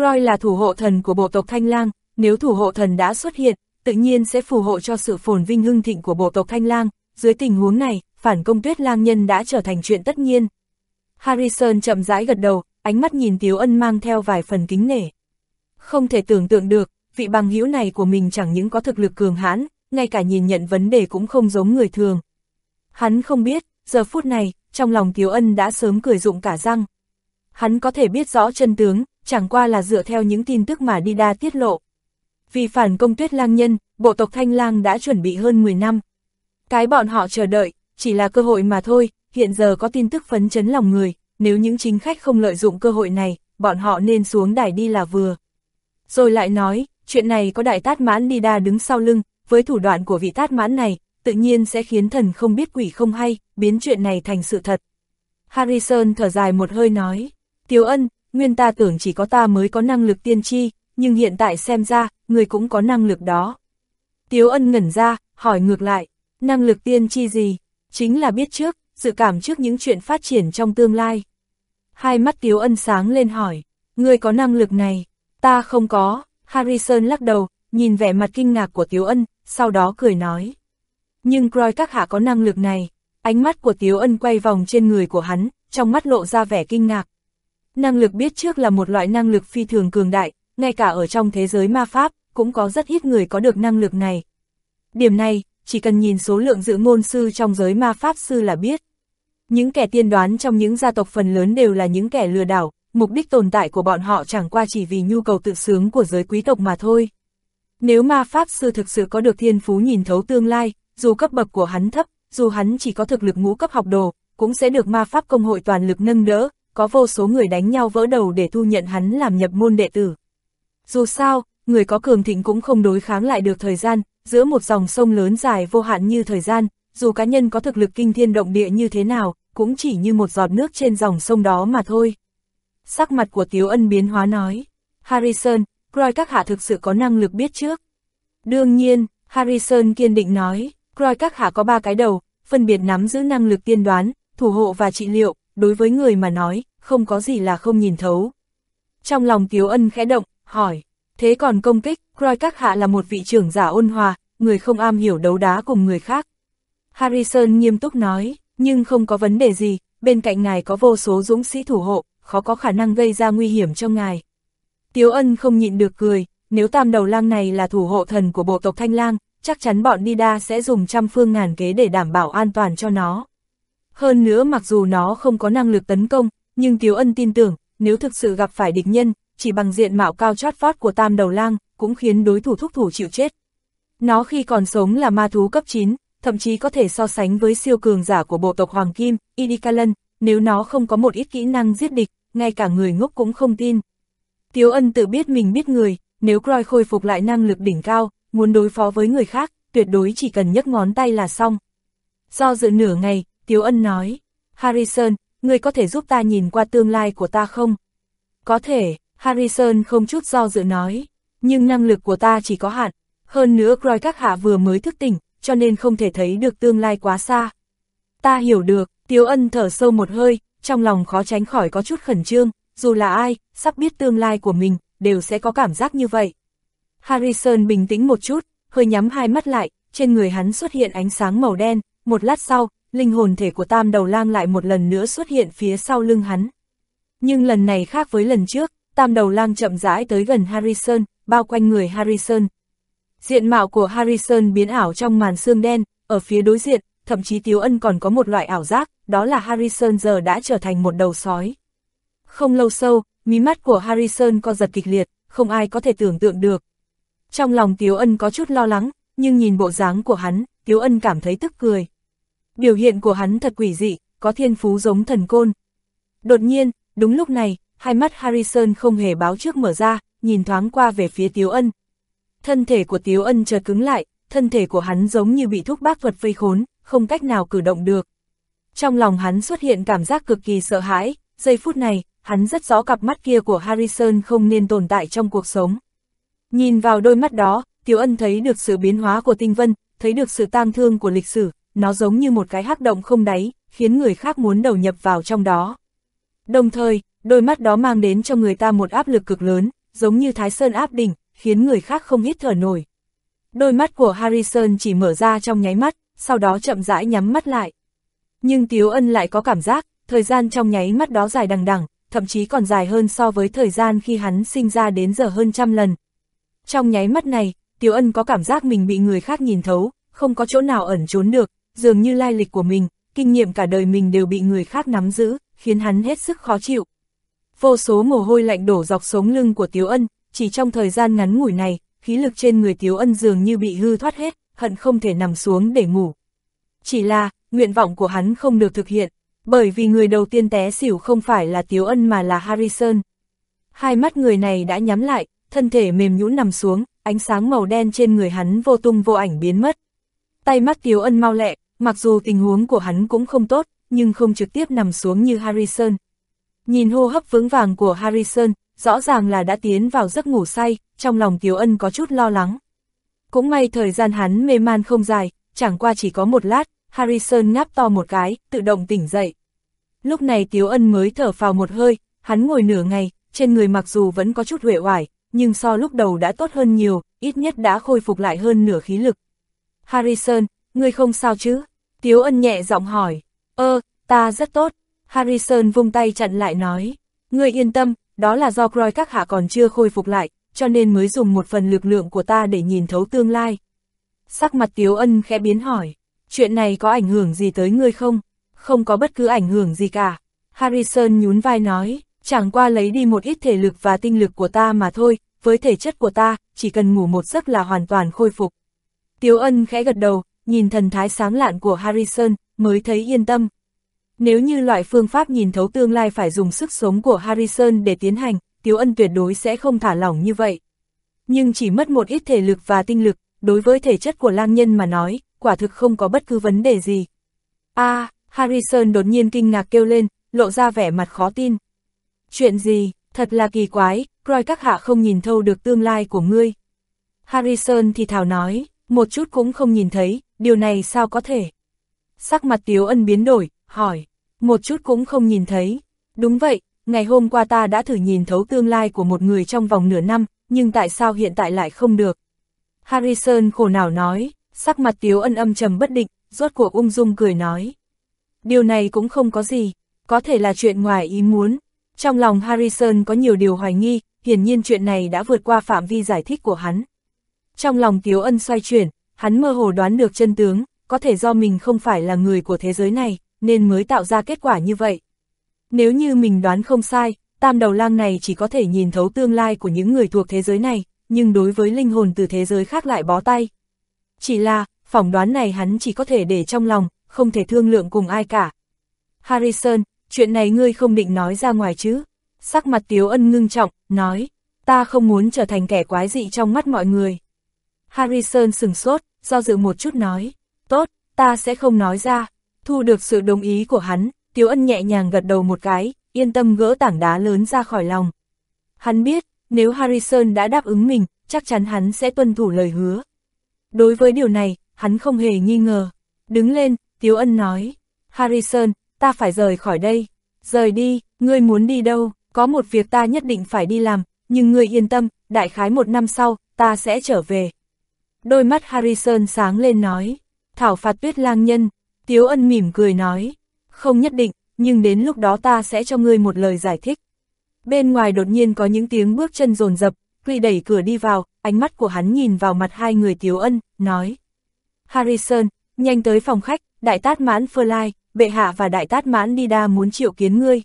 Croy là thủ hộ thần của bộ tộc Thanh Lang, nếu thủ hộ thần đã xuất hiện, tự nhiên sẽ phù hộ cho sự phồn vinh hưng thịnh của bộ tộc Thanh Lang, dưới tình huống này, phản công tuyết lang nhân đã trở thành chuyện tất nhiên. Harrison chậm rãi gật đầu, ánh mắt nhìn Tiếu Ân mang theo vài phần kính nể. Không thể tưởng tượng được, vị bằng hữu này của mình chẳng những có thực lực cường hãn, ngay cả nhìn nhận vấn đề cũng không giống người thường. Hắn không biết, giờ phút này, trong lòng Tiếu Ân đã sớm cười rụng cả răng. Hắn có thể biết rõ chân tướng, chẳng qua là dựa theo những tin tức mà đi đa tiết lộ. Vì phản công tuyết lang nhân, bộ tộc Thanh Lang đã chuẩn bị hơn 10 năm. Cái bọn họ chờ đợi, chỉ là cơ hội mà thôi, hiện giờ có tin tức phấn chấn lòng người, nếu những chính khách không lợi dụng cơ hội này, bọn họ nên xuống đài đi là vừa. Rồi lại nói, chuyện này có đại tát mãn đi đa đứng sau lưng, với thủ đoạn của vị tát mãn này, tự nhiên sẽ khiến thần không biết quỷ không hay, biến chuyện này thành sự thật. Harrison thở dài một hơi nói, Tiếu ân, nguyên ta tưởng chỉ có ta mới có năng lực tiên tri, nhưng hiện tại xem ra, người cũng có năng lực đó. Tiếu ân ngẩn ra, hỏi ngược lại, năng lực tiên tri gì? Chính là biết trước, dự cảm trước những chuyện phát triển trong tương lai. Hai mắt Tiếu ân sáng lên hỏi, người có năng lực này, ta không có, Harrison lắc đầu, nhìn vẻ mặt kinh ngạc của Tiếu ân, sau đó cười nói. Nhưng Croy các hạ có năng lực này, ánh mắt của Tiếu ân quay vòng trên người của hắn, trong mắt lộ ra vẻ kinh ngạc. Năng lực biết trước là một loại năng lực phi thường cường đại, ngay cả ở trong thế giới ma pháp, cũng có rất ít người có được năng lực này. Điểm này, chỉ cần nhìn số lượng dự ngôn sư trong giới ma pháp sư là biết. Những kẻ tiên đoán trong những gia tộc phần lớn đều là những kẻ lừa đảo, mục đích tồn tại của bọn họ chẳng qua chỉ vì nhu cầu tự sướng của giới quý tộc mà thôi. Nếu ma pháp sư thực sự có được thiên phú nhìn thấu tương lai, dù cấp bậc của hắn thấp, dù hắn chỉ có thực lực ngũ cấp học đồ, cũng sẽ được ma pháp công hội toàn lực nâng đỡ, có vô số người đánh nhau vỡ đầu để thu nhận hắn làm nhập môn đệ tử. Dù sao, người có cường thịnh cũng không đối kháng lại được thời gian, giữa một dòng sông lớn dài vô hạn như thời gian, dù cá nhân có thực lực kinh thiên động địa như thế nào, cũng chỉ như một giọt nước trên dòng sông đó mà thôi. Sắc mặt của Tiếu Ân biến hóa nói, Harrison, Croy các hạ thực sự có năng lực biết trước. Đương nhiên, Harrison kiên định nói, Croy các hạ có ba cái đầu, phân biệt nắm giữ năng lực tiên đoán, thủ hộ và trị liệu, đối với người mà nói, không có gì là không nhìn thấu. Trong lòng Tiếu Ân khẽ động, hỏi, thế còn công kích, Croy các hạ là một vị trưởng giả ôn hòa, người không am hiểu đấu đá cùng người khác. Harrison nghiêm túc nói, nhưng không có vấn đề gì, bên cạnh ngài có vô số dũng sĩ thủ hộ, khó có khả năng gây ra nguy hiểm cho ngài. Tiếu ân không nhịn được cười, nếu tam đầu lang này là thủ hộ thần của bộ tộc Thanh Lang, chắc chắn bọn Nida sẽ dùng trăm phương ngàn kế để đảm bảo an toàn cho nó. Hơn nữa mặc dù nó không có năng lực tấn công, nhưng Tiếu Ân tin tưởng, nếu thực sự gặp phải địch nhân, chỉ bằng diện mạo cao chót vót của tam đầu lang, cũng khiến đối thủ thúc thủ chịu chết. Nó khi còn sống là ma thú cấp 9, thậm chí có thể so sánh với siêu cường giả của bộ tộc Hoàng Kim, Idikalan, nếu nó không có một ít kỹ năng giết địch, ngay cả người ngốc cũng không tin. Tiếu ân tự biết mình biết người, nếu Croy khôi phục lại năng lực đỉnh cao, muốn đối phó với người khác, tuyệt đối chỉ cần nhấc ngón tay là xong. Do dự nửa ngày, Tiếu ân nói, Harrison, ngươi có thể giúp ta nhìn qua tương lai của ta không? Có thể, Harrison không chút do dự nói, nhưng năng lực của ta chỉ có hạn, hơn nữa Croy các hạ vừa mới thức tỉnh, cho nên không thể thấy được tương lai quá xa. Ta hiểu được, Tiếu ân thở sâu một hơi, trong lòng khó tránh khỏi có chút khẩn trương, dù là ai, sắp biết tương lai của mình, đều sẽ có cảm giác như vậy. Harrison bình tĩnh một chút, hơi nhắm hai mắt lại, trên người hắn xuất hiện ánh sáng màu đen, một lát sau, linh hồn thể của tam đầu lang lại một lần nữa xuất hiện phía sau lưng hắn. Nhưng lần này khác với lần trước, tam đầu lang chậm rãi tới gần Harrison, bao quanh người Harrison. Diện mạo của Harrison biến ảo trong màn xương đen, ở phía đối diện, thậm chí Tiếu Ân còn có một loại ảo giác, đó là Harrison giờ đã trở thành một đầu sói. Không lâu sau, mí mắt của Harrison co giật kịch liệt, không ai có thể tưởng tượng được. Trong lòng Tiếu Ân có chút lo lắng, nhưng nhìn bộ dáng của hắn, Tiếu Ân cảm thấy tức cười. Biểu hiện của hắn thật quỷ dị, có thiên phú giống thần côn. Đột nhiên, đúng lúc này, hai mắt Harrison không hề báo trước mở ra, nhìn thoáng qua về phía Tiếu Ân. Thân thể của Tiếu Ân chợt cứng lại, thân thể của hắn giống như bị thuốc bác vật vây khốn, không cách nào cử động được. Trong lòng hắn xuất hiện cảm giác cực kỳ sợ hãi, giây phút này, hắn rất rõ cặp mắt kia của Harrison không nên tồn tại trong cuộc sống. Nhìn vào đôi mắt đó, Tiếu Ân thấy được sự biến hóa của tinh vân, thấy được sự tang thương của lịch sử, nó giống như một cái hắc động không đáy, khiến người khác muốn đầu nhập vào trong đó. Đồng thời, đôi mắt đó mang đến cho người ta một áp lực cực lớn, giống như Thái Sơn áp đỉnh, khiến người khác không hít thở nổi. Đôi mắt của Harrison chỉ mở ra trong nháy mắt, sau đó chậm rãi nhắm mắt lại. Nhưng Tiếu Ân lại có cảm giác, thời gian trong nháy mắt đó dài đằng đằng, thậm chí còn dài hơn so với thời gian khi hắn sinh ra đến giờ hơn trăm lần. Trong nháy mắt này, Tiếu Ân có cảm giác mình bị người khác nhìn thấu, không có chỗ nào ẩn trốn được, dường như lai lịch của mình, kinh nghiệm cả đời mình đều bị người khác nắm giữ, khiến hắn hết sức khó chịu. Vô số mồ hôi lạnh đổ dọc sống lưng của Tiếu Ân, chỉ trong thời gian ngắn ngủi này, khí lực trên người Tiếu Ân dường như bị hư thoát hết, hận không thể nằm xuống để ngủ. Chỉ là, nguyện vọng của hắn không được thực hiện, bởi vì người đầu tiên té xỉu không phải là Tiếu Ân mà là Harrison. Hai mắt người này đã nhắm lại, thân thể mềm nhũn nằm xuống, ánh sáng màu đen trên người hắn vô tung vô ảnh biến mất. Tay mắt Tiếu Ân mau lẹ, mặc dù tình huống của hắn cũng không tốt, nhưng không trực tiếp nằm xuống như Harrison. Nhìn hô hấp vững vàng của Harrison, rõ ràng là đã tiến vào giấc ngủ say, trong lòng Tiếu Ân có chút lo lắng. Cũng may thời gian hắn mê man không dài, chẳng qua chỉ có một lát, Harrison ngáp to một cái, tự động tỉnh dậy. Lúc này Tiếu Ân mới thở vào một hơi, hắn ngồi nửa ngày, trên người mặc dù vẫn có chút huệ hoài, nhưng so lúc đầu đã tốt hơn nhiều, ít nhất đã khôi phục lại hơn nửa khí lực. Harrison, ngươi không sao chứ? Tiếu Ân nhẹ giọng hỏi. Ơ, ta rất tốt. Harrison vung tay chặn lại nói. Ngươi yên tâm, đó là do Croy các hạ còn chưa khôi phục lại, cho nên mới dùng một phần lực lượng của ta để nhìn thấu tương lai. Sắc mặt Tiếu Ân khẽ biến hỏi, chuyện này có ảnh hưởng gì tới ngươi không? Không có bất cứ ảnh hưởng gì cả. Harrison nhún vai nói, chẳng qua lấy đi một ít thể lực và tinh lực của ta mà thôi, với thể chất của ta, chỉ cần ngủ một giấc là hoàn toàn khôi phục. Tiếu Ân khẽ gật đầu, nhìn thần thái sáng lạn của Harrison, mới thấy yên tâm. Nếu như loại phương pháp nhìn thấu tương lai phải dùng sức sống của Harrison để tiến hành, Tiếu Ân tuyệt đối sẽ không thả lỏng như vậy. Nhưng chỉ mất một ít thể lực và tinh lực, đối với thể chất của lang nhân mà nói, quả thực không có bất cứ vấn đề gì. a à, Harrison đột nhiên kinh ngạc kêu lên, lộ ra vẻ mặt khó tin. Chuyện gì, thật là kỳ quái, Croy các hạ không nhìn thâu được tương lai của ngươi. Harrison thì thảo nói, một chút cũng không nhìn thấy, điều này sao có thể. Sắc mặt Tiếu Ân biến đổi, hỏi, một chút cũng không nhìn thấy. Đúng vậy, ngày hôm qua ta đã thử nhìn thấu tương lai của một người trong vòng nửa năm, nhưng tại sao hiện tại lại không được? Harrison khổ nào nói, sắc mặt Tiếu Ân âm trầm bất định, rốt cuộc ung dung cười nói. Điều này cũng không có gì, có thể là chuyện ngoài ý muốn. Trong lòng Harrison có nhiều điều hoài nghi, hiển nhiên chuyện này đã vượt qua phạm vi giải thích của hắn. Trong lòng Tiếu Ân xoay chuyển, hắn mơ hồ đoán được chân tướng, có thể do mình không phải là người của thế giới này, nên mới tạo ra kết quả như vậy. Nếu như mình đoán không sai, tam đầu lang này chỉ có thể nhìn thấu tương lai của những người thuộc thế giới này, nhưng đối với linh hồn từ thế giới khác lại bó tay. Chỉ là, phỏng đoán này hắn chỉ có thể để trong lòng, không thể thương lượng cùng ai cả. Harrison, chuyện này ngươi không định nói ra ngoài chứ? Sắc mặt Tiếu Ân ngưng trọng, nói, ta không muốn trở thành kẻ quái dị trong mắt mọi người. Harrison sừng sốt, do dự một chút nói, tốt, ta sẽ không nói ra. Thu được sự đồng ý của hắn, Tiếu Ân nhẹ nhàng gật đầu một cái, yên tâm gỡ tảng đá lớn ra khỏi lòng. Hắn biết, nếu Harrison đã đáp ứng mình, chắc chắn hắn sẽ tuân thủ lời hứa. Đối với điều này, hắn không hề nghi ngờ. Đứng lên, Tiếu Ân nói, Harrison, ta phải rời khỏi đây. Rời đi, ngươi muốn đi đâu, có một việc ta nhất định phải đi làm, nhưng ngươi yên tâm, đại khái một năm sau, ta sẽ trở về. Đôi mắt Harrison sáng lên nói, thảo phạt tuyết lang nhân, Tiếu Ân mỉm cười nói, không nhất định, nhưng đến lúc đó ta sẽ cho ngươi một lời giải thích. Bên ngoài đột nhiên có những tiếng bước chân rồn rập, Quy đẩy cửa đi vào, ánh mắt của hắn nhìn vào mặt hai người Tiếu Ân, nói. Harrison, nhanh tới phòng khách, đại tát mãn Phơ Lai, bệ hạ và đại tát mãn đi đa muốn triệu kiến ngươi.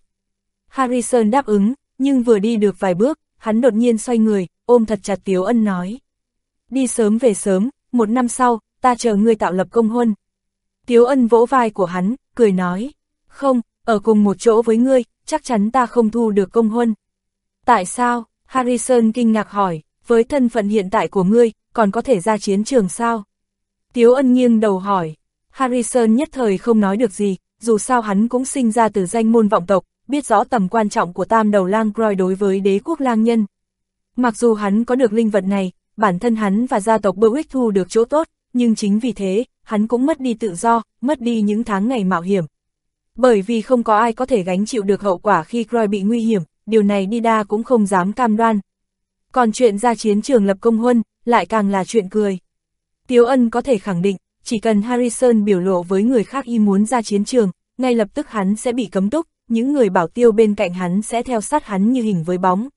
Harrison đáp ứng, nhưng vừa đi được vài bước, hắn đột nhiên xoay người, ôm thật chặt Tiếu Ân nói. Đi sớm về sớm, một năm sau, ta chờ ngươi tạo lập công huân. Tiếu Ân vỗ vai của hắn, cười nói. Không, ở cùng một chỗ với ngươi, chắc chắn ta không thu được công huân. Tại sao? Harrison kinh ngạc hỏi, với thân phận hiện tại của ngươi, còn có thể ra chiến trường sao? Tiếu ân nghiêng đầu hỏi. Harrison nhất thời không nói được gì, dù sao hắn cũng sinh ra từ danh môn vọng tộc, biết rõ tầm quan trọng của tam đầu lang Croy đối với đế quốc lang nhân. Mặc dù hắn có được linh vật này, bản thân hắn và gia tộc Berwick thu được chỗ tốt, nhưng chính vì thế, hắn cũng mất đi tự do, mất đi những tháng ngày mạo hiểm. Bởi vì không có ai có thể gánh chịu được hậu quả khi Croy bị nguy hiểm, điều này Nida cũng không dám cam đoan. Còn chuyện ra chiến trường lập công huân, lại càng là chuyện cười. Tiếu ân có thể khẳng định, chỉ cần Harrison biểu lộ với người khác y muốn ra chiến trường, ngay lập tức hắn sẽ bị cấm túc, những người bảo tiêu bên cạnh hắn sẽ theo sát hắn như hình với bóng.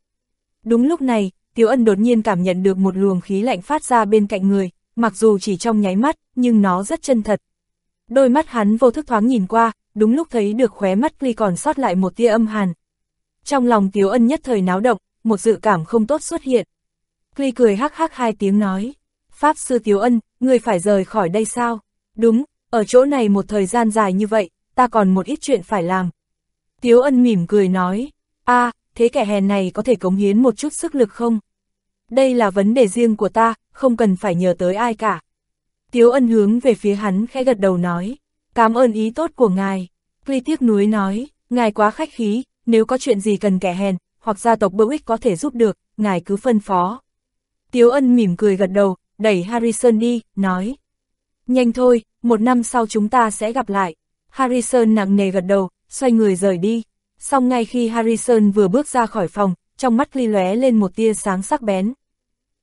Đúng lúc này, Tiếu ân đột nhiên cảm nhận được một luồng khí lạnh phát ra bên cạnh người, mặc dù chỉ trong nháy mắt, nhưng nó rất chân thật. Đôi mắt hắn vô thức thoáng nhìn qua, đúng lúc thấy được khóe mắt Ly còn sót lại một tia âm hàn. Trong lòng Tiếu Ân nhất thời náo động, một dự cảm không tốt xuất hiện. Ly cười hắc hắc hai tiếng nói, Pháp Sư Tiếu Ân, người phải rời khỏi đây sao? Đúng, ở chỗ này một thời gian dài như vậy, ta còn một ít chuyện phải làm. Tiếu Ân mỉm cười nói, a thế kẻ hèn này có thể cống hiến một chút sức lực không? Đây là vấn đề riêng của ta, không cần phải nhờ tới ai cả. Tiếu ân hướng về phía hắn khẽ gật đầu nói, cảm ơn ý tốt của ngài. Cly tiếc núi nói, ngài quá khách khí, nếu có chuyện gì cần kẻ hèn, hoặc gia tộc Berwick có thể giúp được, ngài cứ phân phó. Tiếu ân mỉm cười gật đầu, đẩy Harrison đi, nói. Nhanh thôi, một năm sau chúng ta sẽ gặp lại. Harrison nặng nề gật đầu, xoay người rời đi. Xong ngay khi Harrison vừa bước ra khỏi phòng, trong mắt Ly lóe lên một tia sáng sắc bén.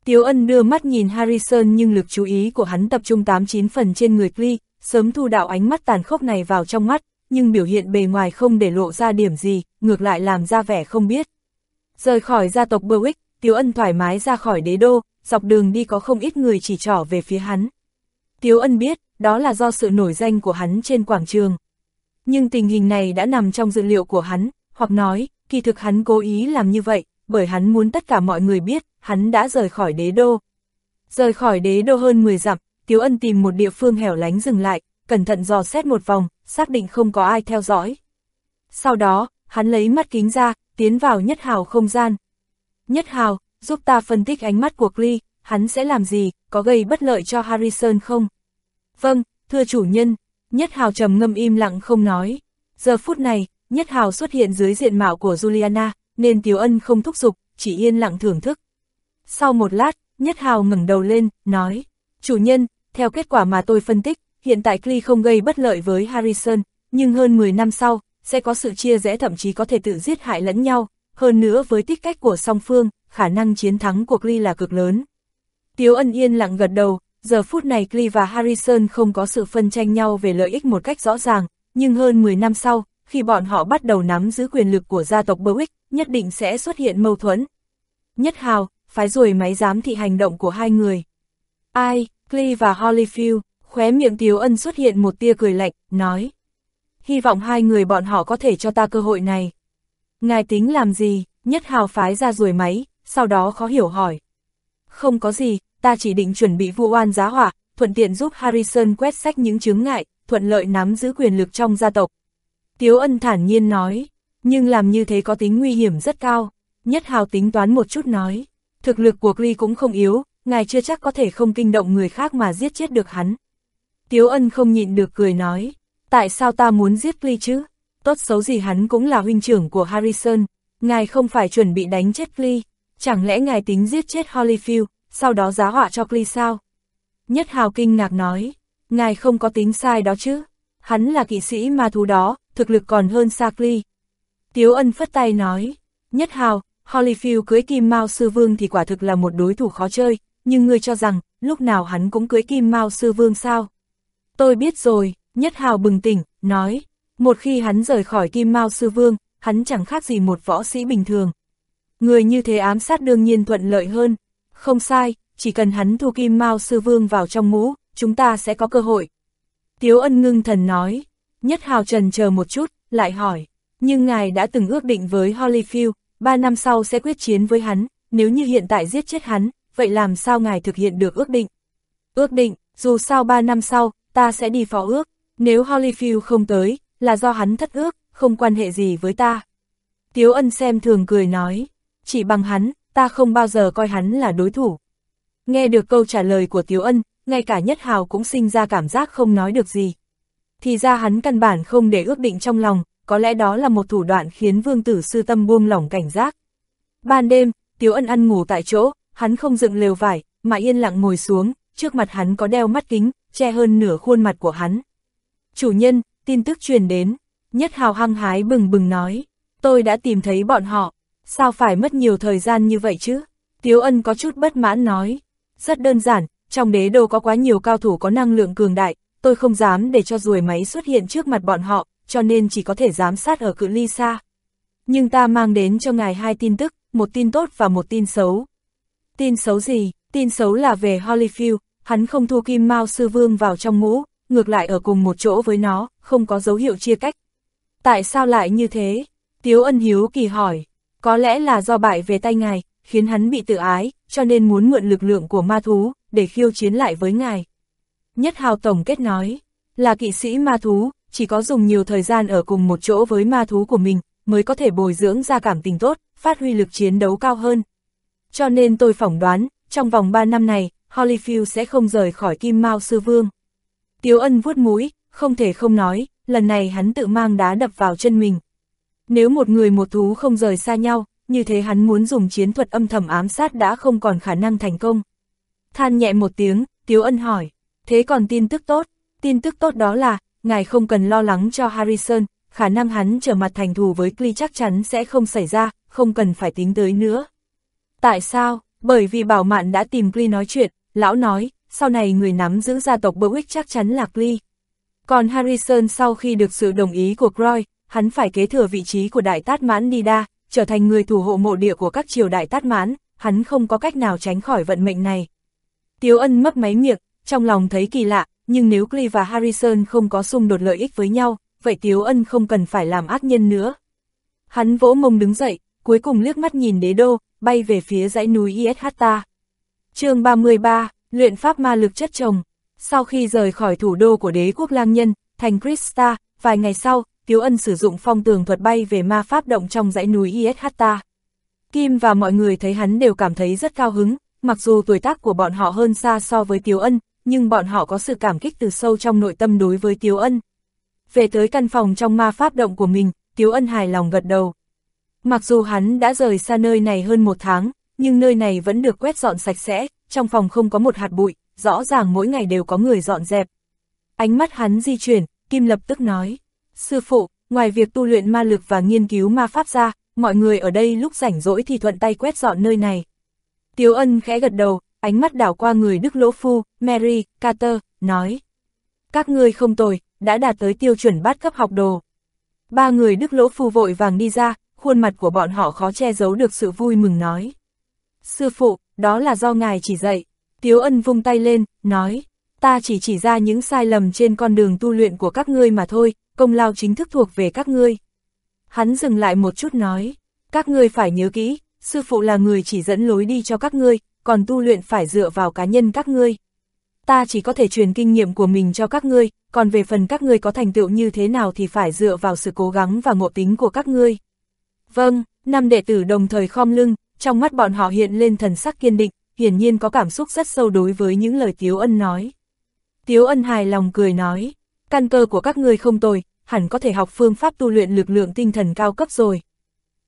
Tiếu ân đưa mắt nhìn Harrison nhưng lực chú ý của hắn tập trung 89 phần trên người Klee, sớm thu đạo ánh mắt tàn khốc này vào trong mắt, nhưng biểu hiện bề ngoài không để lộ ra điểm gì, ngược lại làm ra vẻ không biết. Rời khỏi gia tộc Berwick, Tiếu ân thoải mái ra khỏi đế đô, dọc đường đi có không ít người chỉ trỏ về phía hắn. Tiếu ân biết, đó là do sự nổi danh của hắn trên quảng trường. Nhưng tình hình này đã nằm trong dự liệu của hắn, hoặc nói, kỳ thực hắn cố ý làm như vậy, bởi hắn muốn tất cả mọi người biết, hắn đã rời khỏi đế đô. Rời khỏi đế đô hơn 10 dặm, Tiếu Ân tìm một địa phương hẻo lánh dừng lại, cẩn thận dò xét một vòng, xác định không có ai theo dõi. Sau đó, hắn lấy mắt kính ra, tiến vào nhất hào không gian. Nhất hào, giúp ta phân tích ánh mắt của Klee, hắn sẽ làm gì, có gây bất lợi cho Harrison không? Vâng, thưa chủ nhân, nhất hào trầm ngâm im lặng không nói. Giờ phút này, nhất hào xuất hiện dưới diện mạo của Juliana, nên Tiếu Ân không thúc giục, chỉ yên lặng thưởng thức. Sau một lát, Nhất Hào ngẩng đầu lên, nói, chủ nhân, theo kết quả mà tôi phân tích, hiện tại Klee không gây bất lợi với Harrison, nhưng hơn 10 năm sau, sẽ có sự chia rẽ thậm chí có thể tự giết hại lẫn nhau, hơn nữa với tích cách của song phương, khả năng chiến thắng của Klee là cực lớn. Tiếu ân yên lặng gật đầu, giờ phút này Klee và Harrison không có sự phân tranh nhau về lợi ích một cách rõ ràng, nhưng hơn 10 năm sau, khi bọn họ bắt đầu nắm giữ quyền lực của gia tộc Berwick, nhất định sẽ xuất hiện mâu thuẫn. Nhất Hào, phái ruồi máy giám thị hành động của hai người. Ai, Clee và Holyfield, khóe miệng Tiếu Ân xuất hiện một tia cười lạnh, nói. Hy vọng hai người bọn họ có thể cho ta cơ hội này. Ngài tính làm gì, Nhất Hào phái ra ruồi máy, sau đó khó hiểu hỏi. Không có gì, ta chỉ định chuẩn bị vụ oan giá hỏa, thuận tiện giúp Harrison quét sách những chướng ngại, thuận lợi nắm giữ quyền lực trong gia tộc. Tiếu ân thản nhiên nói, nhưng làm như thế có tính nguy hiểm rất cao. Nhất hào tính toán một chút nói, thực lực của Ly cũng không yếu, ngài chưa chắc có thể không kinh động người khác mà giết chết được hắn. Tiếu ân không nhịn được cười nói, tại sao ta muốn giết Ly chứ? Tốt xấu gì hắn cũng là huynh trưởng của Harrison, ngài không phải chuẩn bị đánh chết Ly, chẳng lẽ ngài tính giết chết Holyfield, sau đó giá họa cho Ly sao? Nhất hào kinh ngạc nói, ngài không có tính sai đó chứ, hắn là kỵ sĩ ma thú đó, thực lực còn hơn Sakli. Tiếu ân phất tay nói, nhất hào, Holyfield cưới Kim Mao Sư Vương thì quả thực là một đối thủ khó chơi, nhưng ngươi cho rằng, lúc nào hắn cũng cưới Kim Mao Sư Vương sao? Tôi biết rồi, nhất hào bừng tỉnh, nói, một khi hắn rời khỏi Kim Mao Sư Vương, hắn chẳng khác gì một võ sĩ bình thường. Người như thế ám sát đương nhiên thuận lợi hơn, không sai, chỉ cần hắn thu Kim Mao Sư Vương vào trong ngũ, chúng ta sẽ có cơ hội. Tiếu ân ngưng thần nói, Nhất Hào trần chờ một chút, lại hỏi, nhưng ngài đã từng ước định với Holyfield, ba năm sau sẽ quyết chiến với hắn, nếu như hiện tại giết chết hắn, vậy làm sao ngài thực hiện được ước định? Ước định, dù sao ba năm sau, ta sẽ đi phó ước, nếu Holyfield không tới, là do hắn thất ước, không quan hệ gì với ta. Tiếu ân xem thường cười nói, chỉ bằng hắn, ta không bao giờ coi hắn là đối thủ. Nghe được câu trả lời của Tiếu ân, ngay cả Nhất Hào cũng sinh ra cảm giác không nói được gì thì ra hắn căn bản không để ước định trong lòng, có lẽ đó là một thủ đoạn khiến vương tử sư tâm buông lỏng cảnh giác. Ban đêm, Tiếu Ân ăn ngủ tại chỗ, hắn không dựng lều vải, mà yên lặng ngồi xuống, trước mặt hắn có đeo mắt kính, che hơn nửa khuôn mặt của hắn. Chủ nhân, tin tức truyền đến, nhất hào hăng hái bừng bừng nói, tôi đã tìm thấy bọn họ, sao phải mất nhiều thời gian như vậy chứ? Tiếu ân có chút bất mãn nói. Rất đơn giản, trong đế đô có quá nhiều cao thủ có năng lượng cường đại, tôi không dám để cho ruồi máy xuất hiện trước mặt bọn họ, cho nên chỉ có thể giám sát ở cự ly xa. Nhưng ta mang đến cho ngài hai tin tức, một tin tốt và một tin xấu. Tin xấu gì? Tin xấu là về Holyfield, hắn không thu kim mao sư vương vào trong ngũ, ngược lại ở cùng một chỗ với nó, không có dấu hiệu chia cách. Tại sao lại như thế? Tiếu ân hiếu kỳ hỏi, có lẽ là do bại về tay ngài, khiến hắn bị tự ái, cho nên muốn mượn lực lượng của ma thú, để khiêu chiến lại với ngài. Nhất hào tổng kết nói, là kỵ sĩ ma thú, chỉ có dùng nhiều thời gian ở cùng một chỗ với ma thú của mình, mới có thể bồi dưỡng ra cảm tình tốt, phát huy lực chiến đấu cao hơn. Cho nên tôi phỏng đoán, trong vòng 3 năm này, Holyfield sẽ không rời khỏi Kim Mao Sư Vương. Tiếu ân vuốt mũi, không thể không nói, lần này hắn tự mang đá đập vào chân mình. Nếu một người một thú không rời xa nhau, như thế hắn muốn dùng chiến thuật âm thầm ám sát đã không còn khả năng thành công. Than nhẹ một tiếng, Tiếu ân hỏi, thế còn tin tức tốt, tin tức tốt đó là, ngài không cần lo lắng cho Harrison, khả năng hắn trở mặt thành thù với Klee chắc chắn sẽ không xảy ra, không cần phải tính tới nữa. Tại sao? Bởi vì Bảo Mạn đã tìm Klee nói chuyện, lão nói, sau này người nắm giữ gia tộc Berwick chắc chắn là Klee. Còn Harrison sau khi được sự đồng ý của Croy, hắn phải kế thừa vị trí của Đại Tát Mãn Nida, trở thành người thủ hộ mộ địa của các triều Đại Tát Mãn, hắn không có cách nào tránh khỏi vận mệnh này. Tiếu ân mấp máy miệng, trong lòng thấy kỳ lạ, nhưng nếu Clee và Harrison không có xung đột lợi ích với nhau, vậy Tiếu ân không cần phải làm ác nhân nữa. Hắn vỗ mông đứng dậy, cuối cùng liếc mắt nhìn đế đô, bay về phía dãy núi Ishata. chương 33, luyện pháp ma lực chất trồng. Sau khi rời khỏi thủ đô của đế quốc lang nhân, thành Krista, vài ngày sau, Tiếu Ân sử dụng phong tường thuật bay về ma pháp động trong dãy núi Ishata. Kim và mọi người thấy hắn đều cảm thấy rất cao hứng, mặc dù tuổi tác của bọn họ hơn xa so với Tiếu Ân, nhưng bọn họ có sự cảm kích từ sâu trong nội tâm đối với Tiếu Ân. Về tới căn phòng trong ma pháp động của mình, Tiếu Ân hài lòng gật đầu. Mặc dù hắn đã rời xa nơi này hơn một tháng, nhưng nơi này vẫn được quét dọn sạch sẽ, trong phòng không có một hạt bụi, rõ ràng mỗi ngày đều có người dọn dẹp. Ánh mắt hắn di chuyển, Kim lập tức nói, Sư phụ, ngoài việc tu luyện ma lực và nghiên cứu ma pháp ra, mọi người ở đây lúc rảnh rỗi thì thuận tay quét dọn nơi này. Tiếu ân khẽ gật đầu, ánh mắt đảo qua người Đức Lỗ Phu, Mary, Carter, nói. Các ngươi không tồi, đã đạt tới tiêu chuẩn bát cấp học đồ. Ba người Đức Lỗ Phu vội vàng đi ra, khuôn mặt của bọn họ khó che giấu được sự vui mừng nói. Sư phụ, đó là do ngài chỉ dạy. Tiếu ân vung tay lên, nói, ta chỉ chỉ ra những sai lầm trên con đường tu luyện của các ngươi mà thôi, công lao chính thức thuộc về các ngươi. Hắn dừng lại một chút nói, các ngươi phải nhớ kỹ, sư phụ là người chỉ dẫn lối đi cho các ngươi, còn tu luyện phải dựa vào cá nhân các ngươi. Ta chỉ có thể truyền kinh nghiệm của mình cho các ngươi, còn về phần các ngươi có thành tựu như thế nào thì phải dựa vào sự cố gắng và ngộ tính của các ngươi. Vâng, năm đệ tử đồng thời khom lưng, trong mắt bọn họ hiện lên thần sắc kiên định, hiển nhiên có cảm xúc rất sâu đối với những lời Tiếu Ân nói. Tiếu Ân hài lòng cười nói, căn cơ của các ngươi không tồi, hẳn có thể học phương pháp tu luyện lực lượng tinh thần cao cấp rồi.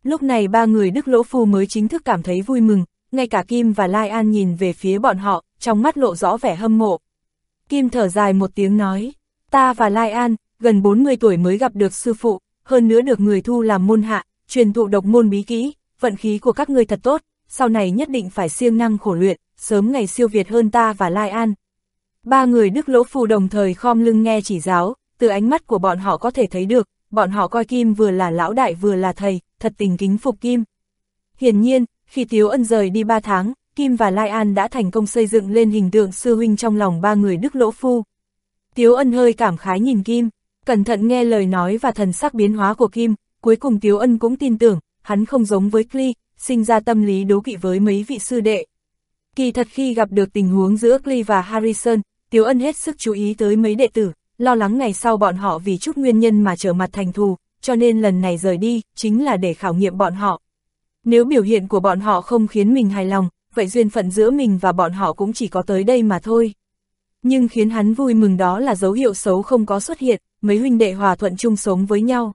Lúc này ba người Đức Lỗ Phu mới chính thức cảm thấy vui mừng, ngay cả Kim và Lai An nhìn về phía bọn họ, trong mắt lộ rõ vẻ hâm mộ. Kim thở dài một tiếng nói, ta và Lai An, gần 40 tuổi mới gặp được sư phụ, hơn nữa được người thu làm môn hạ, truyền thụ độc môn bí kỹ, vận khí của các ngươi thật tốt, sau này nhất định phải siêng năng khổ luyện, sớm ngày siêu việt hơn ta và Lai An. Ba người Đức Lỗ Phù đồng thời khom lưng nghe chỉ giáo, từ ánh mắt của bọn họ có thể thấy được, bọn họ coi Kim vừa là lão đại vừa là thầy, thật tình kính phục Kim. Hiển nhiên, khi Tiếu Ân rời đi ba tháng, Kim và Lai An đã thành công xây dựng lên hình tượng sư huynh trong lòng ba người Đức Lỗ Phu. Tiếu Ân hơi cảm khái nhìn Kim, cẩn thận nghe lời nói và thần sắc biến hóa của Kim, cuối cùng Tiếu Ân cũng tin tưởng, hắn không giống với Clee, sinh ra tâm lý đố kỵ với mấy vị sư đệ. Kỳ thật khi gặp được tình huống giữa Clee và Harrison, Tiếu Ân hết sức chú ý tới mấy đệ tử, lo lắng ngày sau bọn họ vì chút nguyên nhân mà trở mặt thành thù, cho nên lần này rời đi, chính là để khảo nghiệm bọn họ. Nếu biểu hiện của bọn họ không khiến mình hài lòng, vậy duyên phận giữa mình và bọn họ cũng chỉ có tới đây mà thôi. Nhưng khiến hắn vui mừng đó là dấu hiệu xấu không có xuất hiện, mấy huynh đệ hòa thuận chung sống với nhau.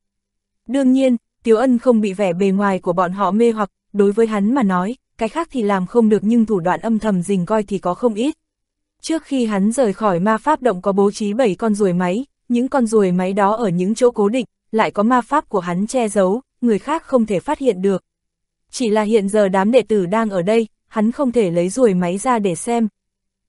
Đương nhiên, Tiếu Ân không bị vẻ bề ngoài của bọn họ mê hoặc, đối với hắn mà nói, cái khác thì làm không được nhưng thủ đoạn âm thầm rình coi thì có không ít. Trước khi hắn rời khỏi ma pháp động có bố trí 7 con ruồi máy, những con ruồi máy đó ở những chỗ cố định, lại có ma pháp của hắn che giấu, người khác không thể phát hiện được. Chỉ là hiện giờ đám đệ tử đang ở đây, hắn không thể lấy ruồi máy ra để xem.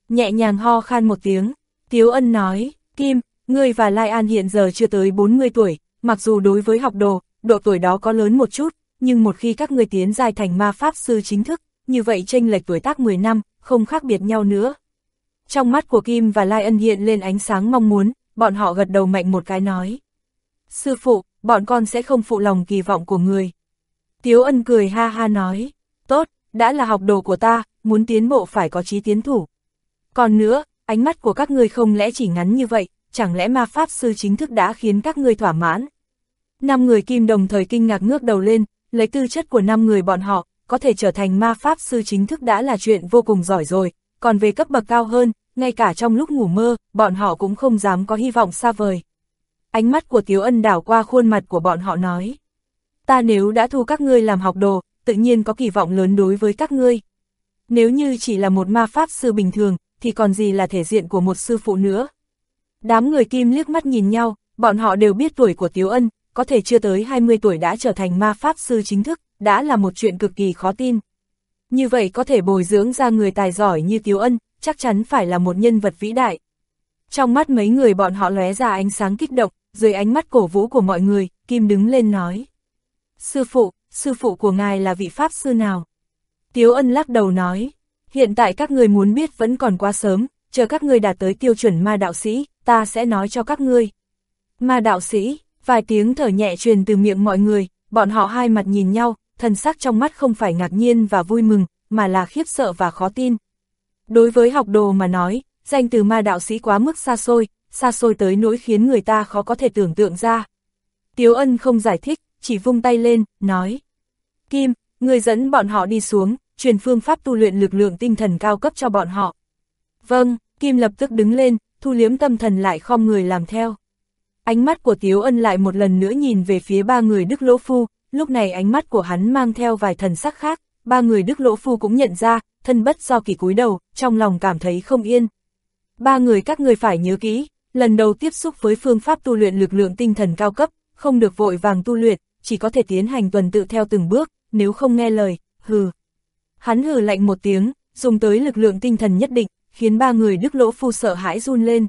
Nhẹ nhàng ho khan một tiếng, Tiếu Ân nói, Kim, ngươi và Lai An hiện giờ chưa tới 40 tuổi, mặc dù đối với học đồ, độ tuổi đó có lớn một chút, nhưng một khi các ngươi tiến dài thành ma pháp sư chính thức, như vậy tranh lệch tuổi tác 10 năm, không khác biệt nhau nữa. Trong mắt của Kim và Lai Ân hiện lên ánh sáng mong muốn, bọn họ gật đầu mạnh một cái nói. Sư phụ, bọn con sẽ không phụ lòng kỳ vọng của người. Tiếu ân cười ha ha nói, tốt, đã là học đồ của ta, muốn tiến bộ phải có trí tiến thủ. Còn nữa, ánh mắt của các ngươi không lẽ chỉ ngắn như vậy, chẳng lẽ ma pháp sư chính thức đã khiến các ngươi thỏa mãn? Năm người kim đồng thời kinh ngạc ngước đầu lên, lấy tư chất của năm người bọn họ, có thể trở thành ma pháp sư chính thức đã là chuyện vô cùng giỏi rồi, còn về cấp bậc cao hơn, ngay cả trong lúc ngủ mơ, bọn họ cũng không dám có hy vọng xa vời. Ánh mắt của Tiếu Ân đảo qua khuôn mặt của bọn họ nói. Ta nếu đã thu các ngươi làm học đồ, tự nhiên có kỳ vọng lớn đối với các ngươi. Nếu như chỉ là một ma pháp sư bình thường, thì còn gì là thể diện của một sư phụ nữa. Đám người kim liếc mắt nhìn nhau, bọn họ đều biết tuổi của Tiếu Ân, có thể chưa tới 20 tuổi đã trở thành ma pháp sư chính thức, đã là một chuyện cực kỳ khó tin. Như vậy có thể bồi dưỡng ra người tài giỏi như Tiếu Ân, chắc chắn phải là một nhân vật vĩ đại. Trong mắt mấy người bọn họ lóe ra ánh sáng kích động, dưới ánh mắt cổ vũ của mọi người, Kim đứng lên nói. Sư phụ, sư phụ của ngài là vị pháp sư nào? Tiếu ân lắc đầu nói, hiện tại các người muốn biết vẫn còn quá sớm, chờ các người đạt tới tiêu chuẩn ma đạo sĩ, ta sẽ nói cho các ngươi. Ma đạo sĩ, vài tiếng thở nhẹ truyền từ miệng mọi người, bọn họ hai mặt nhìn nhau, thần sắc trong mắt không phải ngạc nhiên và vui mừng, mà là khiếp sợ và khó tin. Đối với học đồ mà nói, danh từ ma đạo sĩ quá mức xa xôi, xa xôi tới nỗi khiến người ta khó có thể tưởng tượng ra. Tiếu ân không giải thích, chỉ vung tay lên, nói. Kim, người dẫn bọn họ đi xuống, truyền phương pháp tu luyện lực lượng tinh thần cao cấp cho bọn họ. Vâng, Kim lập tức đứng lên, thu liếm tâm thần lại khom người làm theo. Ánh mắt của Tiếu Ân lại một lần nữa nhìn về phía ba người Đức Lỗ Phu, lúc này ánh mắt của hắn mang theo vài thần sắc khác, ba người Đức Lỗ Phu cũng nhận ra, thân bất do kỳ cúi đầu, trong lòng cảm thấy không yên. Ba người các người phải nhớ kỹ, lần đầu tiếp xúc với phương pháp tu luyện lực lượng tinh thần cao cấp, không được vội vàng tu luyện, chỉ có thể tiến hành tuần tự theo từng bước, nếu không nghe lời, hừ. Hắn hừ lạnh một tiếng, dùng tới lực lượng tinh thần nhất định, khiến ba người đức lỗ phu sợ hãi run lên.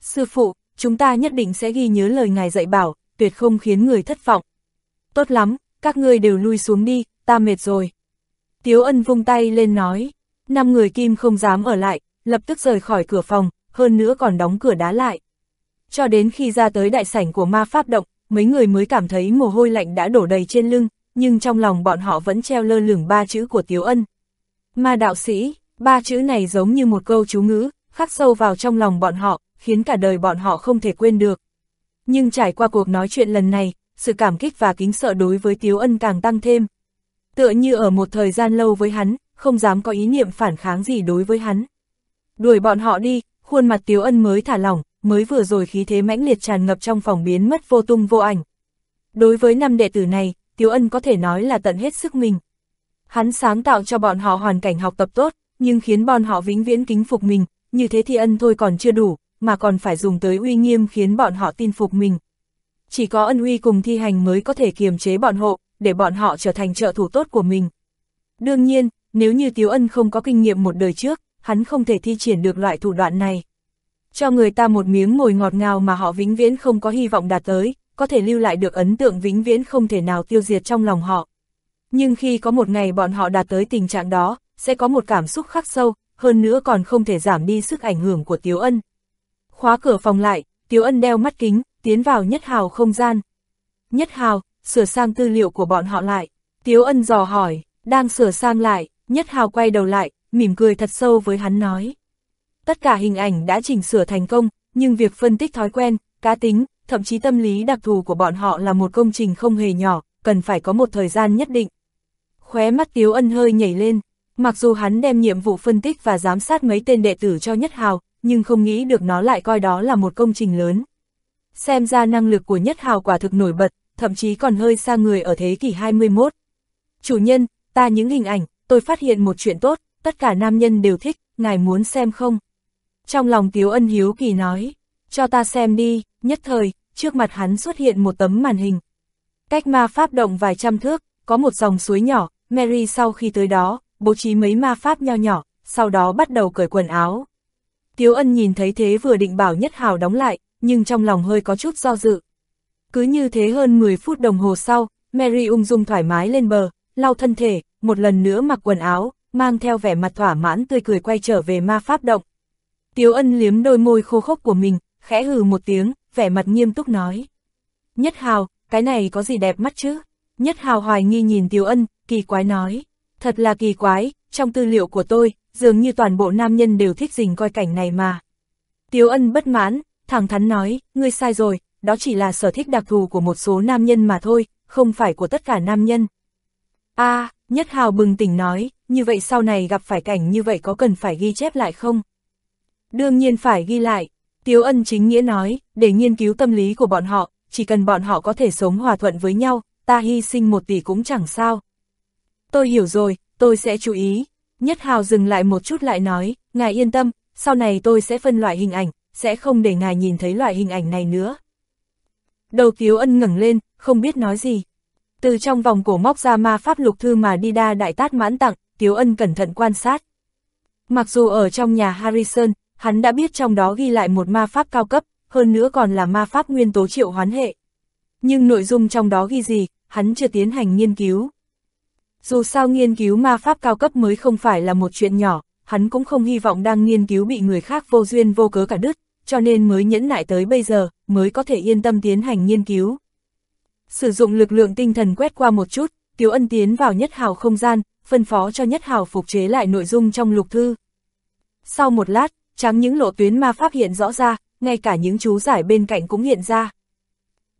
Sư phụ, chúng ta nhất định sẽ ghi nhớ lời ngài dạy bảo, tuyệt không khiến người thất vọng. Tốt lắm, các ngươi đều lui xuống đi, ta mệt rồi. Tiếu ân vung tay lên nói, năm người kim không dám ở lại, lập tức rời khỏi cửa phòng, hơn nữa còn đóng cửa đá lại. Cho đến khi ra tới đại sảnh của ma pháp động, mấy người mới cảm thấy mồ hôi lạnh đã đổ đầy trên lưng, nhưng trong lòng bọn họ vẫn treo lơ lửng ba chữ của Tiếu Ân. Ma đạo sĩ, ba chữ này giống như một câu chú ngữ, khắc sâu vào trong lòng bọn họ, khiến cả đời bọn họ không thể quên được. Nhưng trải qua cuộc nói chuyện lần này, sự cảm kích và kính sợ đối với Tiếu Ân càng tăng thêm. Tựa như ở một thời gian lâu với hắn, không dám có ý niệm phản kháng gì đối với hắn. Đuổi bọn họ đi, khuôn mặt Tiếu Ân mới thả lỏng, mới vừa rồi khí thế mãnh liệt tràn ngập trong phòng biến mất vô tung vô ảnh. Đối với năm đệ tử này, Tiếu Ân có thể nói là tận hết sức mình. Hắn sáng tạo cho bọn họ hoàn cảnh học tập tốt, nhưng khiến bọn họ vĩnh viễn kính phục mình, như thế thì ân thôi còn chưa đủ, mà còn phải dùng tới uy nghiêm khiến bọn họ tin phục mình. Chỉ có ân uy cùng thi hành mới có thể kiềm chế bọn hộ, để bọn họ trở thành trợ thủ tốt của mình. Đương nhiên, nếu như Tiếu Ân không có kinh nghiệm một đời trước, hắn không thể thi triển được loại thủ đoạn này. Cho người ta một miếng mồi ngọt ngào mà họ vĩnh viễn không có hy vọng đạt tới, có thể lưu lại được ấn tượng vĩnh viễn không thể nào tiêu diệt trong lòng họ. Nhưng khi có một ngày bọn họ đạt tới tình trạng đó, sẽ có một cảm xúc khắc sâu, hơn nữa còn không thể giảm đi sức ảnh hưởng của Tiếu Ân. Khóa cửa phòng lại, Tiếu Ân đeo mắt kính, tiến vào Nhất Hào không gian. Nhất Hào, sửa sang tư liệu của bọn họ lại. Tiếu Ân dò hỏi, đang sửa sang lại, Nhất Hào quay đầu lại, mỉm cười thật sâu với hắn nói. Tất cả hình ảnh đã chỉnh sửa thành công, nhưng việc phân tích thói quen, cá tính, thậm chí tâm lý đặc thù của bọn họ là một công trình không hề nhỏ, cần phải có một thời gian nhất định. Khóe mắt Tiếu Ân hơi nhảy lên, mặc dù hắn đem nhiệm vụ phân tích và giám sát mấy tên đệ tử cho Nhất Hào, nhưng không nghĩ được nó lại coi đó là một công trình lớn. Xem ra năng lực của Nhất Hào quả thực nổi bật, thậm chí còn hơi xa người ở thế kỷ 21. Chủ nhân, ta những hình ảnh, tôi phát hiện một chuyện tốt, tất cả nam nhân đều thích, ngài muốn xem không? Trong lòng Tiếu Ân hiếu kỳ nói, cho ta xem đi, nhất thời, trước mặt hắn xuất hiện một tấm màn hình. Cách ma pháp động vài trăm thước, có một dòng suối nhỏ, Mary sau khi tới đó, bố trí mấy ma pháp nho nhỏ, sau đó bắt đầu cởi quần áo. Tiếu ân nhìn thấy thế vừa định bảo Nhất Hào đóng lại, nhưng trong lòng hơi có chút do dự. Cứ như thế hơn 10 phút đồng hồ sau, Mary ung dung thoải mái lên bờ, lau thân thể, một lần nữa mặc quần áo, mang theo vẻ mặt thỏa mãn tươi cười quay trở về ma pháp động. Tiếu ân liếm đôi môi khô khốc của mình, khẽ hừ một tiếng, vẻ mặt nghiêm túc nói. Nhất Hào, cái này có gì đẹp mắt chứ? Nhất Hào hoài nghi nhìn Tiếu ân, kỳ quái nói. Thật là kỳ quái, trong tư liệu của tôi, dường như toàn bộ nam nhân đều thích dình coi cảnh này mà. Tiếu ân bất mãn, thẳng thắn nói, ngươi sai rồi, đó chỉ là sở thích đặc thù của một số nam nhân mà thôi, không phải của tất cả nam nhân. a Nhất Hào bừng tỉnh nói, như vậy sau này gặp phải cảnh như vậy có cần phải ghi chép lại không? Đương nhiên phải ghi lại, Tiếu ân chính nghĩa nói, để nghiên cứu tâm lý của bọn họ, chỉ cần bọn họ có thể sống hòa thuận với nhau, ta hy sinh một tỷ cũng chẳng sao. Tôi hiểu rồi, tôi sẽ chú ý. Nhất Hào dừng lại một chút lại nói, ngài yên tâm, sau này tôi sẽ phân loại hình ảnh, sẽ không để ngài nhìn thấy loại hình ảnh này nữa. Đầu Tiếu ân ngẩng lên, không biết nói gì. Từ trong vòng cổ móc ra ma pháp lục thư mà đi đa đại tát mãn tặng, Tiếu ân cẩn thận quan sát. Mặc dù ở trong nhà Harrison, hắn đã biết trong đó ghi lại một ma pháp cao cấp, hơn nữa còn là ma pháp nguyên tố triệu hoán hệ. Nhưng nội dung trong đó ghi gì, hắn chưa tiến hành nghiên cứu. Dù sao nghiên cứu ma pháp cao cấp mới không phải là một chuyện nhỏ, hắn cũng không hy vọng đang nghiên cứu bị người khác vô duyên vô cớ cả đứt, cho nên mới nhẫn nại tới bây giờ, mới có thể yên tâm tiến hành nghiên cứu. Sử dụng lực lượng tinh thần quét qua một chút, Tiếu Ân tiến vào nhất hào không gian, phân phó cho nhất hào phục chế lại nội dung trong lục thư. Sau một lát, trắng những lộ tuyến ma pháp hiện rõ ra, ngay cả những chú giải bên cạnh cũng hiện ra.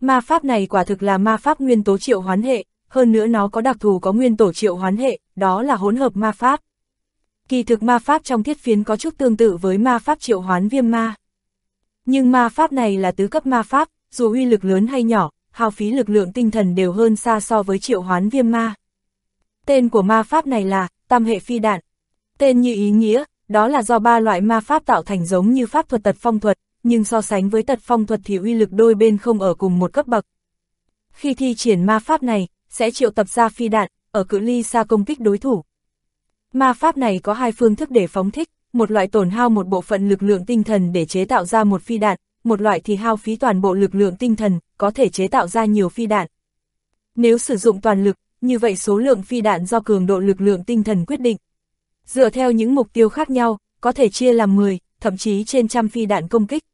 Ma pháp này quả thực là ma pháp nguyên tố triệu hoán hệ, hơn nữa nó có đặc thù có nguyên tổ triệu hoán hệ, đó là hỗn hợp ma pháp. Kỳ thực ma pháp trong thiết phiến có chút tương tự với ma pháp triệu hoán viêm ma. Nhưng ma pháp này là tứ cấp ma pháp, dù uy lực lớn hay nhỏ, hao phí lực lượng tinh thần đều hơn xa so với triệu hoán viêm ma. Tên của ma pháp này là tam hệ phi đạn. Tên như ý nghĩa, đó là do ba loại ma pháp tạo thành giống như pháp thuật tật phong thuật, nhưng so sánh với tật phong thuật thì uy lực đôi bên không ở cùng một cấp bậc. Khi thi triển ma pháp này, sẽ triệu tập ra phi đạn, ở cự ly xa công kích đối thủ. Ma pháp này có hai phương thức để phóng thích, một loại tổn hao một bộ phận lực lượng tinh thần để chế tạo ra một phi đạn, một loại thì hao phí toàn bộ lực lượng tinh thần, có thể chế tạo ra nhiều phi đạn. Nếu sử dụng toàn lực, như vậy số lượng phi đạn do cường độ lực lượng tinh thần quyết định. Dựa theo những mục tiêu khác nhau, có thể chia làm 10, thậm chí trên trăm phi đạn công kích.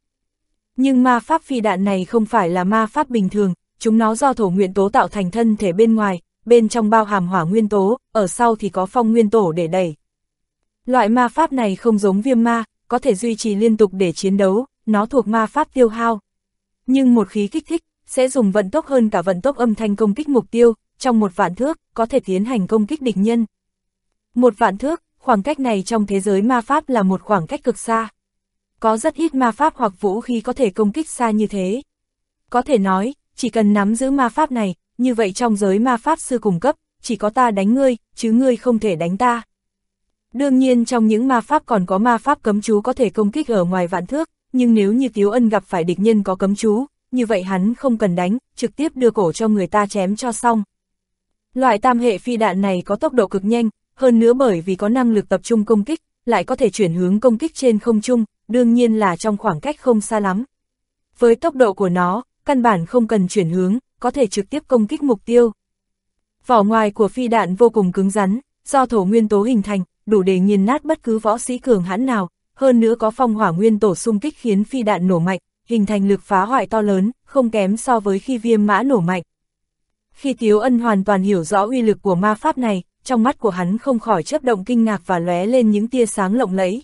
Nhưng ma pháp phi đạn này không phải là ma pháp bình thường, chúng nó do thổ nguyên tố tạo thành thân thể bên ngoài, bên trong bao hàm hỏa nguyên tố, ở sau thì có phong nguyên tổ để đẩy. Loại ma pháp này không giống viêm ma, có thể duy trì liên tục để chiến đấu, nó thuộc ma pháp tiêu hao. Nhưng một khí kích thích, sẽ dùng vận tốc hơn cả vận tốc âm thanh công kích mục tiêu, trong một vạn thước, có thể tiến hành công kích địch nhân. Một vạn thước, khoảng cách này trong thế giới ma pháp là một khoảng cách cực xa. Có rất ít ma pháp hoặc vũ khí có thể công kích xa như thế. Có thể nói, chỉ cần nắm giữ ma pháp này, như vậy trong giới ma pháp sư cùng cấp, chỉ có ta đánh ngươi, chứ ngươi không thể đánh ta. Đương nhiên trong những ma pháp còn có ma pháp cấm chú có thể công kích ở ngoài vạn thước, nhưng nếu như Tiếu Ân gặp phải địch nhân có cấm chú, như vậy hắn không cần đánh, trực tiếp đưa cổ cho người ta chém cho xong. Loại tam hệ phi đạn này có tốc độ cực nhanh, hơn nữa bởi vì có năng lực tập trung công kích, lại có thể chuyển hướng công kích trên không trung, đương nhiên là trong khoảng cách không xa lắm. Với tốc độ của nó, căn bản không cần chuyển hướng, có thể trực tiếp công kích mục tiêu. Vỏ ngoài của phi đạn vô cùng cứng rắn, do thổ nguyên tố hình thành, đủ để nghiền nát bất cứ võ sĩ cường hãn nào, hơn nữa có phong hỏa nguyên tổ xung kích khiến phi đạn nổ mạnh, hình thành lực phá hoại to lớn, không kém so với khi viêm mã nổ mạnh. Khi Tiếu Ân hoàn toàn hiểu rõ uy lực của ma pháp này, trong mắt của hắn không khỏi chớp động kinh ngạc và lóe lên những tia sáng lộng lẫy.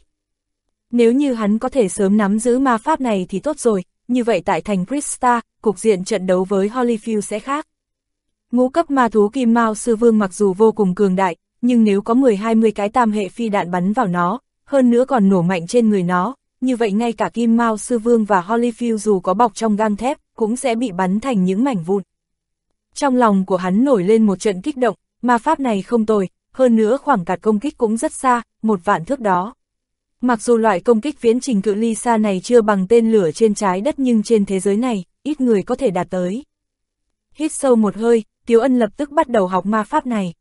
Nếu như hắn có thể sớm nắm giữ ma pháp này thì tốt rồi, như vậy tại thành Krista, cục diện trận đấu với Holyfield sẽ khác. Ngũ cấp ma thú Kim Mao Sư Vương mặc dù vô cùng cường đại, nhưng nếu có 10-20 cái tam hệ phi đạn bắn vào nó, hơn nữa còn nổ mạnh trên người nó, như vậy ngay cả Kim Mao Sư Vương và Holyfield dù có bọc trong gang thép, cũng sẽ bị bắn thành những mảnh vụn. Trong lòng của hắn nổi lên một trận kích động, ma pháp này không tồi, hơn nữa khoảng cạt công kích cũng rất xa, một vạn thước đó. Mặc dù loại công kích viễn trình cự ly xa này chưa bằng tên lửa trên trái đất nhưng trên thế giới này, ít người có thể đạt tới. Hít sâu một hơi, Tiếu Ân lập tức bắt đầu học ma pháp này.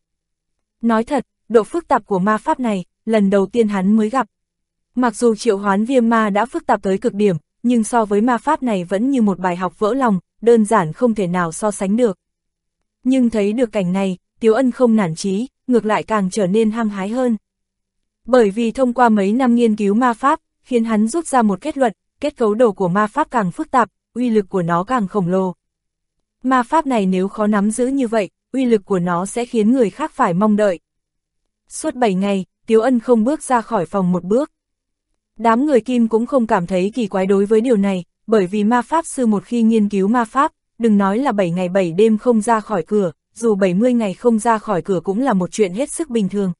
Nói thật, độ phức tạp của ma pháp này, lần đầu tiên hắn mới gặp. Mặc dù triệu hoán viêm ma đã phức tạp tới cực điểm, nhưng so với ma pháp này vẫn như một bài học vỡ lòng, đơn giản không thể nào so sánh được. Nhưng thấy được cảnh này, Tiếu Ân không nản chí, ngược lại càng trở nên hăng hái hơn. Bởi vì thông qua mấy năm nghiên cứu ma pháp, khiến hắn rút ra một kết luận, kết cấu đồ của ma pháp càng phức tạp, uy lực của nó càng khổng lồ. Ma pháp này nếu khó nắm giữ như vậy, uy lực của nó sẽ khiến người khác phải mong đợi. Suốt 7 ngày, Tiếu Ân không bước ra khỏi phòng một bước. Đám người Kim cũng không cảm thấy kỳ quái đối với điều này, bởi vì ma pháp sư một khi nghiên cứu ma pháp, đừng nói là 7 ngày 7 đêm không ra khỏi cửa, dù 70 ngày không ra khỏi cửa cũng là một chuyện hết sức bình thường.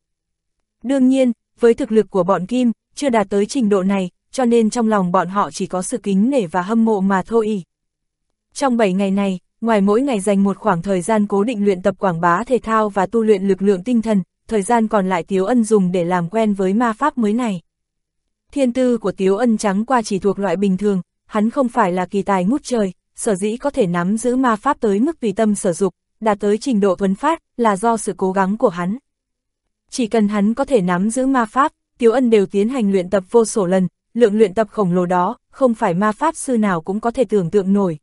Đương nhiên, với thực lực của bọn Kim, chưa đạt tới trình độ này, cho nên trong lòng bọn họ chỉ có sự kính nể và hâm mộ mà thôi. Trong 7 ngày này, ngoài mỗi ngày dành một khoảng thời gian cố định luyện tập quảng bá thể thao và tu luyện lực lượng tinh thần, thời gian còn lại Tiếu Ân dùng để làm quen với ma pháp mới này. Thiên tư của Tiếu Ân trắng qua chỉ thuộc loại bình thường, hắn không phải là kỳ tài ngút trời, sở dĩ có thể nắm giữ ma pháp tới mức tùy tâm sở dục, đạt tới trình độ thuần phát, là do sự cố gắng của hắn. Chỉ cần hắn có thể nắm giữ ma pháp, Tiếu Ân đều tiến hành luyện tập vô số lần, lượng luyện tập khổng lồ đó, không phải ma pháp sư nào cũng có thể tưởng tượng nổi.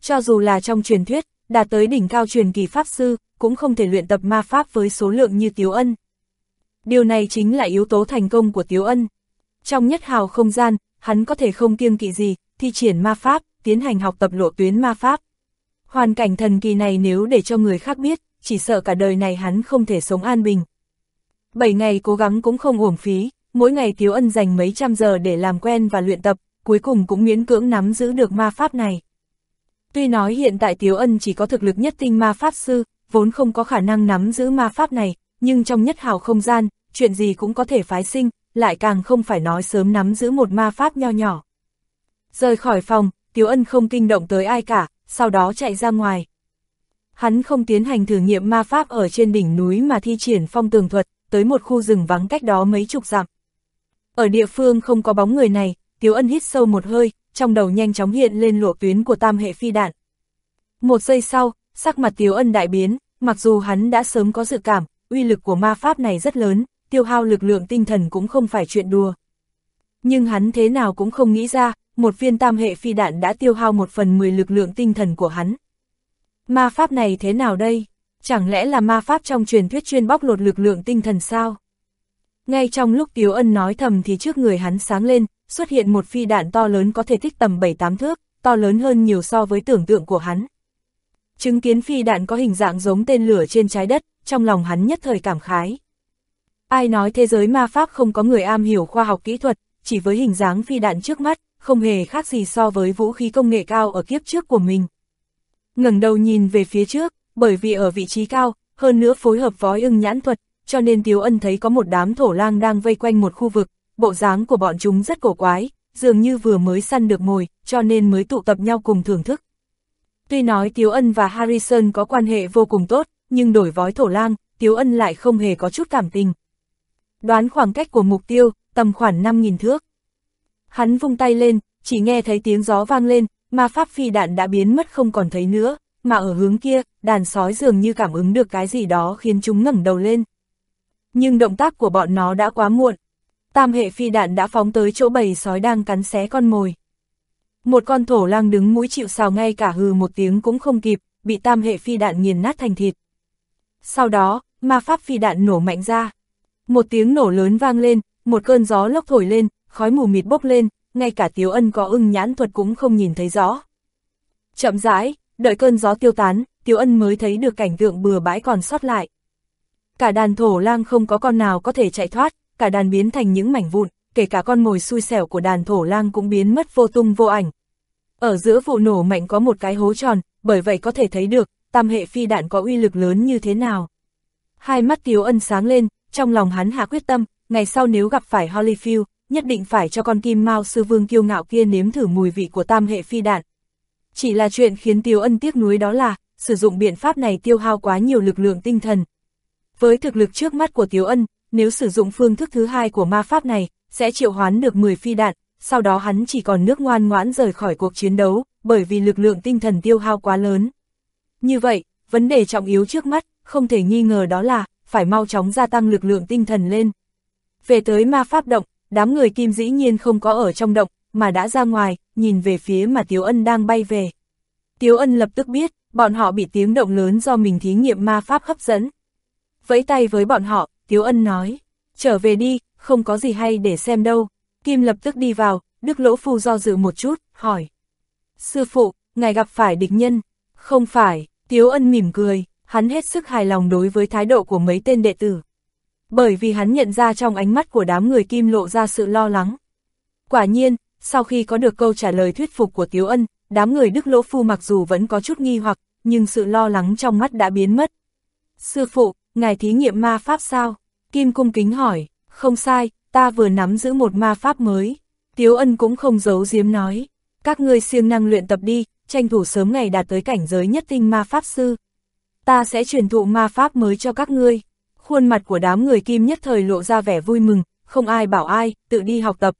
Cho dù là trong truyền thuyết, đạt tới đỉnh cao truyền kỳ pháp sư, cũng không thể luyện tập ma pháp với số lượng như Tiếu Ân. Điều này chính là yếu tố thành công của Tiếu Ân. Trong nhất hào không gian, hắn có thể không kiêng kỵ gì, thi triển ma pháp, tiến hành học tập lộ tuyến ma pháp. Hoàn cảnh thần kỳ này nếu để cho người khác biết, chỉ sợ cả đời này hắn không thể sống an bình. Bảy ngày cố gắng cũng không uổng phí, mỗi ngày Tiếu Ân dành mấy trăm giờ để làm quen và luyện tập, cuối cùng cũng miễn cưỡng nắm giữ được ma pháp này. Tuy nói hiện tại Tiếu Ân chỉ có thực lực nhất tinh ma pháp sư, vốn không có khả năng nắm giữ ma pháp này, nhưng trong nhất hào không gian, chuyện gì cũng có thể phái sinh, lại càng không phải nói sớm nắm giữ một ma pháp nho nhỏ. Rời khỏi phòng, Tiếu Ân không kinh động tới ai cả, sau đó chạy ra ngoài. Hắn không tiến hành thử nghiệm ma pháp ở trên đỉnh núi mà thi triển phong tường thuật, tới một khu rừng vắng cách đó mấy chục dặm. Ở địa phương không có bóng người này, Tiếu Ân hít sâu một hơi, trong đầu nhanh chóng hiện lên lộ tuyến của tam hệ phi đạn. Một giây sau, sắc mặt Tiếu Ân đại biến, mặc dù hắn đã sớm có dự cảm, uy lực của ma pháp này rất lớn, tiêu hao lực lượng tinh thần cũng không phải chuyện đùa. Nhưng hắn thế nào cũng không nghĩ ra, một viên tam hệ phi đạn đã tiêu hao một phần mười lực lượng tinh thần của hắn. Ma pháp này thế nào đây? Chẳng lẽ là ma pháp trong truyền thuyết chuyên bóc lột lực lượng tinh thần sao? Ngay trong lúc Tiếu Ân nói thầm thì trước người hắn sáng lên, xuất hiện một phi đạn to lớn có thể thích tầm 7-8 thước, to lớn hơn nhiều so với tưởng tượng của hắn. Chứng kiến phi đạn có hình dạng giống tên lửa trên trái đất, trong lòng hắn nhất thời cảm khái. Ai nói thế giới ma pháp không có người am hiểu khoa học kỹ thuật, chỉ với hình dáng phi đạn trước mắt, không hề khác gì so với vũ khí công nghệ cao ở kiếp trước của mình. ngẩng đầu nhìn về phía trước, bởi vì ở vị trí cao, hơn nữa phối hợp vói ưng nhãn thuật, cho nên Tiếu Ân thấy có một đám thổ lang đang vây quanh một khu vực, bộ dáng của bọn chúng rất cổ quái, dường như vừa mới săn được mồi, cho nên mới tụ tập nhau cùng thưởng thức. Tuy nói Tiếu Ân và Harrison có quan hệ vô cùng tốt, nhưng đổi vói thổ lang, Tiếu Ân lại không hề có chút cảm tình. Đoán khoảng cách của mục tiêu, tầm khoảng 5.000 thước. Hắn vung tay lên, chỉ nghe thấy tiếng gió vang lên, mà pháp phi đạn đã biến mất không còn thấy nữa, mà ở hướng kia, đàn sói dường như cảm ứng được cái gì đó khiến chúng ngẩng đầu lên. Nhưng động tác của bọn nó đã quá muộn. Tam hệ phi đạn đã phóng tới chỗ bầy sói đang cắn xé con mồi. Một con thổ lang đứng mũi chịu sào ngay cả hừ một tiếng cũng không kịp, bị tam hệ phi đạn nghiền nát thành thịt. Sau đó, ma pháp phi đạn nổ mạnh ra. Một tiếng nổ lớn vang lên, một cơn gió lốc thổi lên, khói mù mịt bốc lên, ngay cả Tiếu Ân có ưng nhãn thuật cũng không nhìn thấy rõ. Chậm rãi, đợi cơn gió tiêu tán, Tiếu Ân mới thấy được cảnh tượng bừa bãi còn sót lại. Cả đàn thổ lang không có con nào có thể chạy thoát, cả đàn biến thành những mảnh vụn, kể cả con mồi xui xẻo của đàn thổ lang cũng biến mất vô tung vô ảnh. Ở giữa vụ nổ mạnh có một cái hố tròn, bởi vậy có thể thấy được, tam hệ phi đạn có uy lực lớn như thế nào. Hai mắt Tiếu Ân sáng lên, trong lòng hắn hạ quyết tâm, ngày sau nếu gặp phải Holyfield, nhất định phải cho con kim mao sư vương kiêu ngạo kia nếm thử mùi vị của tam hệ phi đạn. Chỉ là chuyện khiến Tiêu Ân tiếc nuối đó là, sử dụng biện pháp này tiêu hao quá nhiều lực lượng tinh thần. Với thực lực trước mắt của Tiêu Ân, nếu sử dụng phương thức thứ hai của ma pháp này, sẽ triệu hoán được 10 phi đạn, sau đó hắn chỉ còn nước ngoan ngoãn rời khỏi cuộc chiến đấu, bởi vì lực lượng tinh thần tiêu hao quá lớn. Như vậy, vấn đề trọng yếu trước mắt, không thể nghi ngờ đó là, phải mau chóng gia tăng lực lượng tinh thần lên. Về tới ma pháp động, đám người kim dĩ nhiên không có ở trong động, mà đã ra ngoài, nhìn về phía mà Tiếu Ân đang bay về. Tiếu Ân lập tức biết, bọn họ bị tiếng động lớn do mình thí nghiệm ma pháp hấp dẫn. Vẫy tay với bọn họ, Tiếu Ân nói, trở về đi, không có gì hay để xem đâu. Kim lập tức đi vào, Đức Lỗ Phu do dự một chút, hỏi. Sư phụ, ngài gặp phải địch nhân? Không phải, Tiếu Ân mỉm cười, hắn hết sức hài lòng đối với thái độ của mấy tên đệ tử. Bởi vì hắn nhận ra trong ánh mắt của đám người Kim lộ ra sự lo lắng. Quả nhiên, sau khi có được câu trả lời thuyết phục của Tiếu Ân, đám người Đức Lỗ Phu mặc dù vẫn có chút nghi hoặc, nhưng sự lo lắng trong mắt đã biến mất. Sư phụ, ngài thí nghiệm ma pháp sao? Kim cung kính hỏi, không sai, ta vừa nắm giữ một ma pháp mới. Tiếu ân cũng không giấu giếm nói, các ngươi siêng năng luyện tập đi, tranh thủ sớm ngày đạt tới cảnh giới nhất tinh ma pháp sư. Ta sẽ truyền thụ ma pháp mới cho các ngươi. Khuôn mặt của đám người kim nhất thời lộ ra vẻ vui mừng, không ai bảo ai, tự đi học tập.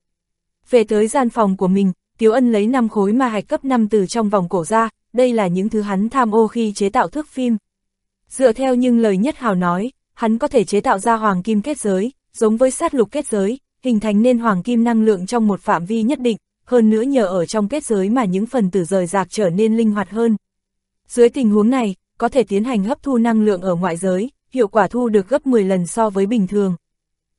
Về tới gian phòng của mình, Tiếu Ân lấy 5 khối ma hạch cấp 5 từ trong vòng cổ ra, đây là những thứ hắn tham ô khi chế tạo thước phim. Dựa theo những lời nhất hào nói, hắn có thể chế tạo ra hoàng kim kết giới, giống với sát lục kết giới, hình thành nên hoàng kim năng lượng trong một phạm vi nhất định, hơn nữa nhờ ở trong kết giới mà những phần tử rời rạc trở nên linh hoạt hơn. Dưới tình huống này, có thể tiến hành hấp thu năng lượng ở ngoại giới, hiệu quả thu được gấp 10 lần so với bình thường.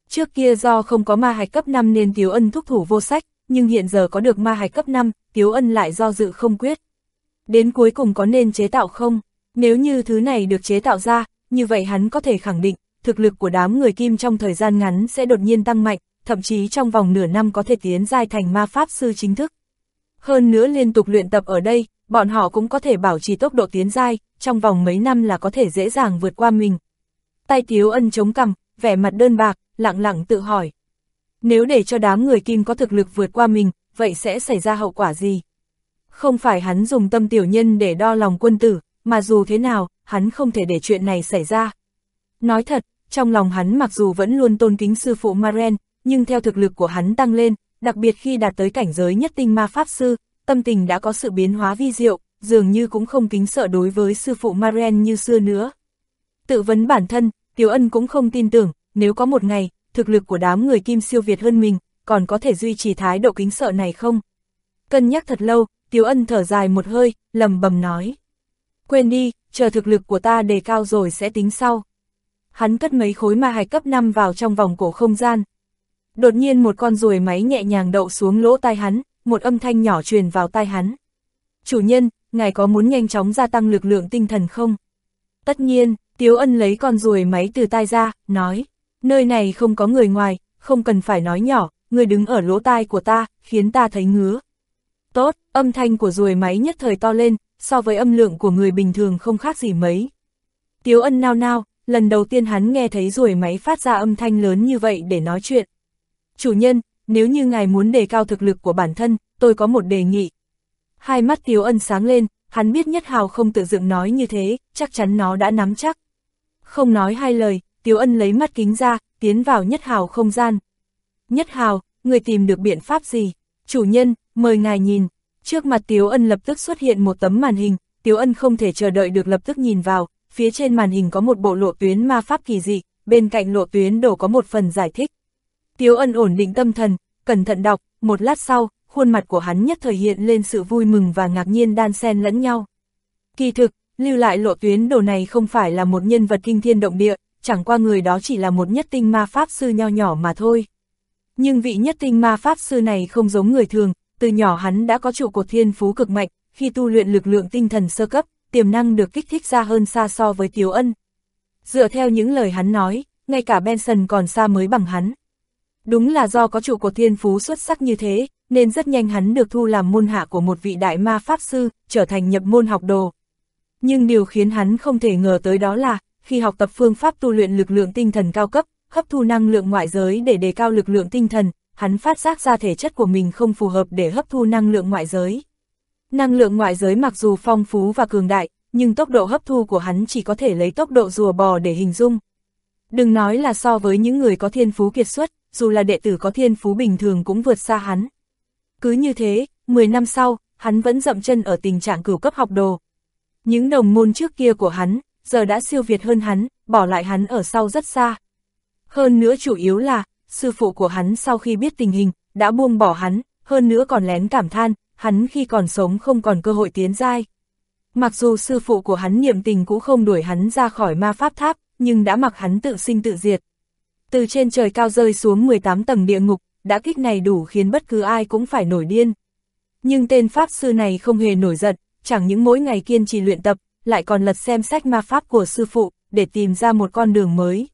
Trước kia do không có ma hạch cấp 5 nên Tiếu Ân thúc thủ vô sách, nhưng hiện giờ có được ma hạch cấp 5, Tiếu Ân lại do dự không quyết. Đến cuối cùng có nên chế tạo không? Nếu như thứ này được chế tạo ra, như vậy hắn có thể khẳng định, thực lực của đám người kim trong thời gian ngắn sẽ đột nhiên tăng mạnh, thậm chí trong vòng nửa năm có thể tiến giai thành ma pháp sư chính thức. Hơn nữa liên tục luyện tập ở đây, bọn họ cũng có thể bảo trì tốc độ tiến giai, trong vòng mấy năm là có thể dễ dàng vượt qua mình. Tay Tiếu Ân chống cằm, vẻ mặt đơn bạc, lặng lặng tự hỏi. Nếu để cho đám người kim có thực lực vượt qua mình, vậy sẽ xảy ra hậu quả gì? Không phải hắn dùng tâm tiểu nhân để đo lòng quân tử, mà dù thế nào, hắn không thể để chuyện này xảy ra. Nói thật, trong lòng hắn mặc dù vẫn luôn tôn kính sư phụ Maren, nhưng theo thực lực của hắn tăng lên, đặc biệt khi đạt tới cảnh giới nhất tinh ma pháp sư, tâm tình đã có sự biến hóa vi diệu, dường như cũng không kính sợ đối với sư phụ Maren như xưa nữa. Tự vấn bản thân, Tiểu Ân cũng không tin tưởng, nếu có một ngày, thực lực của đám người kim siêu việt hơn mình, còn có thể duy trì thái độ kính sợ này không? Cân nhắc thật lâu, Tiểu Ân thở dài một hơi, lầm bầm nói. Quên đi, chờ thực lực của ta đề cao rồi sẽ tính sau. Hắn cất mấy khối ma hạch cấp 5 vào trong vòng cổ không gian. Đột nhiên một con ruồi máy nhẹ nhàng đậu xuống lỗ tai hắn, một âm thanh nhỏ truyền vào tai hắn. Chủ nhân, ngài có muốn nhanh chóng gia tăng lực lượng tinh thần không? Tất nhiên, Tiếu Ân lấy con ruồi máy từ tai ra, nói, nơi này không có người ngoài, không cần phải nói nhỏ, người đứng ở lỗ tai của ta, khiến ta thấy ngứa. Tốt, âm thanh của ruồi máy nhất thời to lên, so với âm lượng của người bình thường không khác gì mấy. Tiếu ân nao nao, lần đầu tiên hắn nghe thấy ruồi máy phát ra âm thanh lớn như vậy để nói chuyện. Chủ nhân, nếu như ngài muốn đề cao thực lực của bản thân, tôi có một đề nghị. Hai mắt Tiếu ân sáng lên, hắn biết Nhất Hào không tự dựng nói như thế, chắc chắn nó đã nắm chắc. Không nói hai lời, Tiếu ân lấy mắt kính ra, tiến vào Nhất Hào không gian. Nhất Hào, người tìm được biện pháp gì? Chủ nhân, mời ngài nhìn. Trước mặt Tiếu Ân lập tức xuất hiện một tấm màn hình, Tiếu Ân không thể chờ đợi được lập tức nhìn vào, phía trên màn hình có một bộ lộ tuyến ma pháp kỳ dị, bên cạnh lộ tuyến đổ có một phần giải thích. Tiếu Ân ổn định tâm thần, cẩn thận đọc, một lát sau, khuôn mặt của hắn nhất thời hiện lên sự vui mừng và ngạc nhiên đan xen lẫn nhau. Kỳ thực, lưu lại lộ tuyến đồ này không phải là một nhân vật kinh thiên động địa, chẳng qua người đó chỉ là một nhất tinh ma pháp sư nho nhỏ mà thôi. Nhưng vị nhất tinh ma pháp sư này không giống người thường, từ nhỏ hắn đã có trụ cột thiên phú cực mạnh, khi tu luyện lực lượng tinh thần sơ cấp, tiềm năng được kích thích ra hơn xa so với Tiếu Ân. Dựa theo những lời hắn nói, ngay cả Benson còn xa mới bằng hắn. Đúng là do có trụ cột thiên phú xuất sắc như thế, nên rất nhanh hắn được thu làm môn hạ của một vị đại ma pháp sư, trở thành nhập môn học đồ. Nhưng điều khiến hắn không thể ngờ tới đó là, khi học tập phương pháp tu luyện lực lượng tinh thần cao cấp, hấp thu năng lượng ngoại giới để đề cao lực lượng tinh thần, hắn phát giác ra thể chất của mình không phù hợp để hấp thu năng lượng ngoại giới. Năng lượng ngoại giới mặc dù phong phú và cường đại, nhưng tốc độ hấp thu của hắn chỉ có thể lấy tốc độ rùa bò để hình dung. Đừng nói là so với những người có thiên phú kiệt xuất, dù là đệ tử có thiên phú bình thường cũng vượt xa hắn. Cứ như thế, 10 năm sau, hắn vẫn dậm chân ở tình trạng cửu cấp học đồ. Những đồng môn trước kia của hắn, giờ đã siêu việt hơn hắn, bỏ lại hắn ở sau rất xa. Hơn nữa chủ yếu là, sư phụ của hắn sau khi biết tình hình, đã buông bỏ hắn, hơn nữa còn lén cảm than, hắn khi còn sống không còn cơ hội tiến giai. Mặc dù sư phụ của hắn niệm tình cũng không đuổi hắn ra khỏi ma pháp tháp, nhưng đã mặc hắn tự sinh tự diệt. Từ trên trời cao rơi xuống 18 tầng địa ngục, đã kích này đủ khiến bất cứ ai cũng phải nổi điên. Nhưng tên pháp sư này không hề nổi giận, chẳng những mỗi ngày kiên trì luyện tập, lại còn lật xem sách ma pháp của sư phụ, để tìm ra một con đường mới.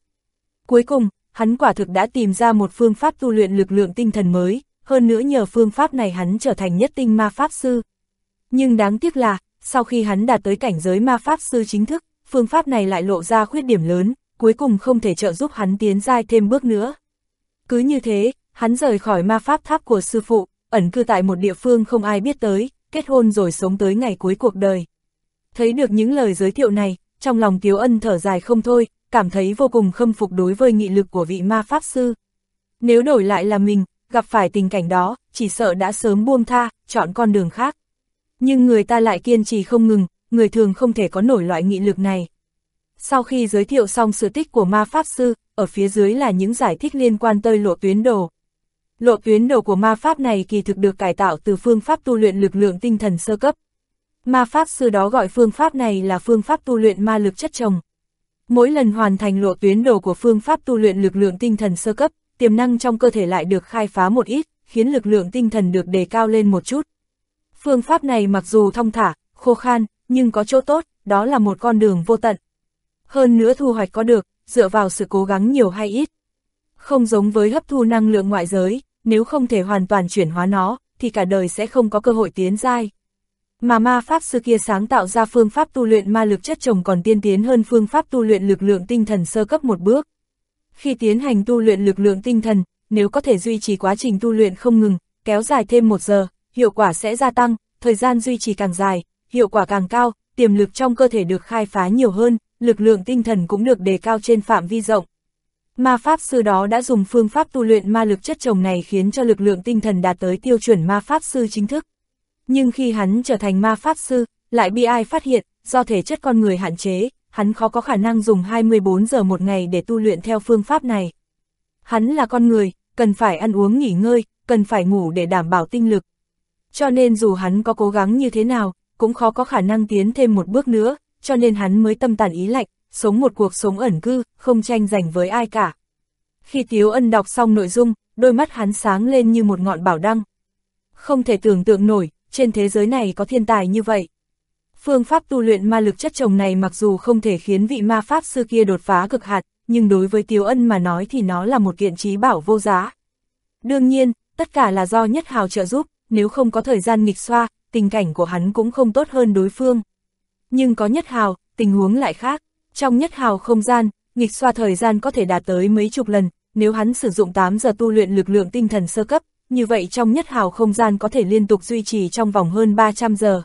Cuối cùng, hắn quả thực đã tìm ra một phương pháp tu luyện lực lượng tinh thần mới, hơn nữa nhờ phương pháp này hắn trở thành nhất tinh ma pháp sư. Nhưng đáng tiếc là, sau khi hắn đạt tới cảnh giới ma pháp sư chính thức, phương pháp này lại lộ ra khuyết điểm lớn, cuối cùng không thể trợ giúp hắn tiến giai thêm bước nữa. Cứ như thế, hắn rời khỏi ma pháp tháp của sư phụ, ẩn cư tại một địa phương không ai biết tới, kết hôn rồi sống tới ngày cuối cuộc đời. Thấy được những lời giới thiệu này, trong lòng Tiếu Ân thở dài không thôi, cảm thấy vô cùng khâm phục đối với nghị lực của vị ma pháp sư. Nếu đổi lại là mình, gặp phải tình cảnh đó, chỉ sợ đã sớm buông tha, chọn con đường khác. Nhưng người ta lại kiên trì không ngừng, người thường không thể có nổi loại nghị lực này. Sau khi giới thiệu xong sự tích của ma pháp sư, ở phía dưới là những giải thích liên quan tới lộ tuyến đồ. Lộ tuyến đồ của ma pháp này kỳ thực được cải tạo từ phương pháp tu luyện lực lượng tinh thần sơ cấp. Ma pháp sư đó gọi phương pháp này là phương pháp tu luyện ma lực chất chồng. Mỗi lần hoàn thành lộ tuyến đồ của phương pháp tu luyện lực lượng tinh thần sơ cấp, tiềm năng trong cơ thể lại được khai phá một ít, khiến lực lượng tinh thần được đề cao lên một chút. Phương pháp này mặc dù thông thả, khô khan, nhưng có chỗ tốt, đó là một con đường vô tận. Hơn nữa thu hoạch có được, dựa vào sự cố gắng nhiều hay ít. Không giống với hấp thu năng lượng ngoại giới, nếu không thể hoàn toàn chuyển hóa nó, thì cả đời sẽ không có cơ hội tiến giai. Mà ma pháp sư kia sáng tạo ra phương pháp tu luyện ma lực chất chồng còn tiên tiến hơn phương pháp tu luyện lực lượng tinh thần sơ cấp một bước. Khi tiến hành tu luyện lực lượng tinh thần, nếu có thể duy trì quá trình tu luyện không ngừng, kéo dài thêm một giờ, hiệu quả sẽ gia tăng, thời gian duy trì càng dài, hiệu quả càng cao, tiềm lực trong cơ thể được khai phá nhiều hơn, lực lượng tinh thần cũng được đề cao trên phạm vi rộng. Ma pháp sư đó đã dùng phương pháp tu luyện ma lực chất chồng này khiến cho lực lượng tinh thần đạt tới tiêu chuẩn ma pháp sư chính thức. Nhưng khi hắn trở thành ma pháp sư, lại bị ai phát hiện, do thể chất con người hạn chế, hắn khó có khả năng dùng 24 giờ một ngày để tu luyện theo phương pháp này. Hắn là con người, cần phải ăn uống nghỉ ngơi, cần phải ngủ để đảm bảo tinh lực. Cho nên dù hắn có cố gắng như thế nào, cũng khó có khả năng tiến thêm một bước nữa, cho nên hắn mới tâm tàn ý lạnh, sống một cuộc sống ẩn cư, không tranh giành với ai cả. Khi Tiếu Ân đọc xong nội dung, đôi mắt hắn sáng lên như một ngọn bảo đăng. Không thể tưởng tượng nổi, trên thế giới này có thiên tài như vậy. Phương pháp tu luyện ma lực chất chồng này mặc dù không thể khiến vị ma pháp sư kia đột phá cực hạt, nhưng đối với Tiếu Ân mà nói thì nó là một kiện trí bảo vô giá. Đương nhiên, tất cả là do Nhất Hào trợ giúp, nếu không có thời gian nghịch xoa, tình cảnh của hắn cũng không tốt hơn đối phương. Nhưng có Nhất Hào, tình huống lại khác. Trong Nhất Hào không gian, nghịch xoa thời gian có thể đạt tới mấy chục lần, nếu hắn sử dụng 8 giờ tu luyện lực lượng tinh thần sơ cấp, như vậy trong Nhất Hào không gian có thể liên tục duy trì trong vòng hơn 300 giờ.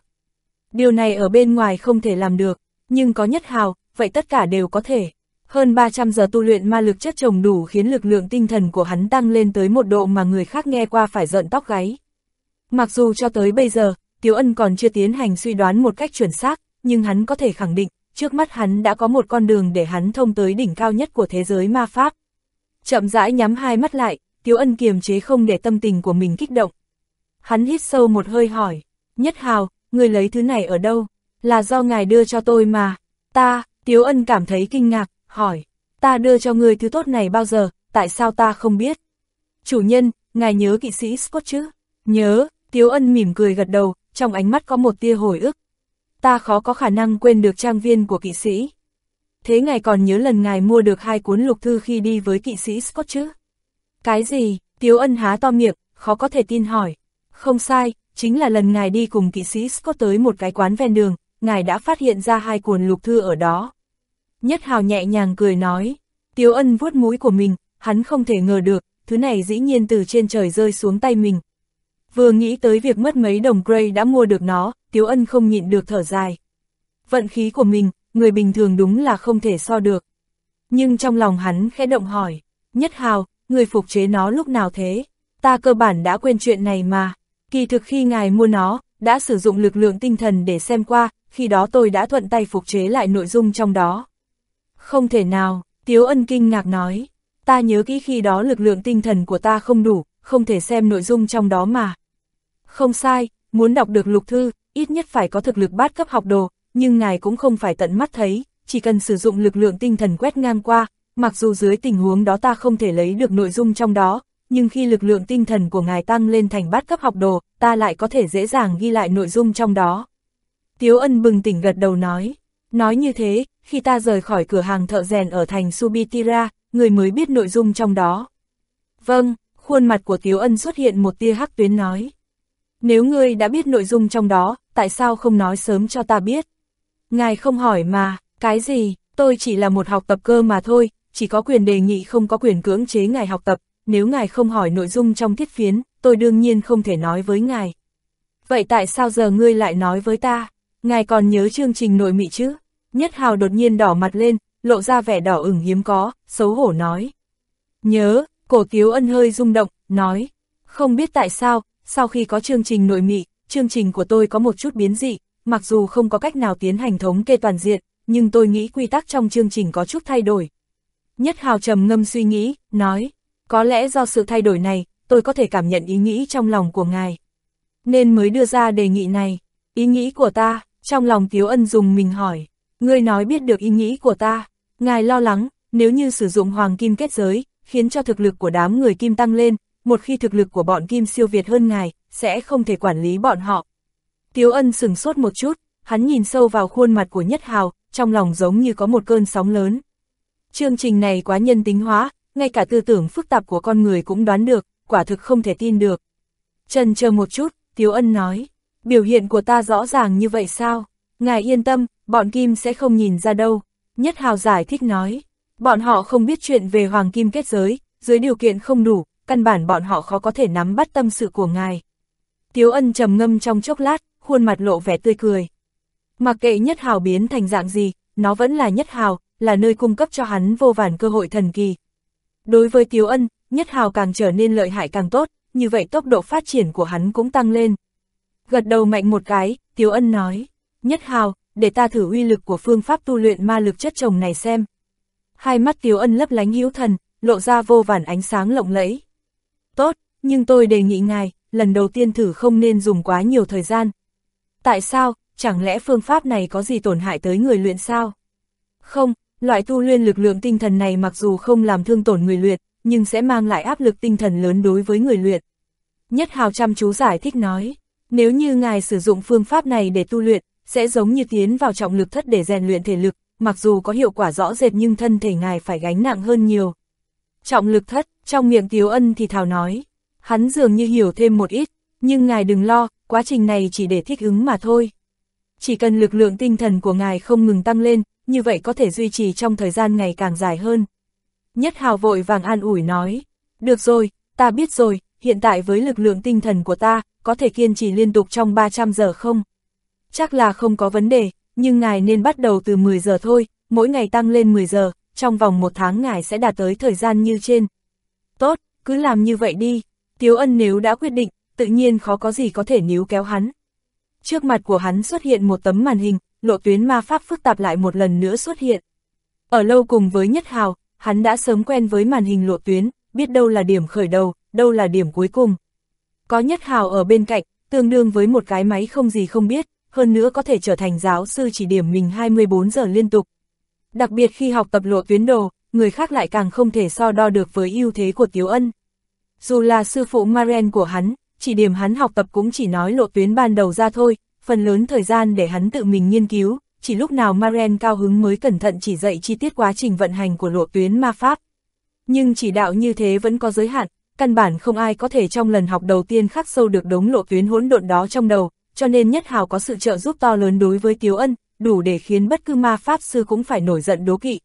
Điều này ở bên ngoài không thể làm được, nhưng có Nhất Hào, vậy tất cả đều có thể. Hơn 300 giờ tu luyện ma lực chất chồng đủ khiến lực lượng tinh thần của hắn tăng lên tới một độ mà người khác nghe qua phải giận tóc gáy. Mặc dù cho tới bây giờ, Tiếu Ân còn chưa tiến hành suy đoán một cách chuẩn xác, nhưng hắn có thể khẳng định, trước mắt hắn đã có một con đường để hắn thông tới đỉnh cao nhất của thế giới ma pháp. Chậm rãi nhắm hai mắt lại, Tiếu Ân kiềm chế không để tâm tình của mình kích động. Hắn hít sâu một hơi hỏi, Nhất Hào, người lấy thứ này ở đâu? Là do ngài đưa cho tôi mà. Ta, Tiếu Ân cảm thấy kinh ngạc, hỏi, ta đưa cho người thứ tốt này bao giờ, tại sao ta không biết? Chủ nhân, ngài nhớ kỵ sĩ Scott chứ? Nhớ, Tiếu Ân mỉm cười gật đầu, trong ánh mắt có một tia hồi ức. Ta khó có khả năng quên được trang viên của kỵ sĩ. Thế ngài còn nhớ lần ngài mua được hai cuốn lục thư khi đi với kỵ sĩ Scott chứ? Cái gì? Tiếu Ân há to miệng, khó có thể tin hỏi. Không sai, chính là lần ngài đi cùng kỵ sĩ Scott tới một cái quán ven đường, ngài đã phát hiện ra hai cuốn lục thư ở đó. Nhất Hào nhẹ nhàng cười nói, Tiếu Ân vuốt mũi của mình, hắn không thể ngờ được, thứ này dĩ nhiên từ trên trời rơi xuống tay mình. Vừa nghĩ tới việc mất mấy đồng Gray đã mua được nó, Tiếu Ân không nhịn được thở dài. Vận khí của mình, người bình thường đúng là không thể so được. Nhưng trong lòng hắn khẽ động hỏi, Nhất Hào, người phục chế nó lúc nào thế? Ta cơ bản đã quên chuyện này mà. Kỳ thực khi ngài mua nó, đã sử dụng lực lượng tinh thần để xem qua, khi đó tôi đã thuận tay phục chế lại nội dung trong đó. Không thể nào, Tiếu Ân kinh ngạc nói, ta nhớ kỹ khi đó lực lượng tinh thần của ta không đủ, không thể xem nội dung trong đó mà. Không sai, muốn đọc được lục thư, ít nhất phải có thực lực bát cấp học đồ, nhưng ngài cũng không phải tận mắt thấy, chỉ cần sử dụng lực lượng tinh thần quét ngang qua, mặc dù dưới tình huống đó ta không thể lấy được nội dung trong đó, nhưng khi lực lượng tinh thần của ngài tăng lên thành bát cấp học đồ, ta lại có thể dễ dàng ghi lại nội dung trong đó. Tiếu ân bừng tỉnh gật đầu nói, nói như thế, khi ta rời khỏi cửa hàng thợ rèn ở thành Subitira, người mới biết nội dung trong đó. Vâng, khuôn mặt của Tiếu ân xuất hiện một tia hắc tuyến nói. Nếu ngươi đã biết nội dung trong đó, tại sao không nói sớm cho ta biết? Ngài không hỏi mà, cái gì, tôi chỉ là một học tập cơ mà thôi, chỉ có quyền đề nghị không có quyền cưỡng chế ngài học tập, nếu ngài không hỏi nội dung trong thiết phiến, tôi đương nhiên không thể nói với ngài. Vậy tại sao giờ ngươi lại nói với ta? Ngài còn nhớ chương trình nội mị chứ? Nhất Hào đột nhiên đỏ mặt lên, lộ ra vẻ đỏ ửng hiếm có, xấu hổ nói. Nhớ, cổ tiếu ân hơi rung động, nói. Không biết tại sao, sau khi có chương trình nội mị, chương trình của tôi có một chút biến dị, mặc dù không có cách nào tiến hành thống kê toàn diện, nhưng tôi nghĩ quy tắc trong chương trình có chút thay đổi. Nhất Hào trầm ngâm suy nghĩ, nói, có lẽ do sự thay đổi này, tôi có thể cảm nhận ý nghĩ trong lòng của ngài. Nên mới đưa ra đề nghị này, ý nghĩ của ta, trong lòng Tiếu Ân dùng mình hỏi, ngươi nói biết được ý nghĩ của ta, ngài lo lắng, nếu như sử dụng hoàng kim kết giới, khiến cho thực lực của đám người kim tăng lên, một khi thực lực của bọn kim siêu việt hơn ngài, sẽ không thể quản lý bọn họ. Tiếu Ân sừng sốt một chút, hắn nhìn sâu vào khuôn mặt của Nhất Hào, trong lòng giống như có một cơn sóng lớn. Chương trình này quá nhân tính hóa, ngay cả tư tưởng phức tạp của con người cũng đoán được, quả thực không thể tin được. Trần chờ một chút, Tiếu Ân nói, biểu hiện của ta rõ ràng như vậy sao? Ngài yên tâm, bọn Kim sẽ không nhìn ra đâu. Nhất Hào giải thích nói, bọn họ không biết chuyện về Hoàng Kim kết giới, dưới điều kiện không đủ, căn bản bọn họ khó có thể nắm bắt tâm sự của ngài. Tiếu Ân trầm ngâm trong chốc lát, khuôn mặt lộ vẻ tươi cười. Mặc kệ Nhất Hào biến thành dạng gì, nó vẫn là Nhất Hào, là nơi cung cấp cho hắn vô vàn cơ hội thần kỳ. Đối với Tiếu Ân, Nhất Hào càng trở nên lợi hại càng tốt, như vậy tốc độ phát triển của hắn cũng tăng lên. Gật đầu mạnh một cái, Tiếu Ân nói, Nhất Hào, để ta thử uy lực của phương pháp tu luyện ma lực chất chồng này xem. Hai mắt Tiếu Ân lấp lánh hữu thần, lộ ra vô vàn ánh sáng lộng lẫy. Tốt, nhưng tôi đề nghị ngài, lần đầu tiên thử không nên dùng quá nhiều thời gian. Tại sao, chẳng lẽ phương pháp này có gì tổn hại tới người luyện sao? Không, loại tu luyện lực lượng tinh thần này mặc dù không làm thương tổn người luyện, nhưng sẽ mang lại áp lực tinh thần lớn đối với người luyện. Nhất hào chăm chú giải thích nói, nếu như ngài sử dụng phương pháp này để tu luyện, sẽ giống như tiến vào trọng lực thất để rèn luyện thể lực, mặc dù có hiệu quả rõ rệt nhưng thân thể ngài phải gánh nặng hơn nhiều. Trọng lực thất, trong miệng Tiếu Ân thì thảo nói, hắn dường như hiểu thêm một ít, nhưng ngài đừng lo, quá trình này chỉ để thích ứng mà thôi. Chỉ cần lực lượng tinh thần của ngài không ngừng tăng lên, như vậy có thể duy trì trong thời gian ngày càng dài hơn. Nhất hào vội vàng an ủi nói, được rồi, ta biết rồi, hiện tại với lực lượng tinh thần của ta, có thể kiên trì liên tục trong 300 giờ không? Chắc là không có vấn đề, nhưng ngài nên bắt đầu từ 10 giờ thôi, mỗi ngày tăng lên 10 giờ, trong vòng một tháng ngài sẽ đạt tới thời gian như trên. Tốt, cứ làm như vậy đi, Tiếu Ân nếu đã quyết định, tự nhiên khó có gì có thể níu kéo hắn. Trước mặt của hắn xuất hiện một tấm màn hình, lộ tuyến ma pháp phức tạp lại một lần nữa xuất hiện. Ở lâu cùng với Nhất Hào, hắn đã sớm quen với màn hình lộ tuyến, biết đâu là điểm khởi đầu, đâu là điểm cuối cùng. Có Nhất Hào ở bên cạnh, tương đương với một cái máy không gì không biết, hơn nữa có thể trở thành giáo sư chỉ điểm mình 24 giờ liên tục. Đặc biệt khi học tập lộ tuyến đồ, người khác lại càng không thể so đo được với ưu thế của Tiếu Ân. Dù là sư phụ Maren của hắn, chỉ điểm hắn học tập cũng chỉ nói lộ tuyến ban đầu ra thôi, phần lớn thời gian để hắn tự mình nghiên cứu, chỉ lúc nào Maren cao hứng mới cẩn thận chỉ dạy chi tiết quá trình vận hành của lộ tuyến ma pháp. Nhưng chỉ đạo như thế vẫn có giới hạn, căn bản không ai có thể trong lần học đầu tiên khắc sâu được đống lộ tuyến hỗn độn đó trong đầu, cho nên Nhất Hào có sự trợ giúp to lớn đối với Tiếu Ân, đủ để khiến bất cứ ma pháp sư cũng phải nổi giận đố kỵ.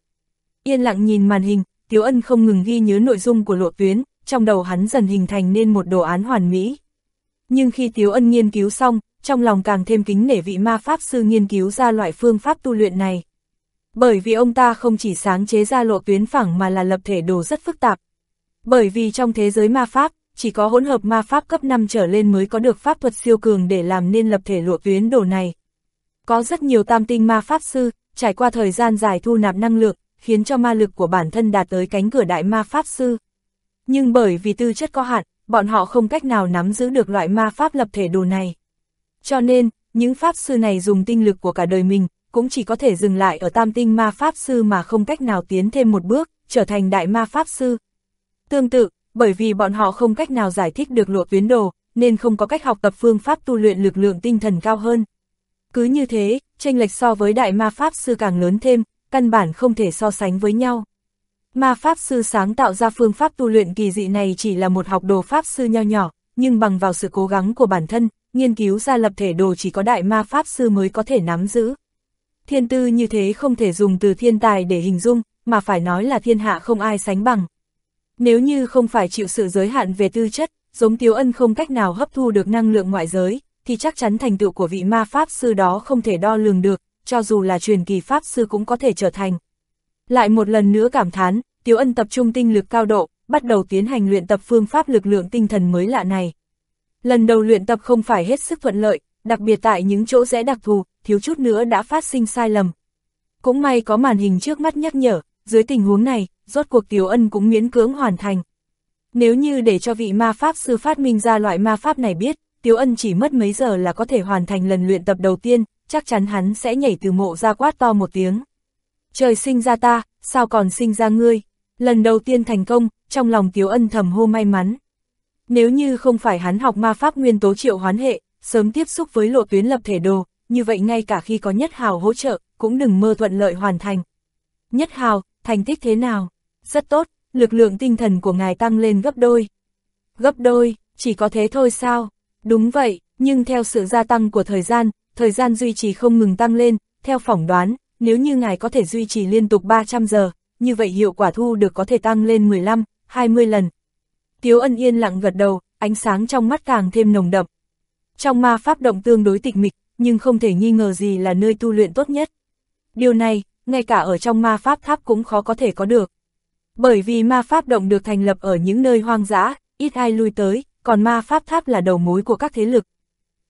Yên lặng nhìn màn hình, Tiếu Ân không ngừng ghi nhớ nội dung của lộ tuyến, trong đầu hắn dần hình thành nên một đồ án hoàn mỹ. Nhưng khi Tiếu Ân nghiên cứu xong, trong lòng càng thêm kính nể vị ma pháp sư nghiên cứu ra loại phương pháp tu luyện này. Bởi vì ông ta không chỉ sáng chế ra lộ tuyến phẳng mà là lập thể đồ rất phức tạp. Bởi vì trong thế giới ma pháp, chỉ có hỗn hợp ma pháp cấp 5 trở lên mới có được pháp thuật siêu cường để làm nên lập thể lộ tuyến đồ này. Có rất nhiều tam tinh ma pháp sư, trải qua thời gian dài thu nạp năng lượng, khiến cho ma lực của bản thân đạt tới cánh cửa đại ma pháp sư. Nhưng bởi vì tư chất có hạn, bọn họ không cách nào nắm giữ được loại ma pháp lập thể đồ này. Cho nên, những pháp sư này dùng tinh lực của cả đời mình, cũng chỉ có thể dừng lại ở tam tinh ma pháp sư mà không cách nào tiến thêm một bước, trở thành đại ma pháp sư. Tương tự, bởi vì bọn họ không cách nào giải thích được lộ tuyến đồ, nên không có cách học tập phương pháp tu luyện lực lượng tinh thần cao hơn. Cứ như thế, tranh lệch so với đại ma pháp sư càng lớn thêm, căn bản không thể so sánh với nhau. Ma pháp sư sáng tạo ra phương pháp tu luyện kỳ dị này chỉ là một học đồ pháp sư nho nhỏ, nhưng bằng vào sự cố gắng của bản thân, nghiên cứu ra lập thể đồ chỉ có đại ma pháp sư mới có thể nắm giữ. Thiên tư như thế không thể dùng từ thiên tài để hình dung, mà phải nói là thiên hạ không ai sánh bằng. Nếu như không phải chịu sự giới hạn về tư chất, giống Tiếu Ân không cách nào hấp thu được năng lượng ngoại giới, thì chắc chắn thành tựu của vị ma pháp sư đó không thể đo lường được, cho dù là truyền kỳ pháp sư cũng có thể trở thành. Lại một lần nữa cảm thán, Tiếu Ân tập trung tinh lực cao độ, bắt đầu tiến hành luyện tập phương pháp lực lượng tinh thần mới lạ này. Lần đầu luyện tập không phải hết sức thuận lợi, đặc biệt tại những chỗ rẽ đặc thù, thiếu chút nữa đã phát sinh sai lầm. Cũng may có màn hình trước mắt nhắc nhở, dưới tình huống này, rốt cuộc Tiếu Ân cũng miễn cưỡng hoàn thành. Nếu như để cho vị ma pháp sư phát minh ra loại ma pháp này biết, Tiếu Ân chỉ mất mấy giờ là có thể hoàn thành lần luyện tập đầu tiên, chắc chắn hắn sẽ nhảy từ mộ ra quát to một tiếng. Trời sinh ra ta, sao còn sinh ra ngươi? Lần đầu tiên thành công, trong lòng Tiếu Ân thầm hô may mắn. Nếu như không phải hắn học ma pháp nguyên tố triệu hoán hệ, sớm tiếp xúc với lộ tuyến lập thể đồ, như vậy ngay cả khi có nhất hào hỗ trợ, cũng đừng mơ thuận lợi hoàn thành. Nhất hào, thành tích thế nào? Rất tốt, lực lượng tinh thần của ngài tăng lên gấp đôi. Gấp đôi, chỉ có thế thôi sao? Đúng vậy, nhưng theo sự gia tăng của thời gian, thời gian duy trì không ngừng tăng lên, theo phỏng đoán, nếu như ngài có thể duy trì liên tục 300 giờ, như vậy hiệu quả thu được có thể tăng lên 15, 20 lần. Tiếu ân yên lặng gật đầu, ánh sáng trong mắt càng thêm nồng đậm. Trong ma pháp động tương đối tịch mịch, nhưng không thể nghi ngờ gì là nơi tu luyện tốt nhất. Điều này, ngay cả ở trong ma pháp tháp cũng khó có thể có được. Bởi vì ma pháp động được thành lập ở những nơi hoang dã, ít ai lui tới, còn ma pháp tháp là đầu mối của các thế lực.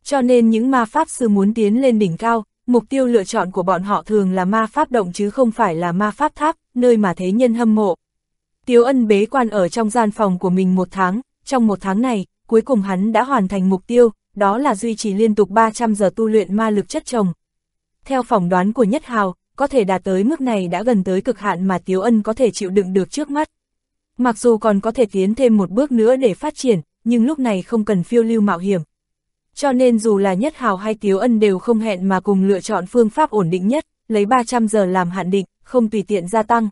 Cho nên những ma pháp sư muốn tiến lên đỉnh cao, mục tiêu lựa chọn của bọn họ thường là ma pháp động chứ không phải là ma pháp tháp, nơi mà thế nhân hâm mộ. Tiếu ân bế quan ở trong gian phòng của mình một tháng, trong một tháng này, cuối cùng hắn đã hoàn thành mục tiêu, đó là duy trì liên tục 300 giờ tu luyện ma lực chất trồng. Theo phỏng đoán của Nhất Hào, có thể đạt tới mức này đã gần tới cực hạn mà Tiếu Ân có thể chịu đựng được trước mắt. Mặc dù còn có thể tiến thêm một bước nữa để phát triển, nhưng lúc này không cần phiêu lưu mạo hiểm. Cho nên dù là Nhất Hào hay Tiếu Ân đều không hẹn mà cùng lựa chọn phương pháp ổn định nhất, lấy 300 giờ làm hạn định, không tùy tiện gia tăng.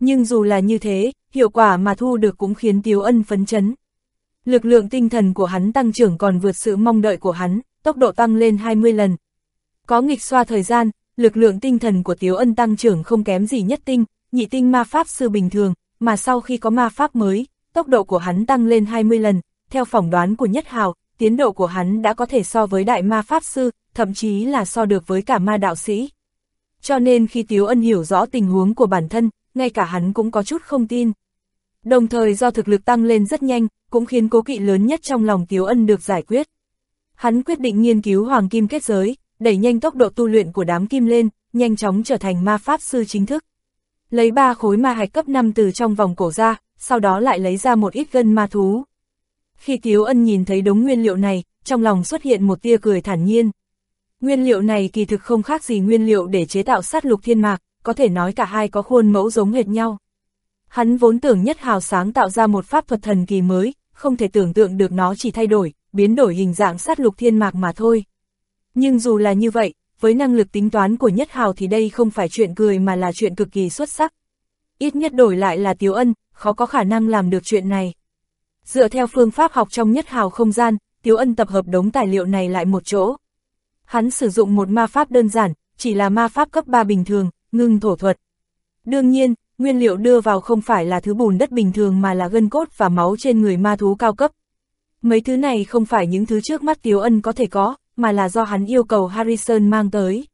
Nhưng dù là như thế, hiệu quả mà thu được cũng khiến Tiếu Ân phấn chấn. Lực lượng tinh thần của hắn tăng trưởng còn vượt sự mong đợi của hắn, tốc độ tăng lên 20 lần. Có nghịch xoa thời gian, lực lượng tinh thần của Tiếu Ân tăng trưởng không kém gì nhất tinh, nhị tinh ma pháp sư bình thường, mà sau khi có ma pháp mới, tốc độ của hắn tăng lên 20 lần, theo phỏng đoán của Nhất Hào, tiến độ của hắn đã có thể so với đại ma pháp sư, thậm chí là so được với cả ma đạo sĩ. Cho nên khi Tiếu Ân hiểu rõ tình huống của bản thân, ngay cả hắn cũng có chút không tin. Đồng thời do thực lực tăng lên rất nhanh, cũng khiến cố kỵ lớn nhất trong lòng Tiếu Ân được giải quyết. Hắn quyết định nghiên cứu hoàng kim kết giới, đẩy nhanh tốc độ tu luyện của đám kim lên, nhanh chóng trở thành ma pháp sư chính thức. Lấy ba khối ma hạch cấp 5 từ trong vòng cổ ra, sau đó lại lấy ra một ít gân ma thú. Khi Tiếu Ân nhìn thấy đống nguyên liệu này, trong lòng xuất hiện một tia cười thản nhiên. Nguyên liệu này kỳ thực không khác gì nguyên liệu để chế tạo sát lục thiên mạc, có thể nói cả hai có khuôn mẫu giống hệt nhau. Hắn vốn tưởng nhất hào sáng tạo ra một pháp thuật thần kỳ mới, không thể tưởng tượng được nó chỉ thay đổi, biến đổi hình dạng sát lục thiên mạc mà thôi. Nhưng dù là như vậy, với năng lực tính toán của nhất hào thì đây không phải chuyện cười mà là chuyện cực kỳ xuất sắc. Ít nhất đổi lại là Tiếu Ân, khó có khả năng làm được chuyện này. Dựa theo phương pháp học trong nhất hào không gian, Tiếu Ân tập hợp đống tài liệu này lại một chỗ. Hắn sử dụng một ma pháp đơn giản, chỉ là ma pháp cấp 3 bình thường, ngưng thổ thuật. Đương nhiên, nguyên liệu đưa vào không phải là thứ bùn đất bình thường mà là gân cốt và máu trên người ma thú cao cấp. Mấy thứ này không phải những thứ trước mắt Tiếu Ân có thể có, mà là do hắn yêu cầu Harrison mang tới.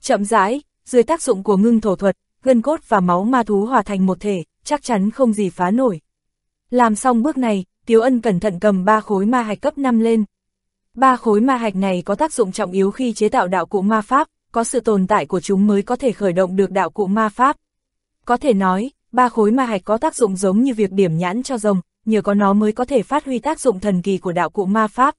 Chậm rãi, dưới tác dụng của ngưng thổ thuật, gân cốt và máu ma thú hòa thành một thể, chắc chắn không gì phá nổi. Làm xong bước này, Tiếu Ân cẩn thận cầm ba khối ma hạch cấp 5 lên. Ba khối ma hạch này có tác dụng trọng yếu khi chế tạo đạo cụ ma pháp, có sự tồn tại của chúng mới có thể khởi động được đạo cụ ma pháp. Có thể nói, ba khối ma hạch có tác dụng giống như việc điểm nhãn cho rồng, nhờ có nó mới có thể phát huy tác dụng thần kỳ của đạo cụ ma pháp.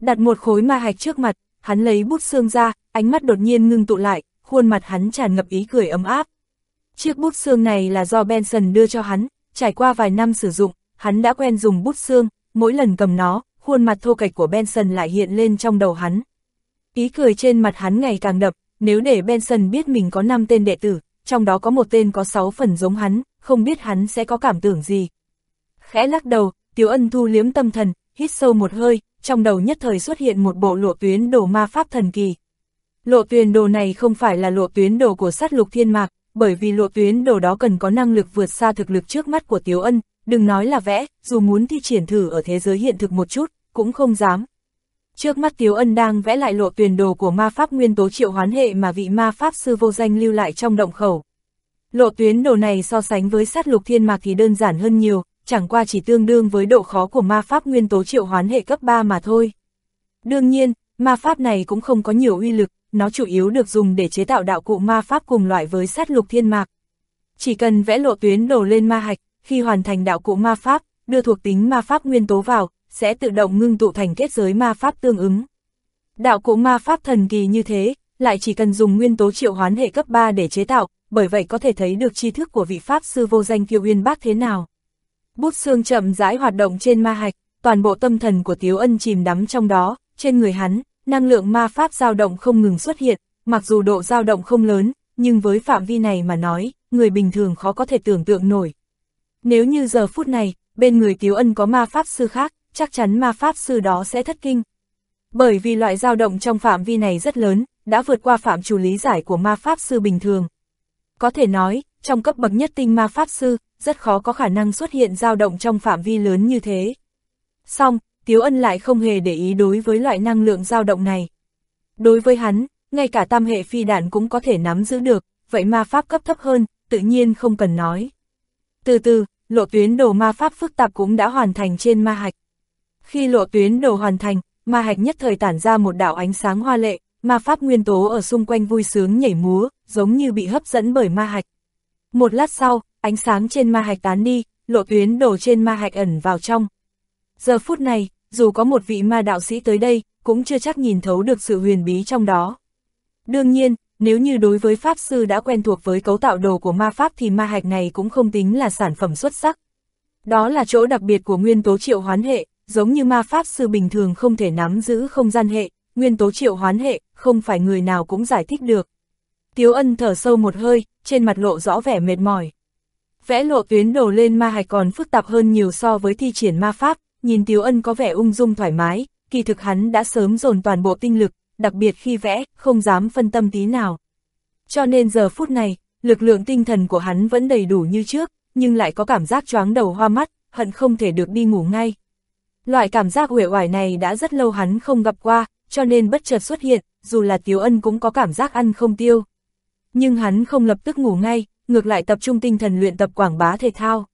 Đặt một khối ma hạch trước mặt, hắn lấy bút xương ra, ánh mắt đột nhiên ngưng tụ lại, khuôn mặt hắn tràn ngập ý cười ấm áp. Chiếc bút xương này là do Benson đưa cho hắn, trải qua vài năm sử dụng, hắn đã quen dùng bút xương, mỗi lần cầm nó, khuôn mặt thô kệch của Benson lại hiện lên trong đầu hắn. Ý cười trên mặt hắn ngày càng đập, nếu để Benson biết mình có 5 tên đệ tử, trong đó có một tên có 6 phần giống hắn, không biết hắn sẽ có cảm tưởng gì. Khẽ lắc đầu, Tiếu Ân thu liếm tâm thần, hít sâu một hơi, trong đầu nhất thời xuất hiện một bộ lộ tuyến đồ ma pháp thần kỳ. Lộ tuyến đồ này không phải là lộ tuyến đồ của sát lục thiên mạc, bởi vì lộ tuyến đồ đó cần có năng lực vượt xa thực lực trước mắt của Tiếu Ân, đừng nói là vẽ, dù muốn thi triển thử ở thế giới hiện thực một chút, cũng không dám. Trước mắt Tiếu Ân đang vẽ lại lộ tuyển đồ của ma pháp nguyên tố triệu hoán hệ mà vị ma pháp sư vô danh lưu lại trong động khẩu. Lộ tuyến đồ này so sánh với sát lục thiên mạc thì đơn giản hơn nhiều, chẳng qua chỉ tương đương với độ khó của ma pháp nguyên tố triệu hoán hệ cấp 3 mà thôi. Đương nhiên, ma pháp này cũng không có nhiều uy lực, nó chủ yếu được dùng để chế tạo đạo cụ ma pháp cùng loại với sát lục thiên mạc. Chỉ cần vẽ lộ tuyến đồ lên ma hạch, khi hoàn thành đạo cụ ma pháp, đưa thuộc tính ma pháp nguyên tố vào, sẽ tự động ngưng tụ thành kết giới ma pháp tương ứng. Đạo cụ ma pháp thần kỳ như thế, lại chỉ cần dùng nguyên tố triệu hoán hệ cấp 3 để chế tạo, bởi vậy có thể thấy được tri thức của vị pháp sư vô danh kiêu uyên bác thế nào. Bút xương chậm rãi hoạt động trên ma hạch, toàn bộ tâm thần của Tiếu Ân chìm đắm trong đó, trên người hắn, năng lượng ma pháp dao động không ngừng xuất hiện, mặc dù độ dao động không lớn, nhưng với phạm vi này mà nói, người bình thường khó có thể tưởng tượng nổi. Nếu như giờ phút này, bên người Tiếu Ân có ma pháp sư khác, chắc chắn ma pháp sư đó sẽ thất kinh. Bởi vì loại dao động trong phạm vi này rất lớn, đã vượt qua phạm chủ lý giải của ma pháp sư bình thường. Có thể nói, trong cấp bậc nhất tinh ma pháp sư, rất khó có khả năng xuất hiện dao động trong phạm vi lớn như thế. Xong, Tiếu Ân lại không hề để ý đối với loại năng lượng dao động này. Đối với hắn, ngay cả tam hệ phi đạn cũng có thể nắm giữ được, vậy ma pháp cấp thấp hơn, tự nhiên không cần nói. Từ từ, lộ tuyến đồ ma pháp phức tạp cũng đã hoàn thành trên ma hạch. Khi lộ tuyến đồ hoàn thành, ma hạch nhất thời tản ra một đạo ánh sáng hoa lệ, ma pháp nguyên tố ở xung quanh vui sướng nhảy múa, giống như bị hấp dẫn bởi ma hạch. Một lát sau, ánh sáng trên ma hạch tán đi, lộ tuyến đồ trên ma hạch ẩn vào trong. Giờ phút này, dù có một vị ma đạo sĩ tới đây, cũng chưa chắc nhìn thấu được sự huyền bí trong đó. Đương nhiên, nếu như đối với Pháp Sư đã quen thuộc với cấu tạo đồ của ma Pháp thì ma hạch này cũng không tính là sản phẩm xuất sắc. Đó là chỗ đặc biệt của nguyên tố triệu hoán hệ, giống như ma Pháp Sư bình thường không thể nắm giữ không gian hệ, nguyên tố triệu hoán hệ, không phải người nào cũng giải thích được. Tiếu ân thở sâu một hơi, trên mặt lộ rõ vẻ mệt mỏi. Vẽ lộ tuyến đồ lên ma hạch còn phức tạp hơn nhiều so với thi triển ma Pháp, nhìn Tiếu ân có vẻ ung dung thoải mái, kỳ thực hắn đã sớm dồn toàn bộ tinh lực, đặc biệt khi vẽ, không dám phân tâm tí nào. Cho nên giờ phút này, lực lượng tinh thần của hắn vẫn đầy đủ như trước, nhưng lại có cảm giác choáng đầu hoa mắt, hận không thể được đi ngủ ngay. Loại cảm giác uể oải này đã rất lâu hắn không gặp qua, cho nên bất chợt xuất hiện, dù là Tiếu Ân cũng có cảm giác ăn không tiêu. Nhưng hắn không lập tức ngủ ngay, ngược lại tập trung tinh thần luyện tập quảng bá thể thao.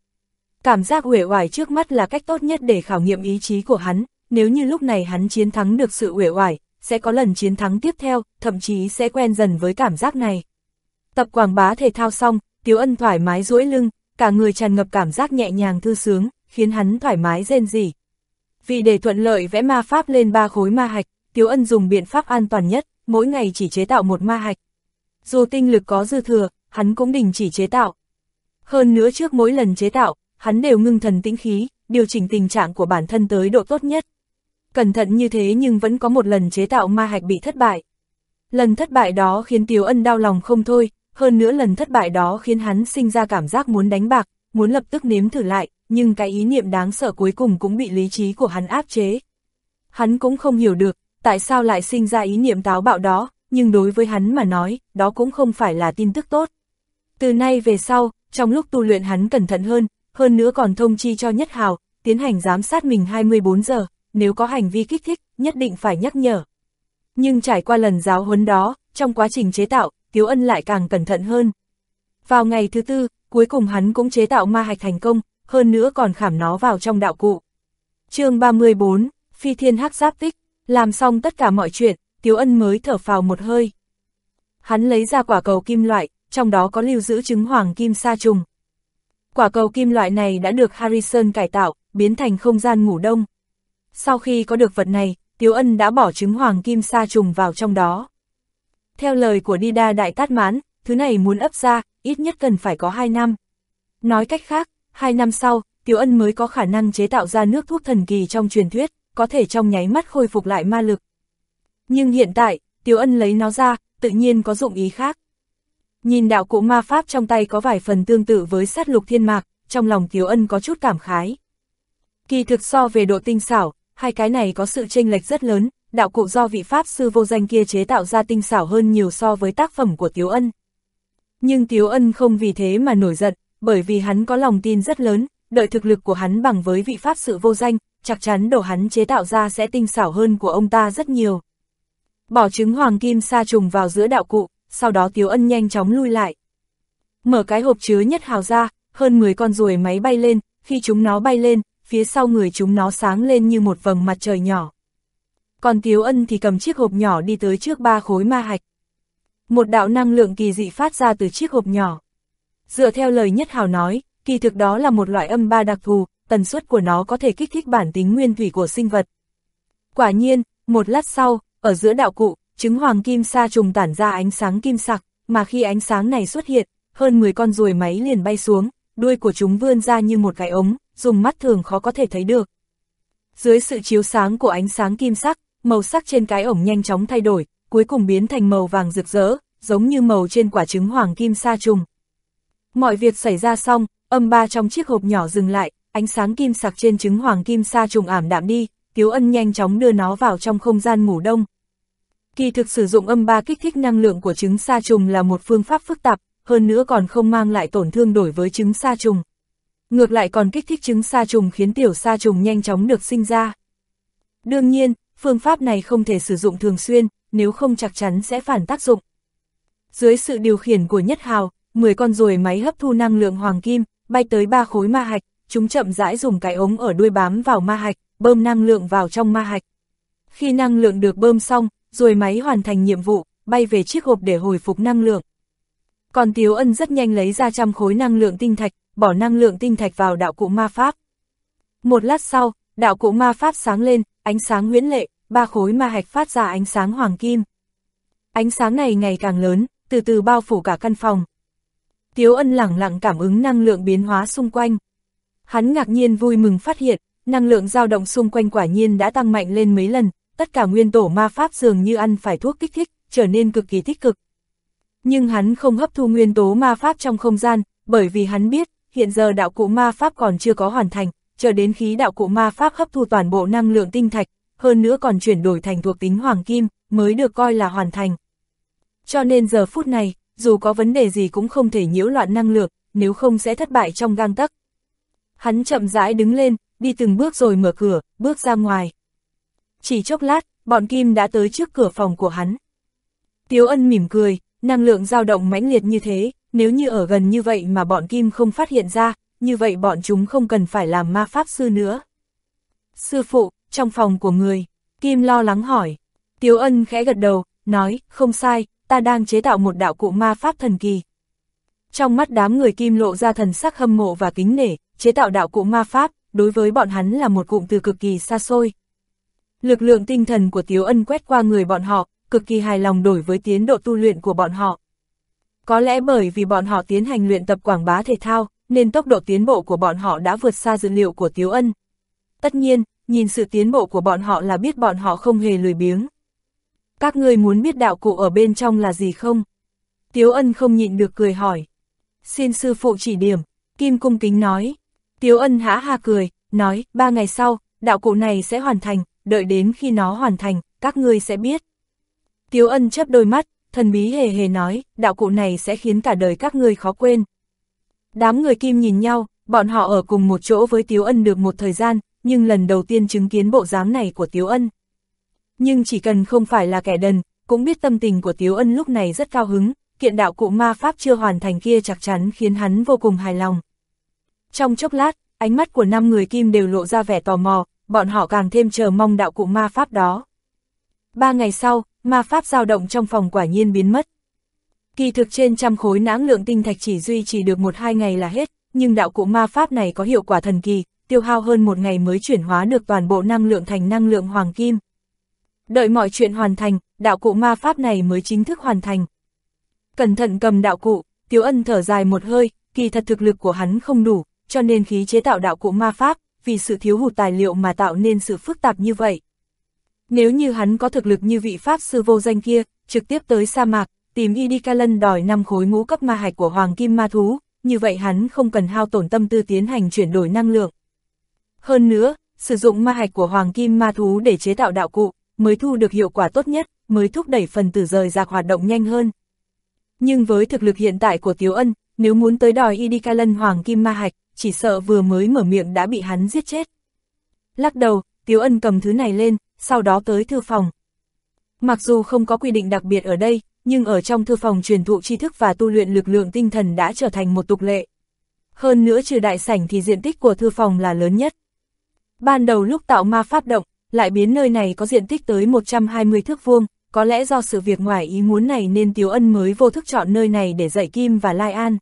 Cảm giác uể oải trước mắt là cách tốt nhất để khảo nghiệm ý chí của hắn, nếu như lúc này hắn chiến thắng được sự uể oải, sẽ có lần chiến thắng tiếp theo, thậm chí sẽ quen dần với cảm giác này. Tập quảng bá thể thao xong, Tiếu Ân thoải mái duỗi lưng, cả người tràn ngập cảm giác nhẹ nhàng thư sướng, khiến hắn thoải mái rên rỉ. Vì để thuận lợi vẽ ma pháp lên ba khối ma hạch, Tiếu Ân dùng biện pháp an toàn nhất, mỗi ngày chỉ chế tạo một ma hạch. Dù tinh lực có dư thừa, hắn cũng đình chỉ chế tạo. Hơn nữa trước mỗi lần chế tạo, hắn đều ngưng thần tĩnh khí, điều chỉnh tình trạng của bản thân tới độ tốt nhất. Cẩn thận như thế nhưng vẫn có một lần chế tạo ma hạch bị thất bại. Lần thất bại đó khiến Tiếu Ân đau lòng không thôi, hơn nữa lần thất bại đó khiến hắn sinh ra cảm giác muốn đánh bạc, muốn lập tức nếm thử lại, nhưng cái ý niệm đáng sợ cuối cùng cũng bị lý trí của hắn áp chế. Hắn cũng không hiểu được, tại sao lại sinh ra ý niệm táo bạo đó, nhưng đối với hắn mà nói, đó cũng không phải là tin tức tốt. Từ nay về sau, trong lúc tu luyện hắn cẩn thận hơn, hơn nữa còn thông chi cho Nhất Hào, tiến hành giám sát mình 24 giờ, nếu có hành vi kích thích, nhất định phải nhắc nhở. Nhưng trải qua lần giáo huấn đó, trong quá trình chế tạo, Tiếu Ân lại càng cẩn thận hơn. Vào ngày thứ tư, cuối cùng hắn cũng chế tạo ma hạch thành công, hơn nữa còn khảm nó vào trong đạo cụ. chương 34, Phi Thiên Hắc Giáp Tích, Làm xong tất cả mọi chuyện, Tiếu Ân mới thở phào một hơi. Hắn lấy ra quả cầu kim loại, trong đó có lưu giữ trứng hoàng kim sa trùng. Quả cầu kim loại này đã được Harrison cải tạo, biến thành không gian ngủ đông. Sau khi có được vật này, Tiếu Ân đã bỏ trứng hoàng kim sa trùng vào trong đó. Theo lời của Dida Đại Tát Mãn, thứ này muốn ấp ra, ít nhất cần phải có 2 năm. Nói cách khác, 2 năm sau, Tiếu Ân mới có khả năng chế tạo ra nước thuốc thần kỳ trong truyền thuyết, có thể trong nháy mắt khôi phục lại ma lực. Nhưng hiện tại, Tiếu Ân lấy nó ra, tự nhiên có dụng ý khác. Nhìn đạo cụ ma pháp trong tay có vài phần tương tự với sát lục thiên mạc, trong lòng Tiếu Ân có chút cảm khái. Kỳ thực so về độ tinh xảo, hai cái này có sự chênh lệch rất lớn, đạo cụ do vị pháp sư vô danh kia chế tạo ra tinh xảo hơn nhiều so với tác phẩm của Tiếu Ân. Nhưng Tiếu Ân không vì thế mà nổi giận, bởi vì hắn có lòng tin rất lớn, đợi thực lực của hắn bằng với vị pháp sự vô danh, chắc chắn đồ hắn chế tạo ra sẽ tinh xảo hơn của ông ta rất nhiều. Bỏ trứng hoàng kim sa trùng vào giữa đạo cụ, sau đó Tiếu Ân nhanh chóng lui lại. Mở cái hộp chứa nhất hào ra, hơn 10 con ruồi máy bay lên, khi chúng nó bay lên, phía sau người chúng nó sáng lên như một vầng mặt trời nhỏ. Còn Tiếu Ân thì cầm chiếc hộp nhỏ đi tới trước ba khối ma hạch. Một đạo năng lượng kỳ dị phát ra từ chiếc hộp nhỏ. Dựa theo lời nhất hào nói, kỳ thực đó là một loại âm ba đặc thù, tần suất của nó có thể kích thích bản tính nguyên thủy của sinh vật. Quả nhiên, một lát sau, ở giữa đạo cụ, trứng hoàng kim sa trùng tản ra ánh sáng kim sặc, mà khi ánh sáng này xuất hiện, hơn 10 con ruồi máy liền bay xuống, đuôi của chúng vươn ra như một cái ống, dùng mắt thường khó có thể thấy được. Dưới sự chiếu sáng của ánh sáng kim sắc, màu sắc trên cái ổng nhanh chóng thay đổi, cuối cùng biến thành màu vàng rực rỡ, giống như màu trên quả trứng hoàng kim sa trùng. Mọi việc xảy ra xong, âm ba trong chiếc hộp nhỏ dừng lại, ánh sáng kim sặc trên trứng hoàng kim sa trùng ảm đạm đi, Tiếu Ân nhanh chóng đưa nó vào trong không gian ngủ đông. Kỳ thực sử dụng âm ba kích thích năng lượng của trứng sa trùng là một phương pháp phức tạp, hơn nữa còn không mang lại tổn thương đổi với trứng sa trùng. Ngược lại còn kích thích trứng sa trùng khiến tiểu sa trùng nhanh chóng được sinh ra. Đương nhiên, phương pháp này không thể sử dụng thường xuyên, nếu không chắc chắn sẽ phản tác dụng. Dưới sự điều khiển của Nhất Hào, 10 con ruồi máy hấp thu năng lượng hoàng kim, bay tới ba khối ma hạch, chúng chậm rãi dùng cái ống ở đuôi bám vào ma hạch, bơm năng lượng vào trong ma hạch. Khi năng lượng được bơm xong, rồi máy hoàn thành nhiệm vụ, bay về chiếc hộp để hồi phục năng lượng. Còn Tiếu Ân rất nhanh lấy ra trăm khối năng lượng tinh thạch, bỏ năng lượng tinh thạch vào đạo cụ ma pháp. Một lát sau, đạo cụ ma pháp sáng lên, ánh sáng huyễn lệ, ba khối ma hạch phát ra ánh sáng hoàng kim. Ánh sáng này ngày càng lớn, từ từ bao phủ cả căn phòng. Tiếu Ân lẳng lặng cảm ứng năng lượng biến hóa xung quanh. Hắn ngạc nhiên vui mừng phát hiện, năng lượng dao động xung quanh quả nhiên đã tăng mạnh lên mấy lần, tất cả nguyên tổ ma pháp dường như ăn phải thuốc kích thích, trở nên cực kỳ tích cực. Nhưng hắn không hấp thu nguyên tố ma pháp trong không gian, bởi vì hắn biết, hiện giờ đạo cụ ma pháp còn chưa có hoàn thành, chờ đến khi đạo cụ ma pháp hấp thu toàn bộ năng lượng tinh thạch, hơn nữa còn chuyển đổi thành thuộc tính hoàng kim, mới được coi là hoàn thành. Cho nên giờ phút này, dù có vấn đề gì cũng không thể nhiễu loạn năng lượng, nếu không sẽ thất bại trong gang tắc. Hắn chậm rãi đứng lên, đi từng bước rồi mở cửa, bước ra ngoài. Chỉ chốc lát, bọn Kim đã tới trước cửa phòng của hắn. Tiếu ân mỉm cười, năng lượng dao động mãnh liệt như thế, nếu như ở gần như vậy mà bọn Kim không phát hiện ra, như vậy bọn chúng không cần phải làm ma pháp sư nữa. Sư phụ, trong phòng của người, Kim lo lắng hỏi. Tiếu ân khẽ gật đầu, nói, không sai, ta đang chế tạo một đạo cụ ma pháp thần kỳ. Trong mắt đám người Kim lộ ra thần sắc hâm mộ và kính nể, chế tạo đạo cụ ma pháp, đối với bọn hắn là một cụm từ cực kỳ xa xôi. Lực lượng tinh thần của Tiếu Ân quét qua người bọn họ, cực kỳ hài lòng đổi với tiến độ tu luyện của bọn họ. Có lẽ bởi vì bọn họ tiến hành luyện tập quảng bá thể thao, nên tốc độ tiến bộ của bọn họ đã vượt xa dữ liệu của Tiếu Ân. Tất nhiên, nhìn sự tiến bộ của bọn họ là biết bọn họ không hề lười biếng. Các người muốn biết đạo cụ ở bên trong là gì không? Tiếu Ân không nhịn được cười hỏi. Xin sư phụ chỉ điểm, Kim Cung Kính nói. Tiếu Ân hã ha cười, nói, ba ngày sau, đạo cụ này sẽ hoàn thành, đợi đến khi nó hoàn thành, các ngươi sẽ biết. Tiếu Ân chấp đôi mắt, thần bí hề hề nói, đạo cụ này sẽ khiến cả đời các ngươi khó quên. Đám người Kim nhìn nhau, bọn họ ở cùng một chỗ với Tiếu Ân được một thời gian, nhưng lần đầu tiên chứng kiến bộ dáng này của Tiếu Ân. Nhưng chỉ cần không phải là kẻ đần, cũng biết tâm tình của Tiếu Ân lúc này rất cao hứng, kiện đạo cụ ma pháp chưa hoàn thành kia chắc chắn khiến hắn vô cùng hài lòng. Trong chốc lát, ánh mắt của năm người kim đều lộ ra vẻ tò mò, bọn họ càng thêm chờ mong đạo cụ ma pháp đó. Ba ngày sau, ma pháp dao động trong phòng quả nhiên biến mất. Kỳ thực trên trăm khối nãng lượng tinh thạch chỉ duy trì được một hai ngày là hết, nhưng đạo cụ ma pháp này có hiệu quả thần kỳ, tiêu hao hơn một ngày mới chuyển hóa được toàn bộ năng lượng thành năng lượng hoàng kim. Đợi mọi chuyện hoàn thành, đạo cụ ma pháp này mới chính thức hoàn thành. Cẩn thận cầm đạo cụ, Tiếu Ân thở dài một hơi, kỳ thật thực lực của hắn không đủ, cho nên khí chế tạo đạo cụ ma pháp, vì sự thiếu hụt tài liệu mà tạo nên sự phức tạp như vậy. Nếu như hắn có thực lực như vị pháp sư vô danh kia, trực tiếp tới sa mạc, tìm Idikalan đòi 5 khối ngũ cấp ma hạch của Hoàng Kim Ma Thú, như vậy hắn không cần hao tổn tâm tư tiến hành chuyển đổi năng lượng. Hơn nữa, sử dụng ma hạch của Hoàng Kim Ma Thú để chế tạo đạo cụ, mới thu được hiệu quả tốt nhất, mới thúc đẩy phần tử rời rạc hoạt động nhanh hơn. Nhưng với thực lực hiện tại của Tiếu Ân, nếu muốn tới đòi Idikalan Hoàng Kim Ma Hạch, chỉ sợ vừa mới mở miệng đã bị hắn giết chết. Lắc đầu, Tiếu Ân cầm thứ này lên, sau đó tới thư phòng. Mặc dù không có quy định đặc biệt ở đây, nhưng ở trong thư phòng truyền thụ tri thức và tu luyện lực lượng tinh thần đã trở thành một tục lệ. Hơn nữa trừ đại sảnh thì diện tích của thư phòng là lớn nhất. Ban đầu lúc tạo ma pháp động, lại biến nơi này có diện tích tới 120 thước vuông, có lẽ do sự việc ngoài ý muốn này nên Tiếu Ân mới vô thức chọn nơi này để dạy Kim và Lai An.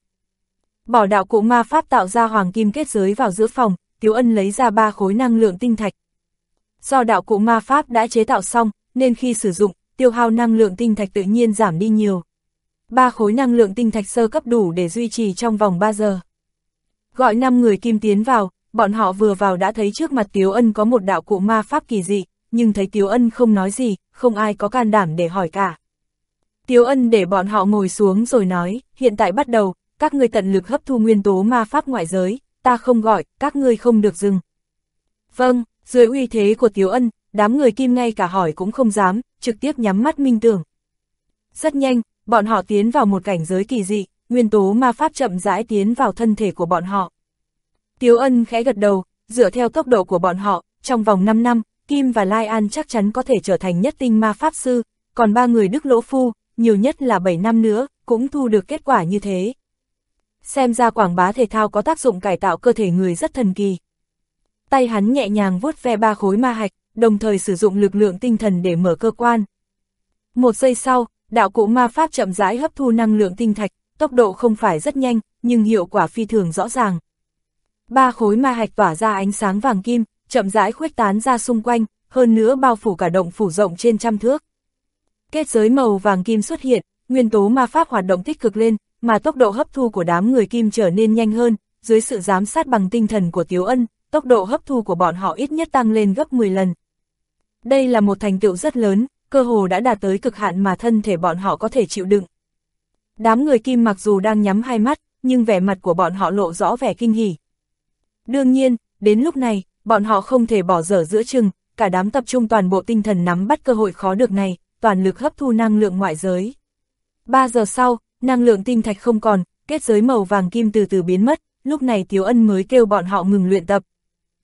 Bỏ đạo cụ ma pháp tạo ra hoàng kim kết giới vào giữa phòng, Tiếu Ân lấy ra ba khối năng lượng tinh thạch. Do đạo cụ ma pháp đã chế tạo xong, nên khi sử dụng, tiêu hao năng lượng tinh thạch tự nhiên giảm đi nhiều. Ba khối năng lượng tinh thạch sơ cấp đủ để duy trì trong vòng 3 giờ. Gọi 5 người kim tiến vào, bọn họ vừa vào đã thấy trước mặt Tiếu Ân có một đạo cụ ma pháp kỳ dị, nhưng thấy Tiếu Ân không nói gì, không ai có can đảm để hỏi cả. Tiếu Ân để bọn họ ngồi xuống rồi nói, hiện tại bắt đầu, các ngươi tận lực hấp thu nguyên tố ma pháp ngoại giới, ta không gọi, các ngươi không được dừng. Vâng, dưới uy thế của Tiếu Ân, đám người kim ngay cả hỏi cũng không dám, trực tiếp nhắm mắt minh tưởng. Rất nhanh, bọn họ tiến vào một cảnh giới kỳ dị, nguyên tố ma pháp chậm rãi tiến vào thân thể của bọn họ. Tiếu Ân khẽ gật đầu, dựa theo tốc độ của bọn họ, trong vòng 5 năm, Kim và Lai An chắc chắn có thể trở thành nhất tinh ma pháp sư, còn ba người Đức Lỗ Phu, nhiều nhất là 7 năm nữa, cũng thu được kết quả như thế. Xem ra quảng bá thể thao có tác dụng cải tạo cơ thể người rất thần kỳ. Tay hắn nhẹ nhàng vuốt ve ba khối ma hạch, đồng thời sử dụng lực lượng tinh thần để mở cơ quan. Một giây sau, đạo cụ ma pháp chậm rãi hấp thu năng lượng tinh thạch, tốc độ không phải rất nhanh, nhưng hiệu quả phi thường rõ ràng. Ba khối ma hạch tỏa ra ánh sáng vàng kim, chậm rãi khuếch tán ra xung quanh, hơn nữa bao phủ cả động phủ rộng trên trăm thước. Kết giới màu vàng kim xuất hiện, nguyên tố ma pháp hoạt động tích cực lên, mà tốc độ hấp thu của đám người kim trở nên nhanh hơn, dưới sự giám sát bằng tinh thần của Tiếu Ân, tốc độ hấp thu của bọn họ ít nhất tăng lên gấp 10 lần. Đây là một thành tựu rất lớn, cơ hồ đã đạt tới cực hạn mà thân thể bọn họ có thể chịu đựng. Đám người kim mặc dù đang nhắm hai mắt, nhưng vẻ mặt của bọn họ lộ rõ vẻ kinh hỉ. Đương nhiên, đến lúc này, bọn họ không thể bỏ dở giữa chừng, cả đám tập trung toàn bộ tinh thần nắm bắt cơ hội khó được này, toàn lực hấp thu năng lượng ngoại giới. 3 giờ sau, năng lượng tinh thạch không còn, kết giới màu vàng kim từ từ biến mất, lúc này Tiếu Ân mới kêu bọn họ ngừng luyện tập.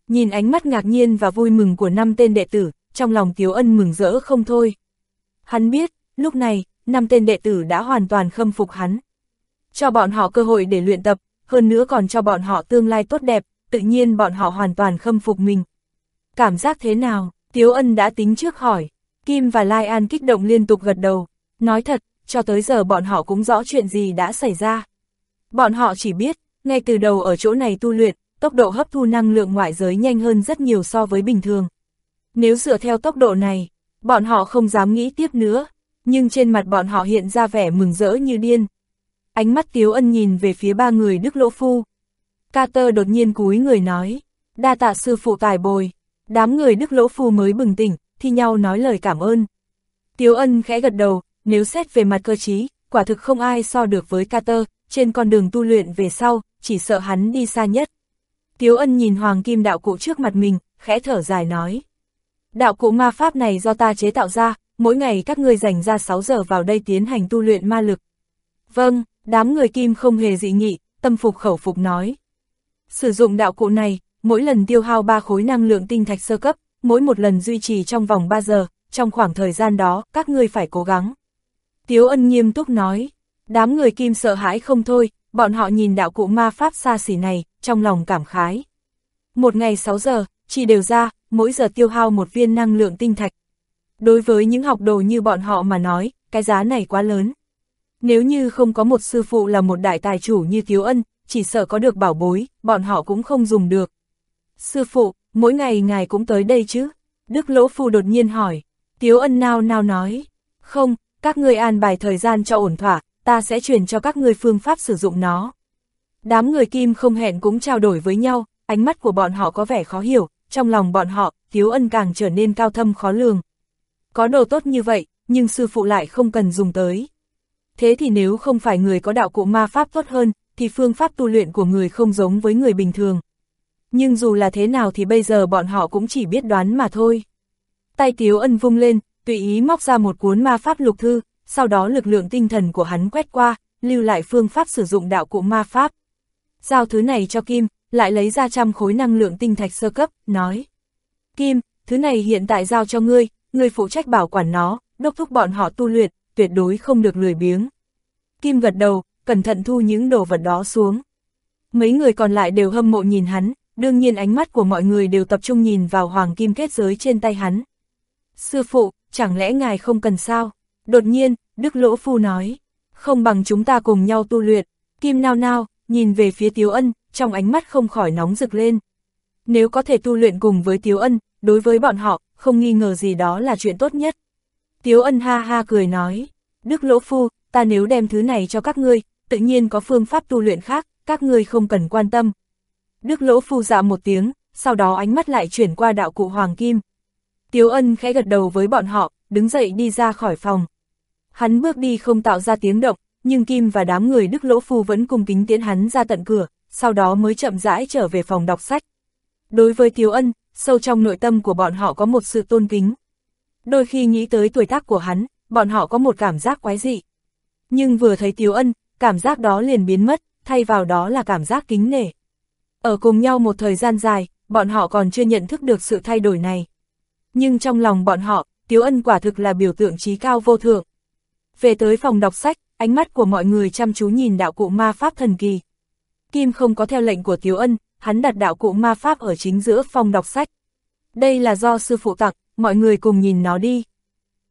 Nhìn ánh mắt ngạc nhiên và vui mừng của năm tên đệ tử, trong lòng Tiếu Ân mừng rỡ không thôi. Hắn biết, lúc này, năm tên đệ tử đã hoàn toàn khâm phục hắn. Cho bọn họ cơ hội để luyện tập, hơn nữa còn cho bọn họ tương lai tốt đẹp, tự nhiên bọn họ hoàn toàn khâm phục mình. Cảm giác thế nào? Tiếu Ân đã tính trước hỏi. Kim và Lai An kích động liên tục gật đầu. Nói thật, cho tới giờ bọn họ cũng rõ chuyện gì đã xảy ra. Bọn họ chỉ biết, ngay từ đầu ở chỗ này tu luyện, tốc độ hấp thu năng lượng ngoại giới nhanh hơn rất nhiều so với bình thường. Nếu dựa theo tốc độ này, bọn họ không dám nghĩ tiếp nữa, nhưng trên mặt bọn họ hiện ra vẻ mừng rỡ như điên. Ánh mắt Tiếu Ân nhìn về phía ba người Đức Lỗ Phu. Carter đột nhiên cúi người nói, đa tạ sư phụ tài bồi. Đám người Đức Lỗ Phu mới bừng tỉnh, thi nhau nói lời cảm ơn. Tiếu Ân khẽ gật đầu, nếu xét về mặt cơ trí, quả thực không ai so được với Carter, trên con đường tu luyện về sau, chỉ sợ hắn đi xa nhất. Tiếu Ân nhìn Hoàng Kim đạo cụ trước mặt mình, khẽ thở dài nói. Đạo cụ ma pháp này do ta chế tạo ra, mỗi ngày các ngươi dành ra 6 giờ vào đây tiến hành tu luyện ma lực. Vâng, đám người Kim không hề dị nghị, tâm phục khẩu phục nói. Sử dụng đạo cụ này, mỗi lần tiêu hao 3 khối năng lượng tinh thạch sơ cấp, mỗi một lần duy trì trong vòng 3 giờ, trong khoảng thời gian đó, các ngươi phải cố gắng. Tiếu ân nghiêm túc nói, đám người kim sợ hãi không thôi, bọn họ nhìn đạo cụ ma pháp xa xỉ này, trong lòng cảm khái. Một ngày 6 giờ, chỉ đều ra, mỗi giờ tiêu hao một viên năng lượng tinh thạch. Đối với những học đồ như bọn họ mà nói, cái giá này quá lớn. Nếu như không có một sư phụ là một đại tài chủ như Tiếu Ân, chỉ sợ có được bảo bối, bọn họ cũng không dùng được. Sư phụ, mỗi ngày ngài cũng tới đây chứ? Đức Lỗ Phu đột nhiên hỏi. Tiếu Ân nao nao nói. Không, các ngươi an bài thời gian cho ổn thỏa, ta sẽ truyền cho các ngươi phương pháp sử dụng nó. Đám người kim không hẹn cũng trao đổi với nhau, ánh mắt của bọn họ có vẻ khó hiểu, trong lòng bọn họ, Tiếu Ân càng trở nên cao thâm khó lường. Có đồ tốt như vậy, nhưng sư phụ lại không cần dùng tới. Thế thì nếu không phải người có đạo cụ ma pháp tốt hơn, thì phương pháp tu luyện của người không giống với người bình thường. Nhưng dù là thế nào thì bây giờ bọn họ cũng chỉ biết đoán mà thôi. Tay Tiếu Ân vung lên, tùy ý móc ra một cuốn ma pháp lục thư, sau đó lực lượng tinh thần của hắn quét qua, lưu lại phương pháp sử dụng đạo cụ ma pháp. Giao thứ này cho Kim, lại lấy ra trăm khối năng lượng tinh thạch sơ cấp, nói. Kim, thứ này hiện tại giao cho ngươi, ngươi phụ trách bảo quản nó, đốc thúc bọn họ tu luyện, tuyệt đối không được lười biếng. Kim gật đầu, cẩn thận thu những đồ vật đó xuống. Mấy người còn lại đều hâm mộ nhìn hắn, đương nhiên ánh mắt của mọi người đều tập trung nhìn vào hoàng kim kết giới trên tay hắn. Sư phụ, chẳng lẽ ngài không cần sao? Đột nhiên, Đức Lỗ Phu nói, không bằng chúng ta cùng nhau tu luyện. Kim nao nao, nhìn về phía Tiếu Ân, trong ánh mắt không khỏi nóng rực lên. Nếu có thể tu luyện cùng với Tiếu Ân, đối với bọn họ, không nghi ngờ gì đó là chuyện tốt nhất. Tiếu Ân ha ha cười nói, Đức Lỗ Phu, ta nếu đem thứ này cho các ngươi, tự nhiên có phương pháp tu luyện khác, các ngươi không cần quan tâm. Đức Lỗ Phu dạ một tiếng, sau đó ánh mắt lại chuyển qua đạo cụ Hoàng Kim. Tiếu Ân khẽ gật đầu với bọn họ, đứng dậy đi ra khỏi phòng. Hắn bước đi không tạo ra tiếng động, nhưng Kim và đám người Đức Lỗ Phu vẫn cung kính tiến hắn ra tận cửa, sau đó mới chậm rãi trở về phòng đọc sách. Đối với Tiếu Ân, sâu trong nội tâm của bọn họ có một sự tôn kính. Đôi khi nghĩ tới tuổi tác của hắn, bọn họ có một cảm giác quái dị. Nhưng vừa thấy Tiếu Ân, cảm giác đó liền biến mất, thay vào đó là cảm giác kính nể. Ở cùng nhau một thời gian dài, bọn họ còn chưa nhận thức được sự thay đổi này. Nhưng trong lòng bọn họ, Tiếu Ân quả thực là biểu tượng trí cao vô thượng. Về tới phòng đọc sách, ánh mắt của mọi người chăm chú nhìn đạo cụ ma pháp thần kỳ. Kim không có theo lệnh của Tiếu Ân, hắn đặt đạo cụ ma pháp ở chính giữa phòng đọc sách. Đây là do sư phụ tặng, mọi người cùng nhìn nó đi.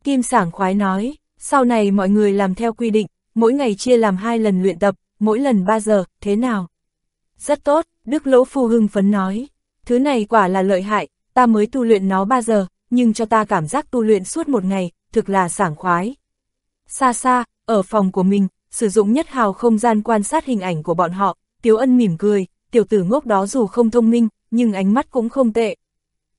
Kim sảng khoái nói, sau này mọi người làm theo quy định, mỗi ngày chia làm hai lần luyện tập, mỗi lần 3 giờ, thế nào? Rất tốt, Đức Lỗ Phu hưng phấn nói. Thứ này quả là lợi hại, ta mới tu luyện nó 3 giờ, nhưng cho ta cảm giác tu luyện suốt một ngày, thực là sảng khoái. Xa xa, ở phòng của mình, sử dụng nhất hào không gian quan sát hình ảnh của bọn họ, Tiếu Ân mỉm cười, tiểu tử ngốc đó dù không thông minh, nhưng ánh mắt cũng không tệ.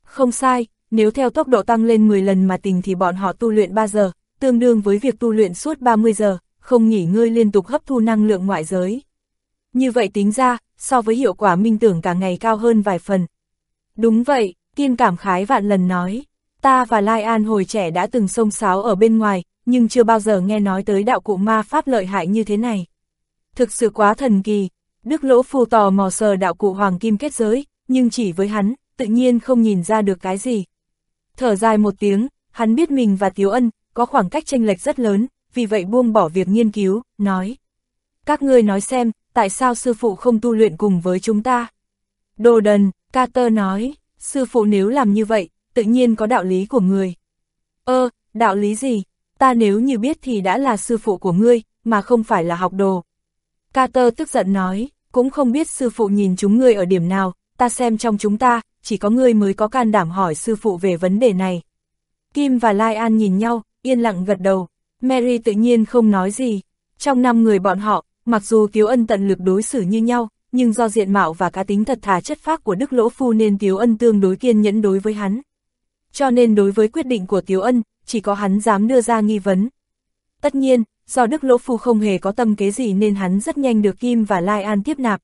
Không sai, nếu theo tốc độ tăng lên 10 lần mà tình thì bọn họ tu luyện 3 giờ, tương đương với việc tu luyện suốt 30 giờ, không nghỉ ngơi liên tục hấp thu năng lượng ngoại giới. Như vậy tính ra, so với hiệu quả minh tưởng cả ngày cao hơn vài phần. Đúng vậy, tiên cảm khái vạn lần nói, ta và Lai An hồi trẻ đã từng sông sáo ở bên ngoài, nhưng chưa bao giờ nghe nói tới đạo cụ ma pháp lợi hại như thế này. Thực sự quá thần kỳ, Đức Lỗ Phu tò mò sờ đạo cụ hoàng kim kết giới, nhưng chỉ với hắn, tự nhiên không nhìn ra được cái gì. Thở dài một tiếng, hắn biết mình và Tiếu Ân có khoảng cách tranh lệch rất lớn, vì vậy buông bỏ việc nghiên cứu, nói. Các ngươi nói xem, tại sao sư phụ không tu luyện cùng với chúng ta? Đồ đần, Carter nói, sư phụ nếu làm như vậy, tự nhiên có đạo lý của người. Ơ, đạo lý gì? Ta nếu như biết thì đã là sư phụ của ngươi, mà không phải là học đồ. Carter tức giận nói, cũng không biết sư phụ nhìn chúng ngươi ở điểm nào, ta xem trong chúng ta, chỉ có ngươi mới có can đảm hỏi sư phụ về vấn đề này. Kim và Lai An nhìn nhau, yên lặng gật đầu, Mary tự nhiên không nói gì. Trong năm người bọn họ, mặc dù Tiếu Ân tận lực đối xử như nhau, nhưng do diện mạo và cá tính thật thà chất phác của Đức Lỗ Phu nên Tiếu Ân tương đối kiên nhẫn đối với hắn. Cho nên đối với quyết định của Tiếu Ân, chỉ có hắn dám đưa ra nghi vấn. Tất nhiên, do Đức Lỗ Phu không hề có tâm kế gì nên hắn rất nhanh được Kim và Lai An tiếp nạp.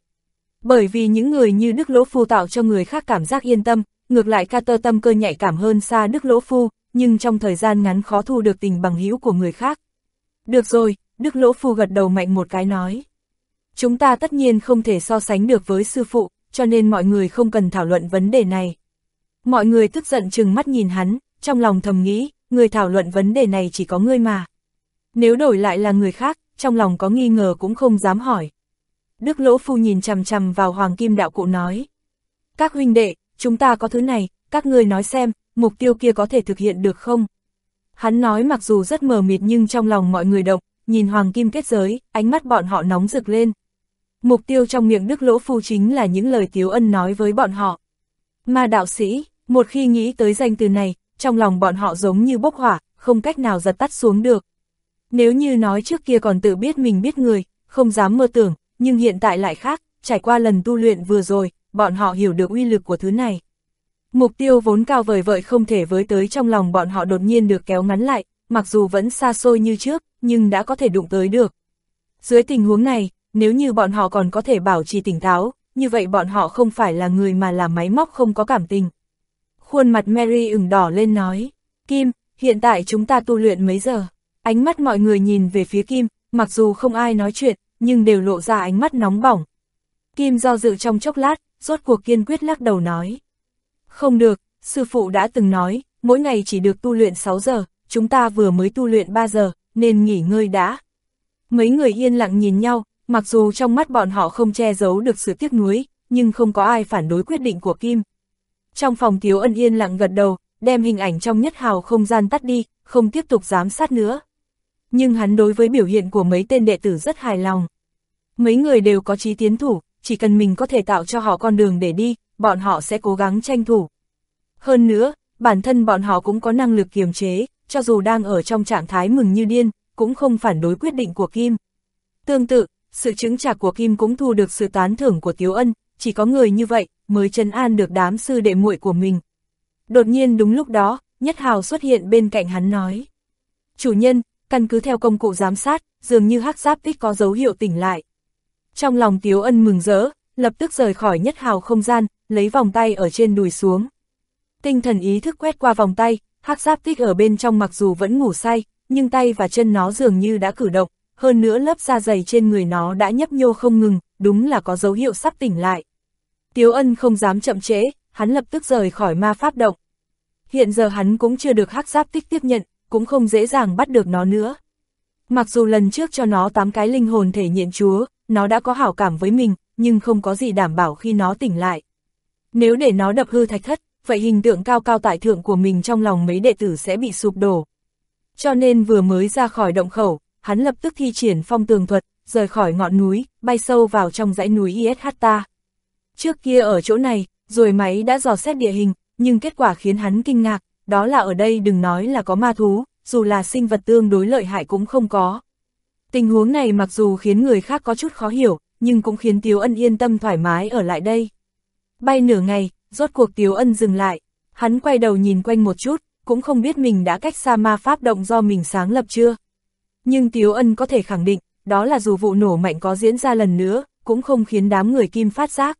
Bởi vì những người như Đức Lỗ Phu tạo cho người khác cảm giác yên tâm, ngược lại Carter tâm cơ nhạy cảm hơn xa Đức Lỗ Phu, nhưng trong thời gian ngắn khó thu được tình bằng hữu của người khác. Được rồi, Đức Lỗ Phu gật đầu mạnh một cái nói. Chúng ta tất nhiên không thể so sánh được với sư phụ, cho nên mọi người không cần thảo luận vấn đề này. Mọi người tức giận chừng mắt nhìn hắn, trong lòng thầm nghĩ, người thảo luận vấn đề này chỉ có ngươi mà. Nếu đổi lại là người khác, trong lòng có nghi ngờ cũng không dám hỏi. Đức Lỗ Phu nhìn chằm chằm vào Hoàng Kim Đạo Cụ nói. Các huynh đệ, chúng ta có thứ này, các ngươi nói xem, mục tiêu kia có thể thực hiện được không? Hắn nói mặc dù rất mờ mịt nhưng trong lòng mọi người động, nhìn hoàng kim kết giới, ánh mắt bọn họ nóng rực lên. Mục tiêu trong miệng Đức Lỗ Phu chính là những lời Tiếu Ân nói với bọn họ. Ma đạo sĩ, một khi nghĩ tới danh từ này, trong lòng bọn họ giống như bốc hỏa, không cách nào giật tắt xuống được. Nếu như nói trước kia còn tự biết mình biết người, không dám mơ tưởng, nhưng hiện tại lại khác, trải qua lần tu luyện vừa rồi, bọn họ hiểu được uy lực của thứ này. Mục tiêu vốn cao vời vợi không thể với tới trong lòng bọn họ đột nhiên được kéo ngắn lại, mặc dù vẫn xa xôi như trước, nhưng đã có thể đụng tới được. Dưới tình huống này, nếu như bọn họ còn có thể bảo trì tỉnh táo, như vậy bọn họ không phải là người mà là máy móc không có cảm tình. Khuôn mặt Mary ửng đỏ lên nói, Kim, hiện tại chúng ta tu luyện mấy giờ? Ánh mắt mọi người nhìn về phía Kim, mặc dù không ai nói chuyện, nhưng đều lộ ra ánh mắt nóng bỏng. Kim do dự trong chốc lát, rốt cuộc kiên quyết lắc đầu nói. Không được, sư phụ đã từng nói, mỗi ngày chỉ được tu luyện 6 giờ, chúng ta vừa mới tu luyện 3 giờ, nên nghỉ ngơi đã. Mấy người yên lặng nhìn nhau, mặc dù trong mắt bọn họ không che giấu được sự tiếc nuối, nhưng không có ai phản đối quyết định của Kim. Trong phòng Tiếu Ân yên lặng gật đầu, đem hình ảnh trong nhất hào không gian tắt đi, không tiếp tục giám sát nữa. Nhưng hắn đối với biểu hiện của mấy tên đệ tử rất hài lòng. Mấy người đều có chí tiến thủ, chỉ cần mình có thể tạo cho họ con đường để đi, bọn họ sẽ cố gắng tranh thủ. Hơn nữa, bản thân bọn họ cũng có năng lực kiềm chế, cho dù đang ở trong trạng thái mừng như điên, cũng không phản đối quyết định của Kim. Tương tự, sự chứng trạc của Kim cũng thu được sự tán thưởng của Tiếu Ân, chỉ có người như vậy mới trấn an được đám sư đệ muội của mình. Đột nhiên đúng lúc đó, Nhất Hào xuất hiện bên cạnh hắn nói. Chủ nhân, căn cứ theo công cụ giám sát, dường như hắc giáp tích có dấu hiệu tỉnh lại. Trong lòng Tiếu Ân mừng rỡ, lập tức rời khỏi Nhất Hào không gian, lấy vòng tay ở trên đùi xuống. Tinh thần ý thức quét qua vòng tay, hắc giáp tích ở bên trong mặc dù vẫn ngủ say, nhưng tay và chân nó dường như đã cử động, hơn nữa lớp da dày trên người nó đã nhấp nhô không ngừng, đúng là có dấu hiệu sắp tỉnh lại. Tiếu ân không dám chậm trễ, hắn lập tức rời khỏi ma pháp động. Hiện giờ hắn cũng chưa được hắc giáp tích tiếp nhận, cũng không dễ dàng bắt được nó nữa. Mặc dù lần trước cho nó 8 cái linh hồn thể nhện chúa, nó đã có hảo cảm với mình, nhưng không có gì đảm bảo khi nó tỉnh lại. Nếu để nó đập hư thạch thất, vậy hình tượng cao cao tại thượng của mình trong lòng mấy đệ tử sẽ bị sụp đổ. Cho nên vừa mới ra khỏi động khẩu, hắn lập tức thi triển phong tường thuật, rời khỏi ngọn núi, bay sâu vào trong dãy núi Ishata. Trước kia ở chỗ này, rồi máy đã dò xét địa hình, nhưng kết quả khiến hắn kinh ngạc, đó là ở đây đừng nói là có ma thú, dù là sinh vật tương đối lợi hại cũng không có. Tình huống này mặc dù khiến người khác có chút khó hiểu, nhưng cũng khiến Tiếu Ân yên tâm thoải mái ở lại đây. Bay nửa ngày, rốt cuộc Tiếu Ân dừng lại, hắn quay đầu nhìn quanh một chút, cũng không biết mình đã cách xa ma pháp động do mình sáng lập chưa. Nhưng Tiếu Ân có thể khẳng định, đó là dù vụ nổ mạnh có diễn ra lần nữa, cũng không khiến đám người kim phát giác.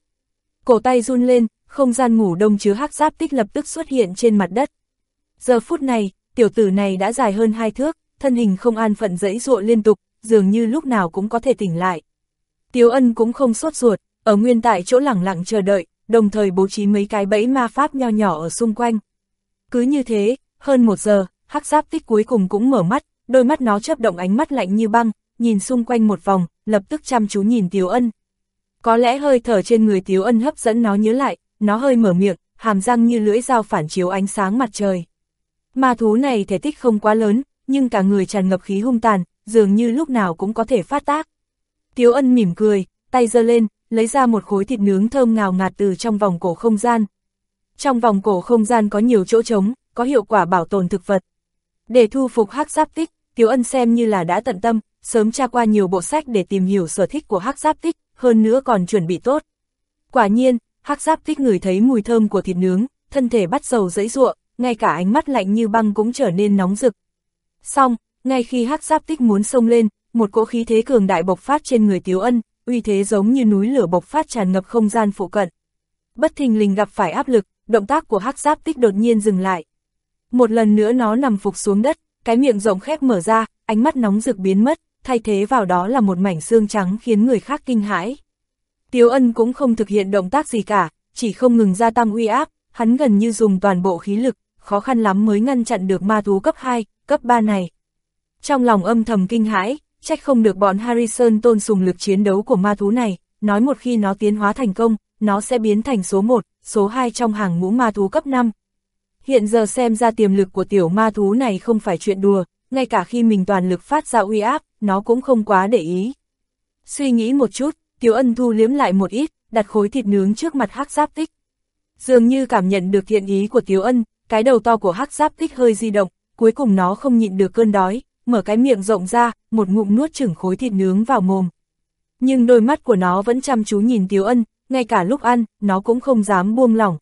Cổ tay run lên, không gian ngủ đông chứa hắc giáp tích lập tức xuất hiện trên mặt đất. Giờ phút này, tiểu tử này đã dài hơn hai thước, thân hình không an phận dẫy dụa liên tục, dường như lúc nào cũng có thể tỉnh lại. Tiếu ân cũng không sốt ruột, ở nguyên tại chỗ lẳng lặng chờ đợi, đồng thời bố trí mấy cái bẫy ma pháp nho nhỏ ở xung quanh. Cứ như thế, hơn một giờ, hắc giáp tích cuối cùng cũng mở mắt, đôi mắt nó chớp động ánh mắt lạnh như băng, nhìn xung quanh một vòng, lập tức chăm chú nhìn Tiếu Ân. Có lẽ hơi thở trên người Tiếu Ân hấp dẫn nó nhớ lại, nó hơi mở miệng, hàm răng như lưỡi dao phản chiếu ánh sáng mặt trời. Ma thú này thể tích không quá lớn, nhưng cả người tràn ngập khí hung tàn, dường như lúc nào cũng có thể phát tác. Tiếu Ân mỉm cười, tay giơ lên, lấy ra một khối thịt nướng thơm ngào ngạt từ trong vòng cổ không gian. Trong vòng cổ không gian có nhiều chỗ trống, có hiệu quả bảo tồn thực vật. Để thu phục hắc giáp tích, Tiếu Ân xem như là đã tận tâm, sớm tra qua nhiều bộ sách để tìm hiểu sở thích của hắc giáp tích, hơn nữa còn chuẩn bị tốt. Quả nhiên, hắc giáp tích người thấy mùi thơm của thịt nướng, thân thể bắt dầu dẫy ruộng, ngay cả ánh mắt lạnh như băng cũng trở nên nóng rực. Xong, ngay khi hắc giáp tích muốn xông lên, một cỗ khí thế cường đại bộc phát trên người Tiếu Ân, uy thế giống như núi lửa bộc phát tràn ngập không gian phụ cận. Bất thình lình gặp phải áp lực, động tác của hắc giáp tích đột nhiên dừng lại. Một lần nữa nó nằm phục xuống đất, cái miệng rộng khép mở ra, ánh mắt nóng rực biến mất, thay thế vào đó là một mảnh xương trắng khiến người khác kinh hãi. Tiếu ân cũng không thực hiện động tác gì cả, chỉ không ngừng gia tăng uy áp, hắn gần như dùng toàn bộ khí lực, khó khăn lắm mới ngăn chặn được ma thú cấp 2, cấp 3 này. Trong lòng âm thầm kinh hãi, trách không được bọn Harrison tôn sùng lực chiến đấu của ma thú này, nói một khi nó tiến hóa thành công, nó sẽ biến thành số 1, số 2 trong hàng ngũ ma thú cấp 5. Hiện giờ xem ra tiềm lực của tiểu ma thú này không phải chuyện đùa, ngay cả khi mình toàn lực phát ra uy áp, nó cũng không quá để ý. Suy nghĩ một chút, Tiếu Ân thu liếm lại một ít, đặt khối thịt nướng trước mặt hắc giáp tích. Dường như cảm nhận được thiện ý của Tiếu Ân, cái đầu to của hắc giáp tích hơi di động, cuối cùng nó không nhịn được cơn đói, mở cái miệng rộng ra, một ngụm nuốt chửng khối thịt nướng vào mồm. Nhưng đôi mắt của nó vẫn chăm chú nhìn Tiếu Ân, ngay cả lúc ăn, nó cũng không dám buông lỏng.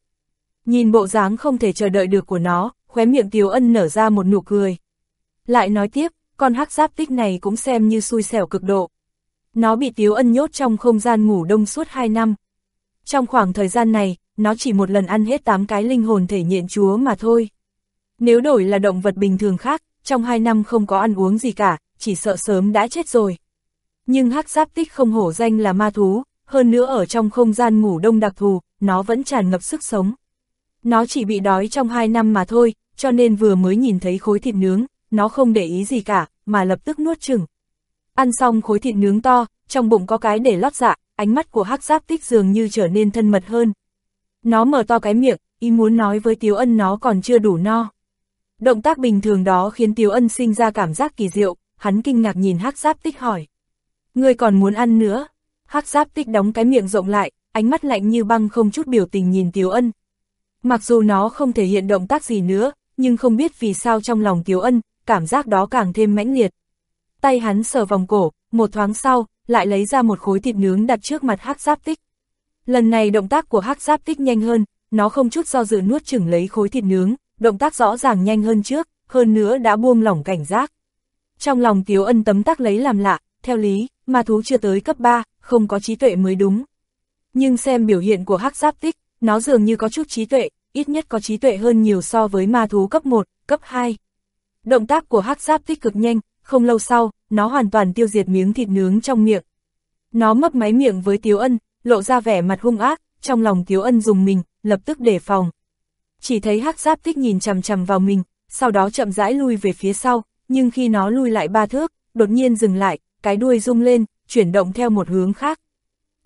Nhìn bộ dáng không thể chờ đợi được của nó, khóe miệng Tiếu Ân nở ra một nụ cười. Lại nói tiếp, con hắc giáp tích này cũng xem như xui xẻo cực độ. Nó bị Tiếu Ân nhốt trong không gian ngủ đông suốt 2 năm. Trong khoảng thời gian này, nó chỉ một lần ăn hết 8 cái linh hồn thể nhện chúa mà thôi. Nếu đổi là động vật bình thường khác, trong 2 năm không có ăn uống gì cả, chỉ sợ sớm đã chết rồi. Nhưng hắc giáp tích không hổ danh là ma thú, hơn nữa ở trong không gian ngủ đông đặc thù, nó vẫn tràn ngập sức sống. Nó chỉ bị đói trong 2 năm mà thôi, cho nên vừa mới nhìn thấy khối thịt nướng, nó không để ý gì cả, mà lập tức nuốt chừng. Ăn xong khối thịt nướng to, trong bụng có cái để lót dạ, ánh mắt của hắc giáp tích dường như trở nên thân mật hơn. Nó mở to cái miệng, ý muốn nói với Tiếu Ân nó còn chưa đủ no. Động tác bình thường đó khiến Tiếu Ân sinh ra cảm giác kỳ diệu, hắn kinh ngạc nhìn hắc giáp tích hỏi. Người còn muốn ăn nữa? hắc giáp tích đóng cái miệng rộng lại, ánh mắt lạnh như băng không chút biểu tình nhìn Tiếu Ân. Mặc dù nó không thể hiện động tác gì nữa, nhưng không biết vì sao trong lòng Tiếu Ân, cảm giác đó càng thêm mãnh liệt. Tay hắn sờ vòng cổ, một thoáng sau, lại lấy ra một khối thịt nướng đặt trước mặt hắc giáp tích. Lần này động tác của hắc giáp tích nhanh hơn, nó không chút do dự nuốt chừng lấy khối thịt nướng, động tác rõ ràng nhanh hơn trước, hơn nữa đã buông lỏng cảnh giác. Trong lòng Tiếu Ân tấm tắc lấy làm lạ, theo lý, ma thú chưa tới cấp 3, không có trí tuệ mới đúng. Nhưng xem biểu hiện của hắc giáp tích, nó dường như có chút trí tuệ, ít nhất có trí tuệ hơn nhiều so với ma thú cấp 1, cấp 2. Động tác của hắc giáp tích cực nhanh, không lâu sau, nó hoàn toàn tiêu diệt miếng thịt nướng trong miệng. Nó mấp máy miệng với Tiếu Ân, lộ ra vẻ mặt hung ác, trong lòng Tiếu Ân dùng mình, lập tức đề phòng. Chỉ thấy hắc giáp tích nhìn chằm chằm vào mình, sau đó chậm rãi lui về phía sau, nhưng khi nó lui lại ba thước, đột nhiên dừng lại, cái đuôi rung lên, chuyển động theo một hướng khác.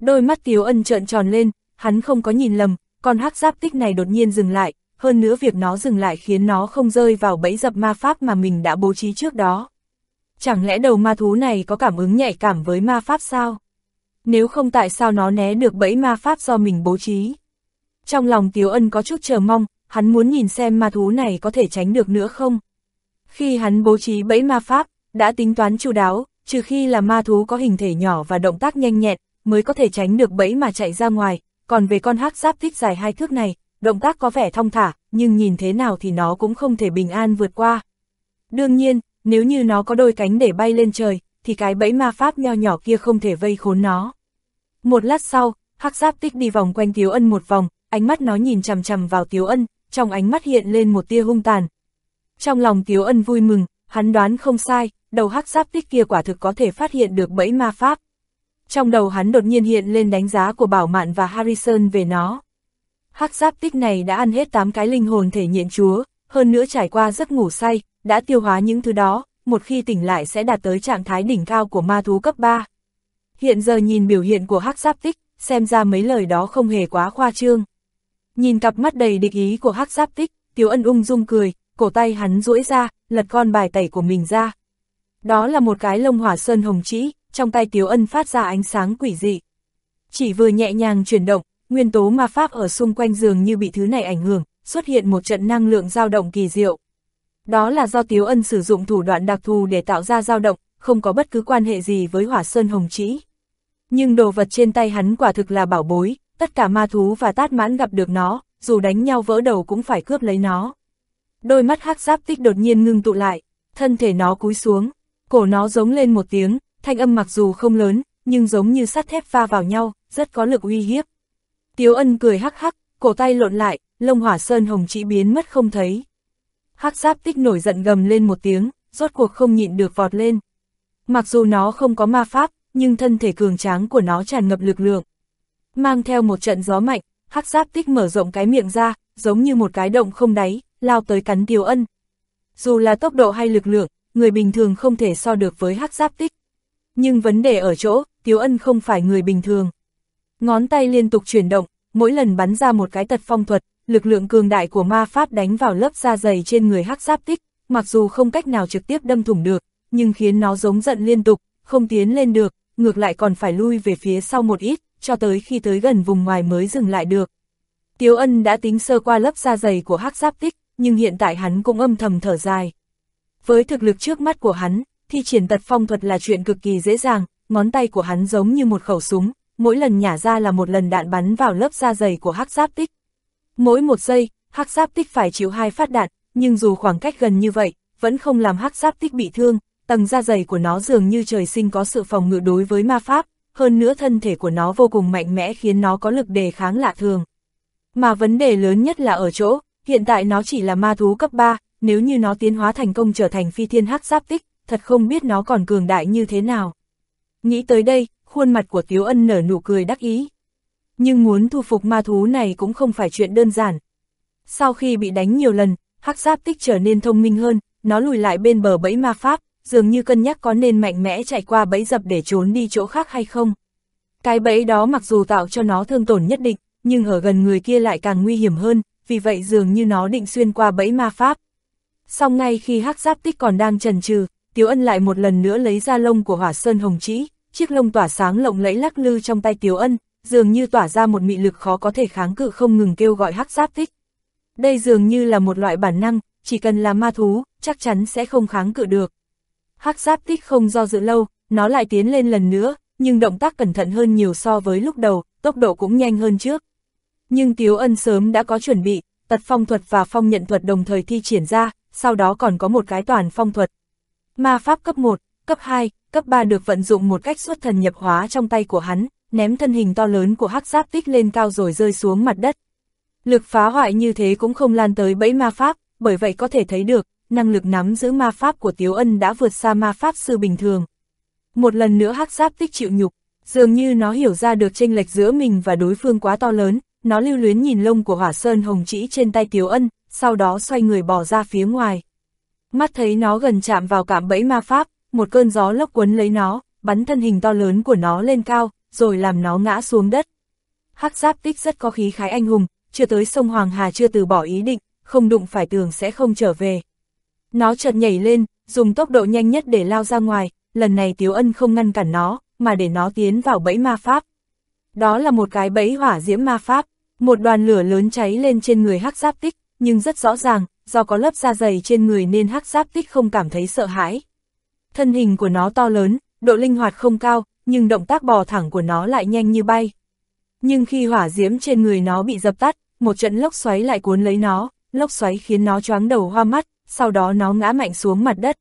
Đôi mắt Tiếu Ân trợn tròn lên, hắn không có nhìn lầm, con hắc giáp tích này đột nhiên dừng lại, hơn nữa việc nó dừng lại khiến nó không rơi vào bẫy dập ma pháp mà mình đã bố trí trước đó. Chẳng lẽ đầu ma thú này có cảm ứng nhạy cảm với ma pháp sao? Nếu không tại sao nó né được bẫy ma pháp do mình bố trí? Trong lòng Tiếu Ân có chút chờ mong, hắn muốn nhìn xem ma thú này có thể tránh được nữa không? Khi hắn bố trí bẫy ma pháp, đã tính toán chu đáo, trừ khi là ma thú có hình thể nhỏ và động tác nhanh nhẹn, mới có thể tránh được bẫy mà chạy ra ngoài, còn về con hắc giáp thích dài hai thước này, động tác có vẻ thong thả, nhưng nhìn thế nào thì nó cũng không thể bình an vượt qua. Đương nhiên, nếu như nó có đôi cánh để bay lên trời, thì cái bẫy ma pháp nho nhỏ kia không thể vây khốn nó. Một lát sau, hắc giáp tích đi vòng quanh Tiếu Ân một vòng, ánh mắt nó nhìn chằm chằm vào Tiếu Ân, trong ánh mắt hiện lên một tia hung tàn. Trong lòng Tiếu Ân vui mừng, hắn đoán không sai, đầu hắc giáp tích kia quả thực có thể phát hiện được bẫy ma pháp. Trong đầu hắn đột nhiên hiện lên đánh giá của Bảo Mạn và Harrison về nó. Hắc giáp tích này đã ăn hết 8 cái linh hồn thể nhện chúa, hơn nữa trải qua giấc ngủ say, đã tiêu hóa những thứ đó, một khi tỉnh lại sẽ đạt tới trạng thái đỉnh cao của ma thú cấp 3. Hiện giờ nhìn biểu hiện của hắc giáp tích, xem ra mấy lời đó không hề quá khoa trương. Nhìn cặp mắt đầy địch ý của hắc giáp tích, Tiếu Ân ung dung cười, cổ tay hắn duỗi ra, lật con bài tẩy của mình ra. Đó là một cái lông hỏa sơn hồng chỉ, trong tay Tiếu Ân phát ra ánh sáng quỷ dị. Chỉ vừa nhẹ nhàng chuyển động, nguyên tố ma pháp ở xung quanh giường như bị thứ này ảnh hưởng, xuất hiện một trận năng lượng dao động kỳ diệu. Đó là do Tiếu Ân sử dụng thủ đoạn đặc thù để tạo ra dao động, không có bất cứ quan hệ gì với hỏa sơn hồng chỉ. Nhưng đồ vật trên tay hắn quả thực là bảo bối, tất cả ma thú và tát mãn gặp được nó, dù đánh nhau vỡ đầu cũng phải cướp lấy nó. Đôi mắt hắc giáp tích đột nhiên ngưng tụ lại, thân thể nó cúi xuống, cổ nó giống lên một tiếng, thanh âm mặc dù không lớn, nhưng giống như sắt thép va vào nhau, rất có lực uy hiếp. Tiếu ân cười hắc hắc, cổ tay lộn lại, lông hỏa sơn hồng chỉ biến mất không thấy. Hắc giáp tích nổi giận gầm lên một tiếng, rốt cuộc không nhịn được vọt lên. Mặc dù nó không có ma pháp, nhưng thân thể cường tráng của nó tràn ngập lực lượng. Mang theo một trận gió mạnh, hắc giáp tích mở rộng cái miệng ra, giống như một cái động không đáy, lao tới cắn Tiếu Ân. Dù là tốc độ hay lực lượng, người bình thường không thể so được với hắc giáp tích. Nhưng vấn đề ở chỗ, Tiếu Ân không phải người bình thường. Ngón tay liên tục chuyển động, mỗi lần bắn ra một cái tật phong thuật, lực lượng cường đại của ma pháp đánh vào lớp da dày trên người hắc giáp tích, mặc dù không cách nào trực tiếp đâm thủng được, nhưng khiến nó giống giận liên tục, không tiến lên được, ngược lại còn phải lui về phía sau một ít, cho tới khi tới gần vùng ngoài mới dừng lại được. Tiếu ân đã tính sơ qua lớp da dày của hắc giáp tích, nhưng hiện tại hắn cũng âm thầm thở dài. Với thực lực trước mắt của hắn, thi triển tật phong thuật là chuyện cực kỳ dễ dàng, ngón tay của hắn giống như một khẩu súng, mỗi lần nhả ra là một lần đạn bắn vào lớp da dày của hắc giáp tích. Mỗi một giây, hắc giáp tích phải chịu hai phát đạn, nhưng dù khoảng cách gần như vậy, vẫn không làm hắc giáp tích bị thương, tầng da dày của nó dường như trời sinh có sự phòng ngự đối với ma pháp, hơn nữa thân thể của nó vô cùng mạnh mẽ khiến nó có lực đề kháng lạ thường. Mà vấn đề lớn nhất là ở chỗ, hiện tại nó chỉ là ma thú cấp 3, nếu như nó tiến hóa thành công trở thành phi thiên hắc giáp tích, thật không biết nó còn cường đại như thế nào. Nghĩ tới đây, khuôn mặt của Tiếu Ân nở nụ cười đắc ý. Nhưng muốn thu phục ma thú này cũng không phải chuyện đơn giản. Sau khi bị đánh nhiều lần, hắc giáp tích trở nên thông minh hơn, nó lùi lại bên bờ bẫy ma pháp, dường như cân nhắc có nên mạnh mẽ chạy qua bẫy dập để trốn đi chỗ khác hay không. Cái bẫy đó mặc dù tạo cho nó thương tổn nhất định, nhưng ở gần người kia lại càng nguy hiểm hơn, vì vậy dường như nó định xuyên qua bẫy ma pháp. Sau ngay khi hắc giáp tích còn đang trần trừ, Tiếu Ân lại một lần nữa lấy ra lông của hỏa sơn hồng trĩ, chiếc lông tỏa sáng lộng lẫy lắc lư trong tay Tiếu Ân, dường như tỏa ra một mị lực khó có thể kháng cự không ngừng kêu gọi hắc giáp Thích. Đây dường như là một loại bản năng, chỉ cần là ma thú, chắc chắn sẽ không kháng cự được. Hắc giáp Thích không do dự lâu, nó lại tiến lên lần nữa, nhưng động tác cẩn thận hơn nhiều so với lúc đầu, tốc độ cũng nhanh hơn trước. Nhưng Tiếu Ân sớm đã có chuẩn bị, tật phong thuật và phong nhận thuật đồng thời thi triển ra, sau đó còn có một cái toàn phong thuật. Ma pháp cấp 1, cấp 2, cấp 3 được vận dụng một cách xuất thần nhập hóa trong tay của hắn, ném thân hình to lớn của hắc giáp tích lên cao rồi rơi xuống mặt đất. Lực phá hoại như thế cũng không lan tới bẫy ma pháp, bởi vậy có thể thấy được, năng lực nắm giữ ma pháp của Tiếu Ân đã vượt xa ma pháp sư bình thường. Một lần nữa hắc giáp tích chịu nhục, dường như nó hiểu ra được chênh lệch giữa mình và đối phương quá to lớn, nó lưu luyến nhìn lông của hỏa sơn hồng chỉ trên tay Tiếu Ân, sau đó xoay người bỏ ra phía ngoài. Mắt thấy nó gần chạm vào cạm bẫy ma pháp, một cơn gió lốc cuốn lấy nó, bắn thân hình to lớn của nó lên cao, rồi làm nó ngã xuống đất. Hắc giáp tích rất có khí khái anh hùng, chưa tới sông Hoàng Hà chưa từ bỏ ý định, không đụng phải tường sẽ không trở về. Nó chợt nhảy lên, dùng tốc độ nhanh nhất để lao ra ngoài, lần này Tiếu Ân không ngăn cản nó, mà để nó tiến vào bẫy ma pháp. Đó là một cái bẫy hỏa diễm ma pháp, một đoàn lửa lớn cháy lên trên người hắc giáp tích, nhưng rất rõ ràng, do có lớp da dày trên người nên hắc giáp tích không cảm thấy sợ hãi. Thân hình của nó to lớn, độ linh hoạt không cao, nhưng động tác bò thẳng của nó lại nhanh như bay. Nhưng khi hỏa diễm trên người nó bị dập tắt, một trận lốc xoáy lại cuốn lấy nó, lốc xoáy khiến nó choáng đầu hoa mắt, sau đó nó ngã mạnh xuống mặt đất.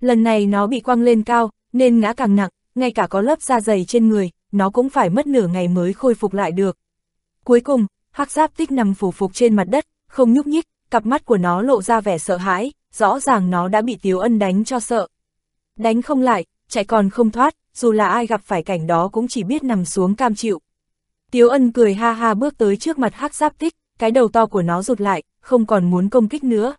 Lần này nó bị quăng lên cao, nên ngã càng nặng, ngay cả có lớp da dày trên người, nó cũng phải mất nửa ngày mới khôi phục lại được. Cuối cùng, hắc giáp tích nằm phủ phục trên mặt đất, không nhúc nhích, cặp mắt của nó lộ ra vẻ sợ hãi, rõ ràng nó đã bị Tiếu Ân đánh cho sợ. Đánh không lại, chạy còn không thoát, dù là ai gặp phải cảnh đó cũng chỉ biết nằm xuống cam chịu. Tiếu Ân cười ha ha bước tới trước mặt hắc giáp tích, cái đầu to của nó rụt lại, không còn muốn công kích nữa.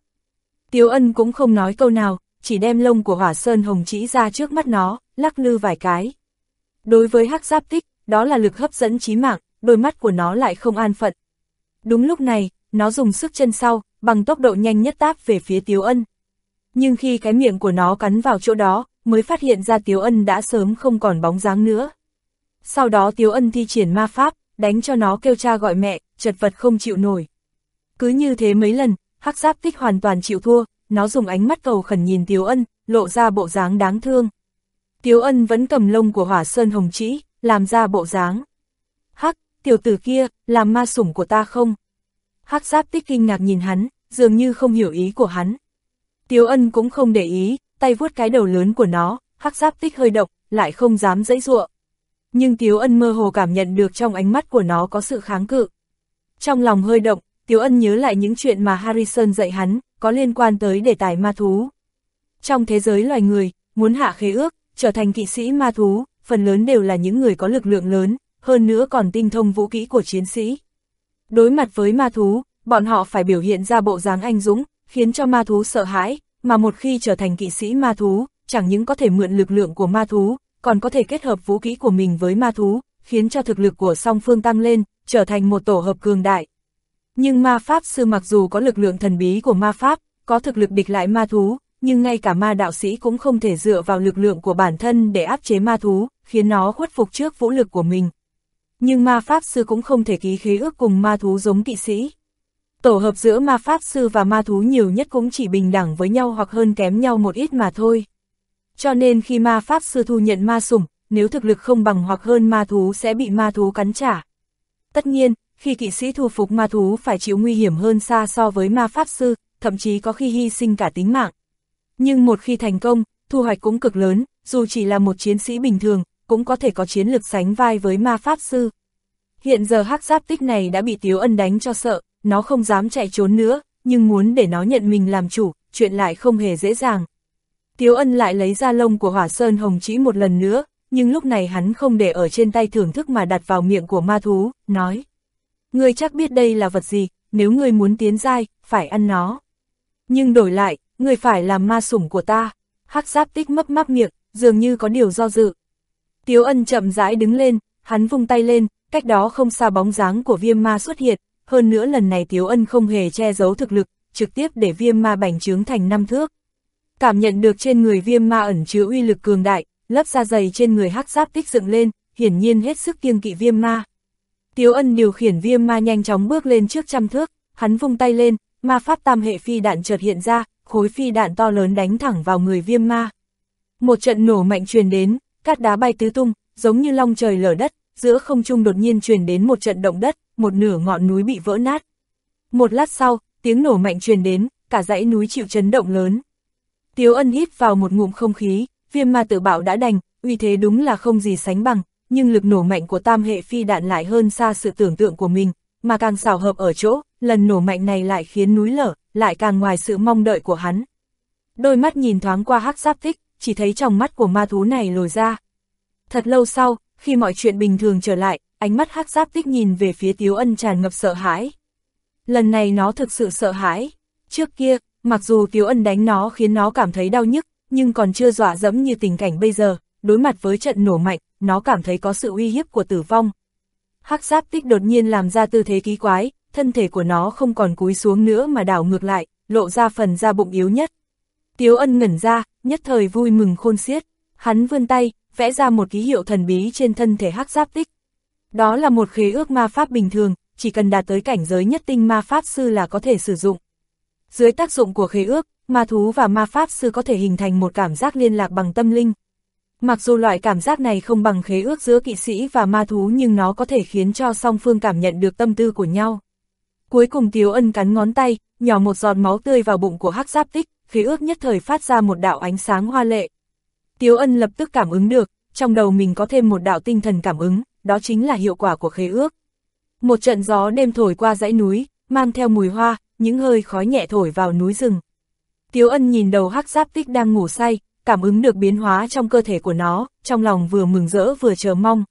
Tiếu Ân cũng không nói câu nào, chỉ đem lông của hỏa sơn hồng chỉ ra trước mắt nó, lắc lư vài cái. Đối với hắc giáp tích, đó là lực hấp dẫn chí mạng, đôi mắt của nó lại không an phận. Đúng lúc này, nó dùng sức chân sau, bằng tốc độ nhanh nhất táp về phía Tiếu Ân. Nhưng khi cái miệng của nó cắn vào chỗ đó, mới phát hiện ra Tiếu Ân đã sớm không còn bóng dáng nữa. Sau đó Tiếu Ân thi triển ma pháp, đánh cho nó kêu cha gọi mẹ, chật vật không chịu nổi. Cứ như thế mấy lần, hắc giáp tích hoàn toàn chịu thua, nó dùng ánh mắt cầu khẩn nhìn Tiếu Ân, lộ ra bộ dáng đáng thương. Tiếu Ân vẫn cầm lông của hỏa sơn hồng trĩ, làm ra bộ dáng. Hắc, tiểu tử kia, làm ma sủng của ta không? hắc giáp tích kinh ngạc nhìn hắn, dường như không hiểu ý của hắn. Tiếu ân cũng không để ý, tay vuốt cái đầu lớn của nó, hắc giáp tích hơi động, lại không dám dãy ruộng. Nhưng Tiếu ân mơ hồ cảm nhận được trong ánh mắt của nó có sự kháng cự. Trong lòng hơi động, Tiếu ân nhớ lại những chuyện mà Harrison dạy hắn, có liên quan tới đề tài ma thú. Trong thế giới loài người, muốn hạ khế ước, trở thành kỵ sĩ ma thú, phần lớn đều là những người có lực lượng lớn, hơn nữa còn tinh thông vũ kỹ của chiến sĩ. Đối mặt với ma thú, bọn họ phải biểu hiện ra bộ dáng anh dũng, khiến cho ma thú sợ hãi, mà một khi trở thành kỵ sĩ ma thú, chẳng những có thể mượn lực lượng của ma thú, còn có thể kết hợp vũ kỹ của mình với ma thú, khiến cho thực lực của song phương tăng lên, trở thành một tổ hợp cường đại. Nhưng ma pháp sư mặc dù có lực lượng thần bí của ma pháp, có thực lực địch lại ma thú, nhưng ngay cả ma đạo sĩ cũng không thể dựa vào lực lượng của bản thân để áp chế ma thú, khiến nó khuất phục trước vũ lực của mình. Nhưng ma pháp sư cũng không thể ký khế ước cùng ma thú giống kỵ sĩ. Tổ hợp giữa ma pháp sư và ma thú nhiều nhất cũng chỉ bình đẳng với nhau hoặc hơn kém nhau một ít mà thôi. Cho nên khi ma pháp sư thu nhận ma sủng, nếu thực lực không bằng hoặc hơn ma thú sẽ bị ma thú cắn trả. Tất nhiên, khi kỵ sĩ thu phục ma thú phải chịu nguy hiểm hơn xa so với ma pháp sư, thậm chí có khi hy sinh cả tính mạng. Nhưng một khi thành công, thu hoạch cũng cực lớn, dù chỉ là một chiến sĩ bình thường, cũng có thể có chiến lực sánh vai với ma pháp sư. Hiện giờ hắc giáp tích này đã bị Tiếu Ân đánh cho sợ, nó không dám chạy trốn nữa, nhưng muốn để nó nhận mình làm chủ, chuyện lại không hề dễ dàng. Tiếu Ân lại lấy ra lông của hỏa sơn hồng chỉ một lần nữa, nhưng lúc này hắn không để ở trên tay thưởng thức mà đặt vào miệng của ma thú, nói. Ngươi chắc biết đây là vật gì, nếu ngươi muốn tiến dai, phải ăn nó. Nhưng đổi lại, ngươi phải làm ma sủng của ta. Hắc giáp tích mấp mắp miệng, dường như có điều do dự. Tiếu ân chậm rãi đứng lên, hắn vung tay lên, cách đó không xa bóng dáng của viêm ma xuất hiện, hơn nữa lần này Tiếu ân không hề che giấu thực lực, trực tiếp để viêm ma bành trướng thành năm thước. Cảm nhận được trên người viêm ma ẩn chứa uy lực cường đại, lớp da dày trên người hắc giáp tích dựng lên, hiển nhiên hết sức kiêng kỵ viêm ma. Tiếu ân điều khiển viêm ma nhanh chóng bước lên trước trăm thước, hắn vung tay lên, ma pháp tam hệ phi đạn chợt hiện ra, khối phi đạn to lớn đánh thẳng vào người viêm ma. Một trận nổ mạnh truyền đến, cát đá bay tứ tung, giống như long trời lở đất, giữa không trung đột nhiên truyền đến một trận động đất, một nửa ngọn núi bị vỡ nát. Một lát sau, tiếng nổ mạnh truyền đến, cả dãy núi chịu chấn động lớn. Tiếu ân hít vào một ngụm không khí, viêm ma tự bảo đã đành, uy thế đúng là không gì sánh bằng, nhưng lực nổ mạnh của tam hệ phi đạn lại hơn xa sự tưởng tượng của mình, mà càng xảo hợp ở chỗ, lần nổ mạnh này lại khiến núi lở, lại càng ngoài sự mong đợi của hắn. Đôi mắt nhìn thoáng qua hắc giáp thích, chỉ thấy trong mắt của ma thú này lồi ra. Thật lâu sau, khi mọi chuyện bình thường trở lại, ánh mắt hắc giáp tích nhìn về phía Tiếu Ân tràn ngập sợ hãi. Lần này nó thực sự sợ hãi. Trước kia, mặc dù Tiếu Ân đánh nó khiến nó cảm thấy đau nhức, nhưng còn chưa dọa dẫm như tình cảnh bây giờ, đối mặt với trận nổ mạnh, nó cảm thấy có sự uy hiếp của tử vong. Hắc giáp tích đột nhiên làm ra tư thế ký quái, thân thể của nó không còn cúi xuống nữa mà đảo ngược lại, lộ ra phần da bụng yếu nhất. Tiếu ân ngẩn ra, nhất thời vui mừng khôn xiết, hắn vươn tay, vẽ ra một ký hiệu thần bí trên thân thể hắc giáp tích. Đó là một khế ước ma pháp bình thường, chỉ cần đạt tới cảnh giới nhất tinh ma pháp sư là có thể sử dụng. Dưới tác dụng của khế ước, ma thú và ma pháp sư có thể hình thành một cảm giác liên lạc bằng tâm linh. Mặc dù loại cảm giác này không bằng khế ước giữa kỵ sĩ và ma thú nhưng nó có thể khiến cho song phương cảm nhận được tâm tư của nhau. Cuối cùng Tiếu Ân cắn ngón tay, nhỏ một giọt máu tươi vào bụng của hắc giáp tích, khế ước nhất thời phát ra một đạo ánh sáng hoa lệ. Tiếu Ân lập tức cảm ứng được, trong đầu mình có thêm một đạo tinh thần cảm ứng, đó chính là hiệu quả của khế ước. Một trận gió đêm thổi qua dãy núi, mang theo mùi hoa, những hơi khói nhẹ thổi vào núi rừng. Tiếu Ân nhìn đầu hắc giáp tích đang ngủ say, cảm ứng được biến hóa trong cơ thể của nó, trong lòng vừa mừng rỡ vừa chờ mong.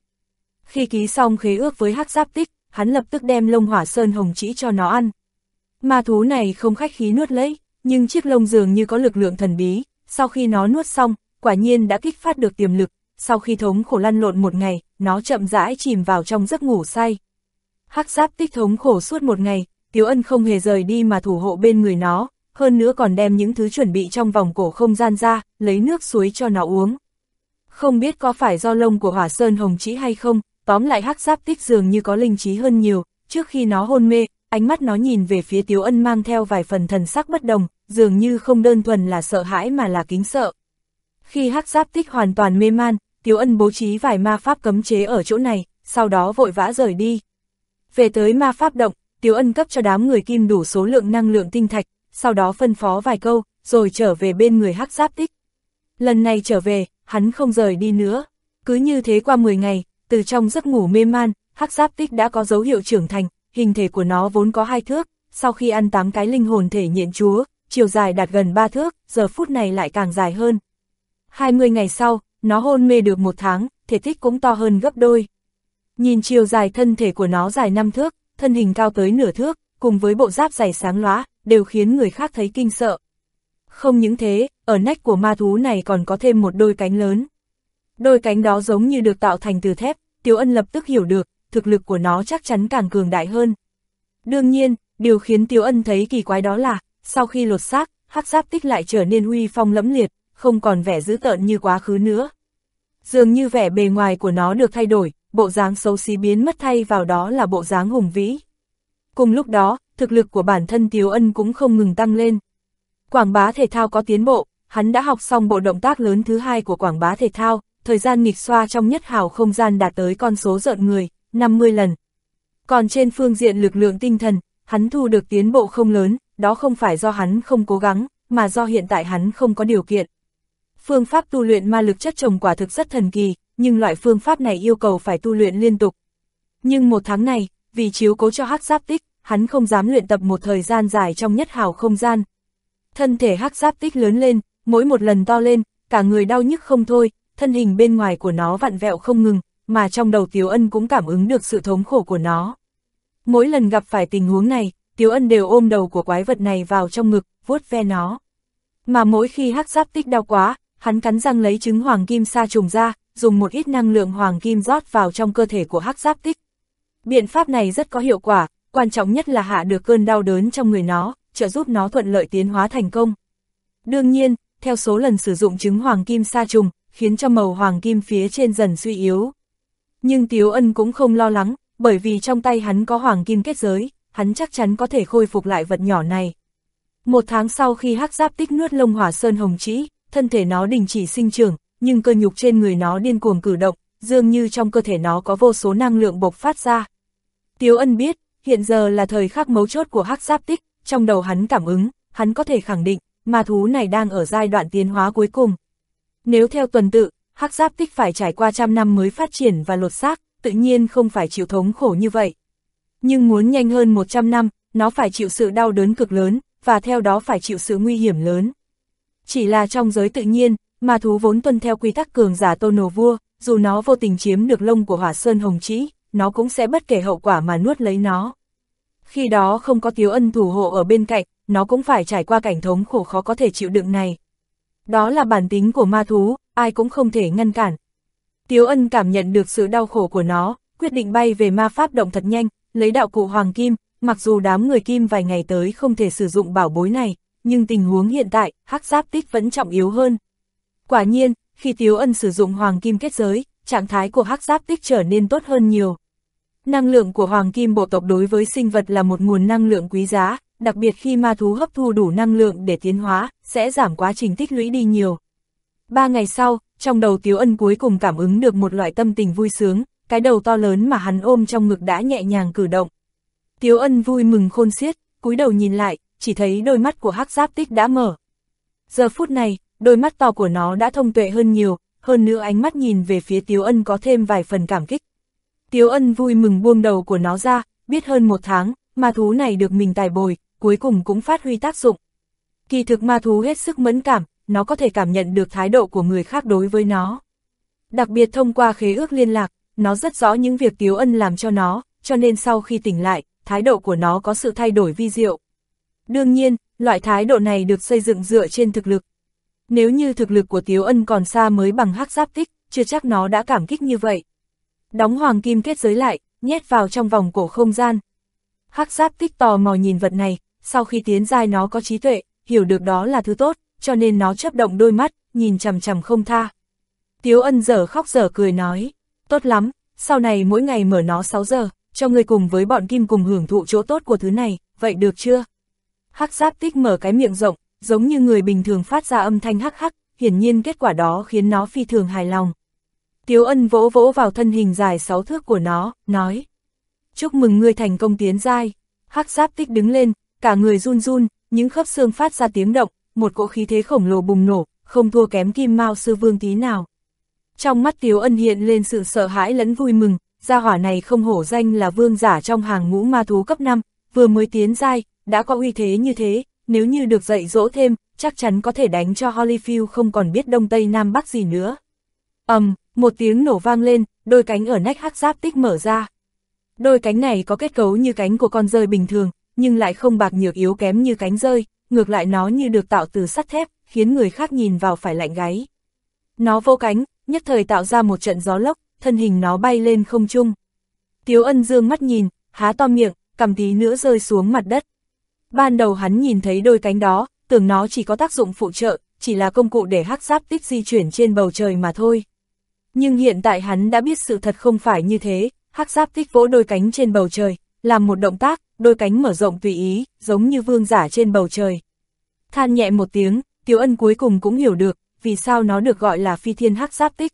Khi ký xong khế ước với hắc giáp tích, hắn lập tức đem lông hỏa sơn hồng chỉ cho nó ăn. Ma thú này không khách khí nuốt lấy, nhưng chiếc lông dường như có lực lượng thần bí, sau khi nó nuốt xong, quả nhiên đã kích phát được tiềm lực, sau khi thống khổ lăn lộn một ngày, nó chậm rãi chìm vào trong giấc ngủ say. Hắc giáp tích thống khổ suốt một ngày, Tiếu Ân không hề rời đi mà thủ hộ bên người nó, hơn nữa còn đem những thứ chuẩn bị trong vòng cổ không gian ra, lấy nước suối cho nó uống. Không biết có phải do lông của hỏa sơn hồng chỉ hay không, tóm lại hắc giáp tích dường như có linh trí hơn nhiều, trước khi nó hôn mê, ánh mắt nó nhìn về phía Tiếu Ân mang theo vài phần thần sắc bất đồng, dường như không đơn thuần là sợ hãi mà là kính sợ. Khi hắc giáp tích hoàn toàn mê man, Tiếu Ân bố trí vài ma pháp cấm chế ở chỗ này, sau đó vội vã rời đi. Về tới ma pháp động, Tiếu Ân cấp cho đám người kim đủ số lượng năng lượng tinh thạch, sau đó phân phó vài câu, rồi trở về bên người hắc giáp tích. Lần này trở về, hắn không rời đi nữa. Cứ như thế qua 10 ngày, từ trong giấc ngủ mê man, hắc giáp tích đã có dấu hiệu trưởng thành, hình thể của nó vốn có hai thước, sau khi ăn 8 cái linh hồn thể nhện chúa, chiều dài đạt gần 3 thước, giờ phút này lại càng dài hơn. 20 ngày sau, nó hôn mê được một tháng, thể tích cũng to hơn gấp đôi. Nhìn chiều dài thân thể của nó dài 5 thước, thân hình cao tới nửa thước, cùng với bộ giáp dày sáng lóa, đều khiến người khác thấy kinh sợ. Không những thế, ở nách của ma thú này còn có thêm một đôi cánh lớn. Đôi cánh đó giống như được tạo thành từ thép, Tiếu Ân lập tức hiểu được, thực lực của nó chắc chắn càng cường đại hơn. Đương nhiên, điều khiến Tiếu Ân thấy kỳ quái đó là, sau khi lột xác, hắc giáp tích lại trở nên uy phong lẫm liệt, không còn vẻ dữ tợn như quá khứ nữa. Dường như vẻ bề ngoài của nó được thay đổi, bộ dáng xấu xí biến mất thay vào đó là bộ dáng hùng vĩ. Cùng lúc đó, thực lực của bản thân Tiếu Ân cũng không ngừng tăng lên. Quảng bá thể thao có tiến bộ, hắn đã học xong bộ động tác lớn thứ hai của quảng bá thể thao, thời gian nghịch xoa trong nhất hào không gian đạt tới con số rợn người, 50 lần. Còn trên phương diện lực lượng tinh thần, hắn thu được tiến bộ không lớn, đó không phải do hắn không cố gắng, mà do hiện tại hắn không có điều kiện. Phương pháp tu luyện ma lực chất trồng quả thực rất thần kỳ, nhưng loại phương pháp này yêu cầu phải tu luyện liên tục. Nhưng một tháng này, vì chiếu cố cho hắc giáp tích, hắn không dám luyện tập một thời gian dài trong nhất hào không gian. Thân thể hắc giáp tích lớn lên, mỗi một lần to lên, cả người đau nhức không thôi, thân hình bên ngoài của nó vặn vẹo không ngừng, mà trong đầu Tiếu Ân cũng cảm ứng được sự thống khổ của nó. Mỗi lần gặp phải tình huống này, Tiếu Ân đều ôm đầu của quái vật này vào trong ngực, vuốt ve nó. Mà mỗi khi hắc giáp tích đau quá, hắn cắn răng lấy trứng hoàng kim sa trùng ra, dùng một ít năng lượng hoàng kim rót vào trong cơ thể của hắc giáp tích. Biện pháp này rất có hiệu quả, quan trọng nhất là hạ được cơn đau đớn trong người nó, trợ giúp nó thuận lợi tiến hóa thành công. Đương nhiên, theo số lần sử dụng trứng hoàng kim sa trùng, khiến cho màu hoàng kim phía trên dần suy yếu. Nhưng Tiếu Ân cũng không lo lắng, bởi vì trong tay hắn có hoàng kim kết giới, hắn chắc chắn có thể khôi phục lại vật nhỏ này. Một tháng sau khi hắc giáp tích nuốt lông hỏa sơn hồng chỉ, thân thể nó đình chỉ sinh trưởng, nhưng cơ nhục trên người nó điên cuồng cử động, dường như trong cơ thể nó có vô số năng lượng bộc phát ra. Tiếu ân biết, hiện giờ là thời khắc mấu chốt của hắc giáp tích, trong đầu hắn cảm ứng, hắn có thể khẳng định, ma thú này đang ở giai đoạn tiến hóa cuối cùng. Nếu theo tuần tự, hắc giáp tích phải trải qua trăm năm mới phát triển và lột xác, tự nhiên không phải chịu thống khổ như vậy. Nhưng muốn nhanh hơn 100 năm, nó phải chịu sự đau đớn cực lớn, và theo đó phải chịu sự nguy hiểm lớn. Chỉ là trong giới tự nhiên, ma thú vốn tuân theo quy tắc cường giả tôn nổ vua, dù nó vô tình chiếm được lông của hỏa sơn hồng trĩ, nó cũng sẽ bất kể hậu quả mà nuốt lấy nó. Khi đó không có tiếu ân thủ hộ ở bên cạnh, nó cũng phải trải qua cảnh thống khổ khó có thể chịu đựng này. Đó là bản tính của ma thú, ai cũng không thể ngăn cản. Tiếu ân cảm nhận được sự đau khổ của nó, quyết định bay về ma pháp động thật nhanh, lấy đạo cụ hoàng kim, mặc dù đám người kim vài ngày tới không thể sử dụng bảo bối này, nhưng tình huống hiện tại, hắc giáp tích vẫn trọng yếu hơn. Quả nhiên, khi Tiếu Ân sử dụng hoàng kim kết giới, trạng thái của hắc giáp tích trở nên tốt hơn nhiều. Năng lượng của hoàng kim bộ tộc đối với sinh vật là một nguồn năng lượng quý giá, đặc biệt khi ma thú hấp thu đủ năng lượng để tiến hóa, sẽ giảm quá trình tích lũy đi nhiều. Ba ngày sau, trong đầu Tiếu Ân cuối cùng cảm ứng được một loại tâm tình vui sướng, cái đầu to lớn mà hắn ôm trong ngực đã nhẹ nhàng cử động. Tiếu Ân vui mừng khôn xiết, cúi đầu nhìn lại, chỉ thấy đôi mắt của hắc giáp tích đã mở. Giờ phút này, đôi mắt to của nó đã thông tuệ hơn nhiều, hơn nữa ánh mắt nhìn về phía Tiếu Ân có thêm vài phần cảm kích. Tiếu Ân vui mừng buông đầu của nó ra, biết hơn một tháng, ma thú này được mình tài bồi, cuối cùng cũng phát huy tác dụng. Kỳ thực ma thú hết sức mẫn cảm, nó có thể cảm nhận được thái độ của người khác đối với nó. Đặc biệt thông qua khế ước liên lạc, nó rất rõ những việc Tiếu Ân làm cho nó, cho nên sau khi tỉnh lại, thái độ của nó có sự thay đổi vi diệu. Đương nhiên, loại thái độ này được xây dựng dựa trên thực lực. Nếu như thực lực của Tiếu Ân còn xa mới bằng hắc giáp tích, chưa chắc nó đã cảm kích như vậy. Đóng hoàng kim kết giới lại, nhét vào trong vòng cổ không gian. Hắc giáp tích tò mò nhìn vật này, sau khi tiến giai nó có trí tuệ, hiểu được đó là thứ tốt, cho nên nó chấp động đôi mắt, nhìn chằm chằm không tha. Tiếu ân dở khóc dở cười nói, tốt lắm, sau này mỗi ngày mở nó 6 giờ, cho người cùng với bọn kim cùng hưởng thụ chỗ tốt của thứ này, vậy được chưa? Hắc giáp tích mở cái miệng rộng, giống như người bình thường phát ra âm thanh hắc hắc, hiển nhiên kết quả đó khiến nó phi thường hài lòng. Tiếu ân vỗ vỗ vào thân hình dài sáu thước của nó, nói. Chúc mừng ngươi thành công tiến giai. Hắc giáp tích đứng lên, cả người run run, những khớp xương phát ra tiếng động, một cỗ khí thế khổng lồ bùng nổ, không thua kém kim mao sư vương tí nào. Trong mắt Tiếu ân hiện lên sự sợ hãi lẫn vui mừng, gia hỏa này không hổ danh là vương giả trong hàng ngũ ma thú cấp 5, vừa mới tiến giai, đã có uy thế như thế, nếu như được dạy dỗ thêm, chắc chắn có thể đánh cho Holyfield không còn biết đông tây nam bắc gì nữa. ầm, um, một tiếng nổ vang lên, đôi cánh ở nách hắc giáp tích mở ra. Đôi cánh này có kết cấu như cánh của con rơi bình thường, nhưng lại không bạc nhược yếu kém như cánh rơi, ngược lại nó như được tạo từ sắt thép, khiến người khác nhìn vào phải lạnh gáy. Nó vô cánh, nhất thời tạo ra một trận gió lốc, thân hình nó bay lên không trung. Tiếu ân dương mắt nhìn, há to miệng, cầm tí nữa rơi xuống mặt đất. Ban đầu hắn nhìn thấy đôi cánh đó, tưởng nó chỉ có tác dụng phụ trợ, chỉ là công cụ để hắc giáp tích di chuyển trên bầu trời mà thôi. Nhưng hiện tại hắn đã biết sự thật không phải như thế, hắc giáp tích vỗ đôi cánh trên bầu trời, làm một động tác, đôi cánh mở rộng tùy ý, giống như vương giả trên bầu trời. Than nhẹ một tiếng, Tiếu Ân cuối cùng cũng hiểu được, vì sao nó được gọi là phi thiên hắc giáp tích.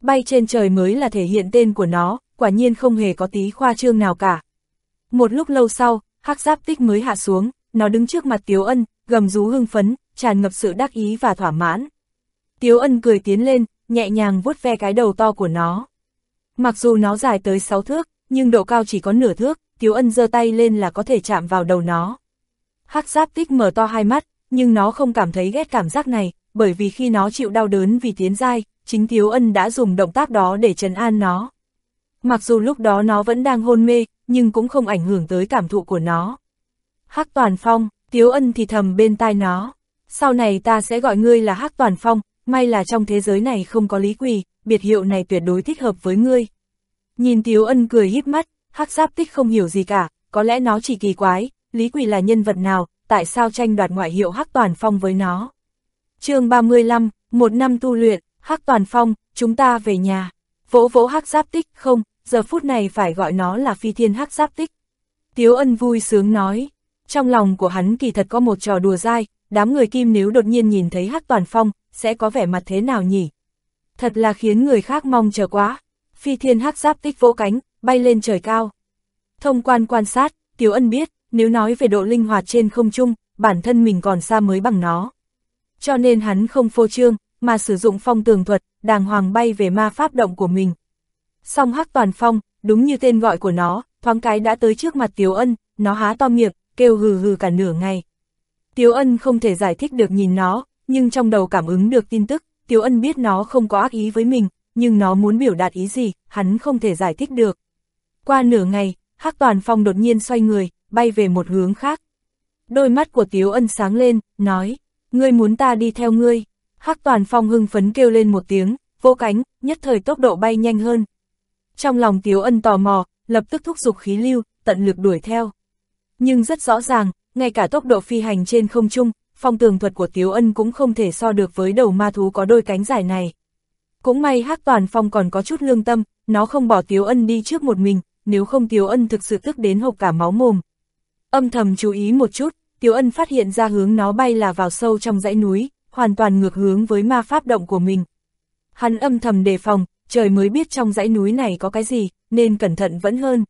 Bay trên trời mới là thể hiện tên của nó, quả nhiên không hề có tí khoa trương nào cả. Một lúc lâu sau, hắc giáp tích mới hạ xuống, nó đứng trước mặt Tiếu Ân, gầm rú hưng phấn, tràn ngập sự đắc ý và thỏa mãn. Tiếu Ân cười tiến lên, nhẹ nhàng vuốt ve cái đầu to của nó. Mặc dù nó dài tới 6 thước, nhưng độ cao chỉ có nửa thước, Tiếu Ân giơ tay lên là có thể chạm vào đầu nó. Hắc giáp tích mở to hai mắt, nhưng nó không cảm thấy ghét cảm giác này, bởi vì khi nó chịu đau đớn vì tiến dai, chính Tiếu Ân đã dùng động tác đó để trấn an nó. Mặc dù lúc đó nó vẫn đang hôn mê, nhưng cũng không ảnh hưởng tới cảm thụ của nó. Hắc Toàn Phong, Tiếu Ân thì thầm bên tai nó. Sau này ta sẽ gọi ngươi là Hắc Toàn Phong, may là trong thế giới này không có lý quỳ, biệt hiệu này tuyệt đối thích hợp với ngươi. Nhìn Tiếu Ân cười híp mắt, Hắc Giáp Tích không hiểu gì cả, có lẽ nó chỉ kỳ quái, Lý Quỳ là nhân vật nào, tại sao tranh đoạt ngoại hiệu Hắc Toàn Phong với nó. chương 35, một năm tu luyện, Hắc Toàn Phong, chúng ta về nhà. Vỗ vỗ Hắc Giáp Tích, không, giờ phút này phải gọi nó là phi thiên Hắc Giáp Tích. Tiếu Ân vui sướng nói, trong lòng của hắn kỳ thật có một trò đùa dai, đám người kim nếu đột nhiên nhìn thấy Hắc Toàn Phong, sẽ có vẻ mặt thế nào nhỉ? Thật là khiến người khác mong chờ quá. Phi thiên hắc giáp tích vỗ cánh, bay lên trời cao. Thông quan quan sát, Tiếu Ân biết, nếu nói về độ linh hoạt trên không trung, bản thân mình còn xa mới bằng nó. Cho nên hắn không phô trương, mà sử dụng phong tường thuật, đàng hoàng bay về ma pháp động của mình. Song hắc toàn phong, đúng như tên gọi của nó, thoáng cái đã tới trước mặt Tiếu Ân, nó há to miệng, kêu hừ hừ cả nửa ngày. Tiếu Ân không thể giải thích được nhìn nó, nhưng trong đầu cảm ứng được tin tức, Tiếu Ân biết nó không có ác ý với mình, nhưng nó muốn biểu đạt ý gì, hắn không thể giải thích được. Qua nửa ngày, Hắc Toàn Phong đột nhiên xoay người, bay về một hướng khác. Đôi mắt của Tiếu Ân sáng lên, nói, ngươi muốn ta đi theo ngươi. Hắc Toàn Phong hưng phấn kêu lên một tiếng, vô cánh, nhất thời tốc độ bay nhanh hơn. Trong lòng Tiếu Ân tò mò, lập tức thúc giục khí lưu, tận lực đuổi theo. Nhưng rất rõ ràng, ngay cả tốc độ phi hành trên không trung, phong tường thuật của Tiếu Ân cũng không thể so được với đầu ma thú có đôi cánh dài này. Cũng may Hắc Toàn Phong còn có chút lương tâm, nó không bỏ Tiếu Ân đi trước một mình, nếu không Tiếu Ân thực sự tức đến hộc cả máu mồm. Âm thầm chú ý một chút, Tiếu Ân phát hiện ra hướng nó bay là vào sâu trong dãy núi, hoàn toàn ngược hướng với ma pháp động của mình. Hắn âm thầm đề phòng, trời mới biết trong dãy núi này có cái gì, nên cẩn thận vẫn hơn.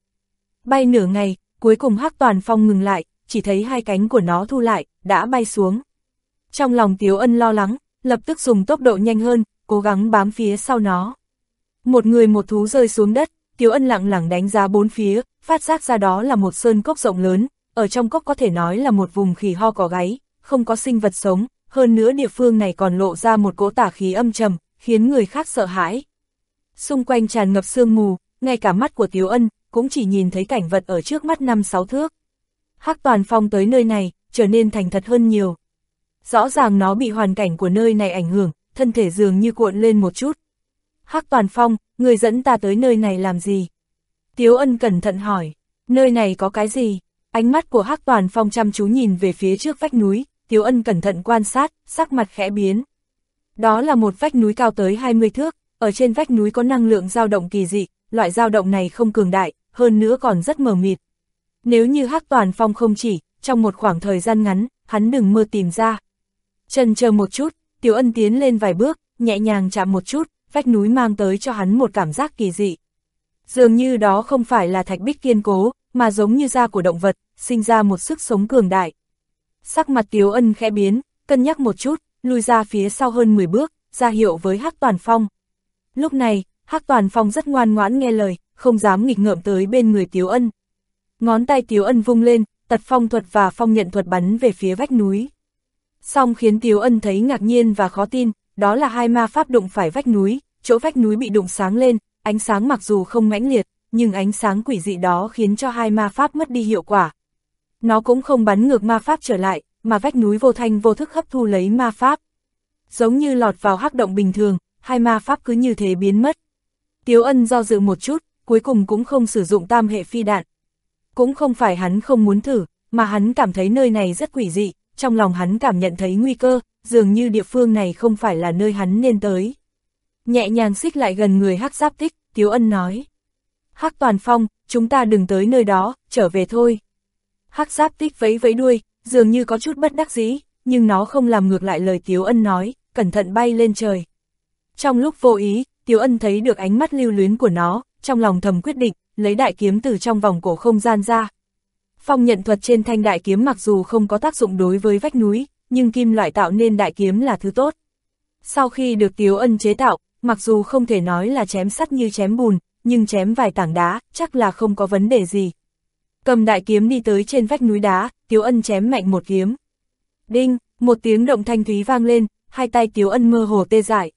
Bay nửa ngày, cuối cùng Hắc Toàn Phong ngừng lại, chỉ thấy hai cánh của nó thu lại, đã bay xuống. Trong lòng Tiếu Ân lo lắng, lập tức dùng tốc độ nhanh hơn, cố gắng bám phía sau nó. Một người một thú rơi xuống đất, Tiếu Ân lặng lặng đánh giá bốn phía, phát giác ra đó là một sơn cốc rộng lớn, ở trong cốc có thể nói là một vùng khỉ ho có gáy, không có sinh vật sống, hơn nữa địa phương này còn lộ ra một cỗ tả khí âm trầm, khiến người khác sợ hãi. Xung quanh tràn ngập sương mù, ngay cả mắt của Tiếu Ân cũng chỉ nhìn thấy cảnh vật ở trước mắt năm sáu thước. Hắc Toàn Phong tới nơi này, trở nên thành thật hơn nhiều. Rõ ràng nó bị hoàn cảnh của nơi này ảnh hưởng, thân thể dường như cuộn lên một chút. Hắc Toàn Phong, người dẫn ta tới nơi này làm gì? Tiếu ân cẩn thận hỏi, nơi này có cái gì? Ánh mắt của Hắc Toàn Phong chăm chú nhìn về phía trước vách núi, Tiếu ân cẩn thận quan sát, sắc mặt khẽ biến. Đó là một vách núi cao tới 20 thước, ở trên vách núi có năng lượng dao động kỳ dị, loại dao động này không cường đại, hơn nữa còn rất mờ mịt. Nếu như Hắc Toàn Phong không chỉ, trong một khoảng thời gian ngắn, hắn đừng mơ tìm ra. Trần chờ một chút, Tiểu Ân tiến lên vài bước, nhẹ nhàng chạm một chút, vách núi mang tới cho hắn một cảm giác kỳ dị. Dường như đó không phải là thạch bích kiên cố, mà giống như da của động vật, sinh ra một sức sống cường đại. Sắc mặt Tiểu Ân khẽ biến, cân nhắc một chút, lùi ra phía sau hơn 10 bước, ra hiệu với Hắc Toàn Phong. Lúc này, Hắc Toàn Phong rất ngoan ngoãn nghe lời, không dám nghịch ngợm tới bên người Tiểu Ân. Ngón tay Tiếu Ân vung lên, tật phong thuật và phong nhận thuật bắn về phía vách núi. Xong khiến Tiếu Ân thấy ngạc nhiên và khó tin, đó là hai ma pháp đụng phải vách núi, chỗ vách núi bị đụng sáng lên, ánh sáng mặc dù không mãnh liệt, nhưng ánh sáng quỷ dị đó khiến cho hai ma pháp mất đi hiệu quả. Nó cũng không bắn ngược ma pháp trở lại, mà vách núi vô thanh vô thức hấp thu lấy ma pháp. Giống như lọt vào hắc động bình thường, hai ma pháp cứ như thế biến mất. Tiếu ân do dự một chút, cuối cùng cũng không sử dụng tam hệ phi đạn, Cũng không phải hắn không muốn thử, mà hắn cảm thấy nơi này rất quỷ dị, trong lòng hắn cảm nhận thấy nguy cơ, dường như địa phương này không phải là nơi hắn nên tới. Nhẹ nhàng xích lại gần người hắc giáp tích, Tiếu Ân nói. Hắc Toàn Phong, chúng ta đừng tới nơi đó, trở về thôi. Hắc giáp tích vẫy vẫy đuôi, dường như có chút bất đắc dĩ, nhưng nó không làm ngược lại lời Tiếu Ân nói, cẩn thận bay lên trời. Trong lúc vô ý, Tiếu Ân thấy được ánh mắt lưu luyến của nó, trong lòng thầm quyết định, lấy đại kiếm từ trong vòng cổ không gian ra. Phong nhận thuật trên thanh đại kiếm mặc dù không có tác dụng đối với vách núi, nhưng kim loại tạo nên đại kiếm là thứ tốt. Sau khi được Tiếu Ân chế tạo, mặc dù không thể nói là chém sắt như chém bùn, nhưng chém vài tảng đá, chắc là không có vấn đề gì. Cầm đại kiếm đi tới trên vách núi đá, Tiếu Ân chém mạnh một kiếm. Đinh, một tiếng động thanh thúy vang lên, hai tay Tiếu Ân mơ hồ tê dại.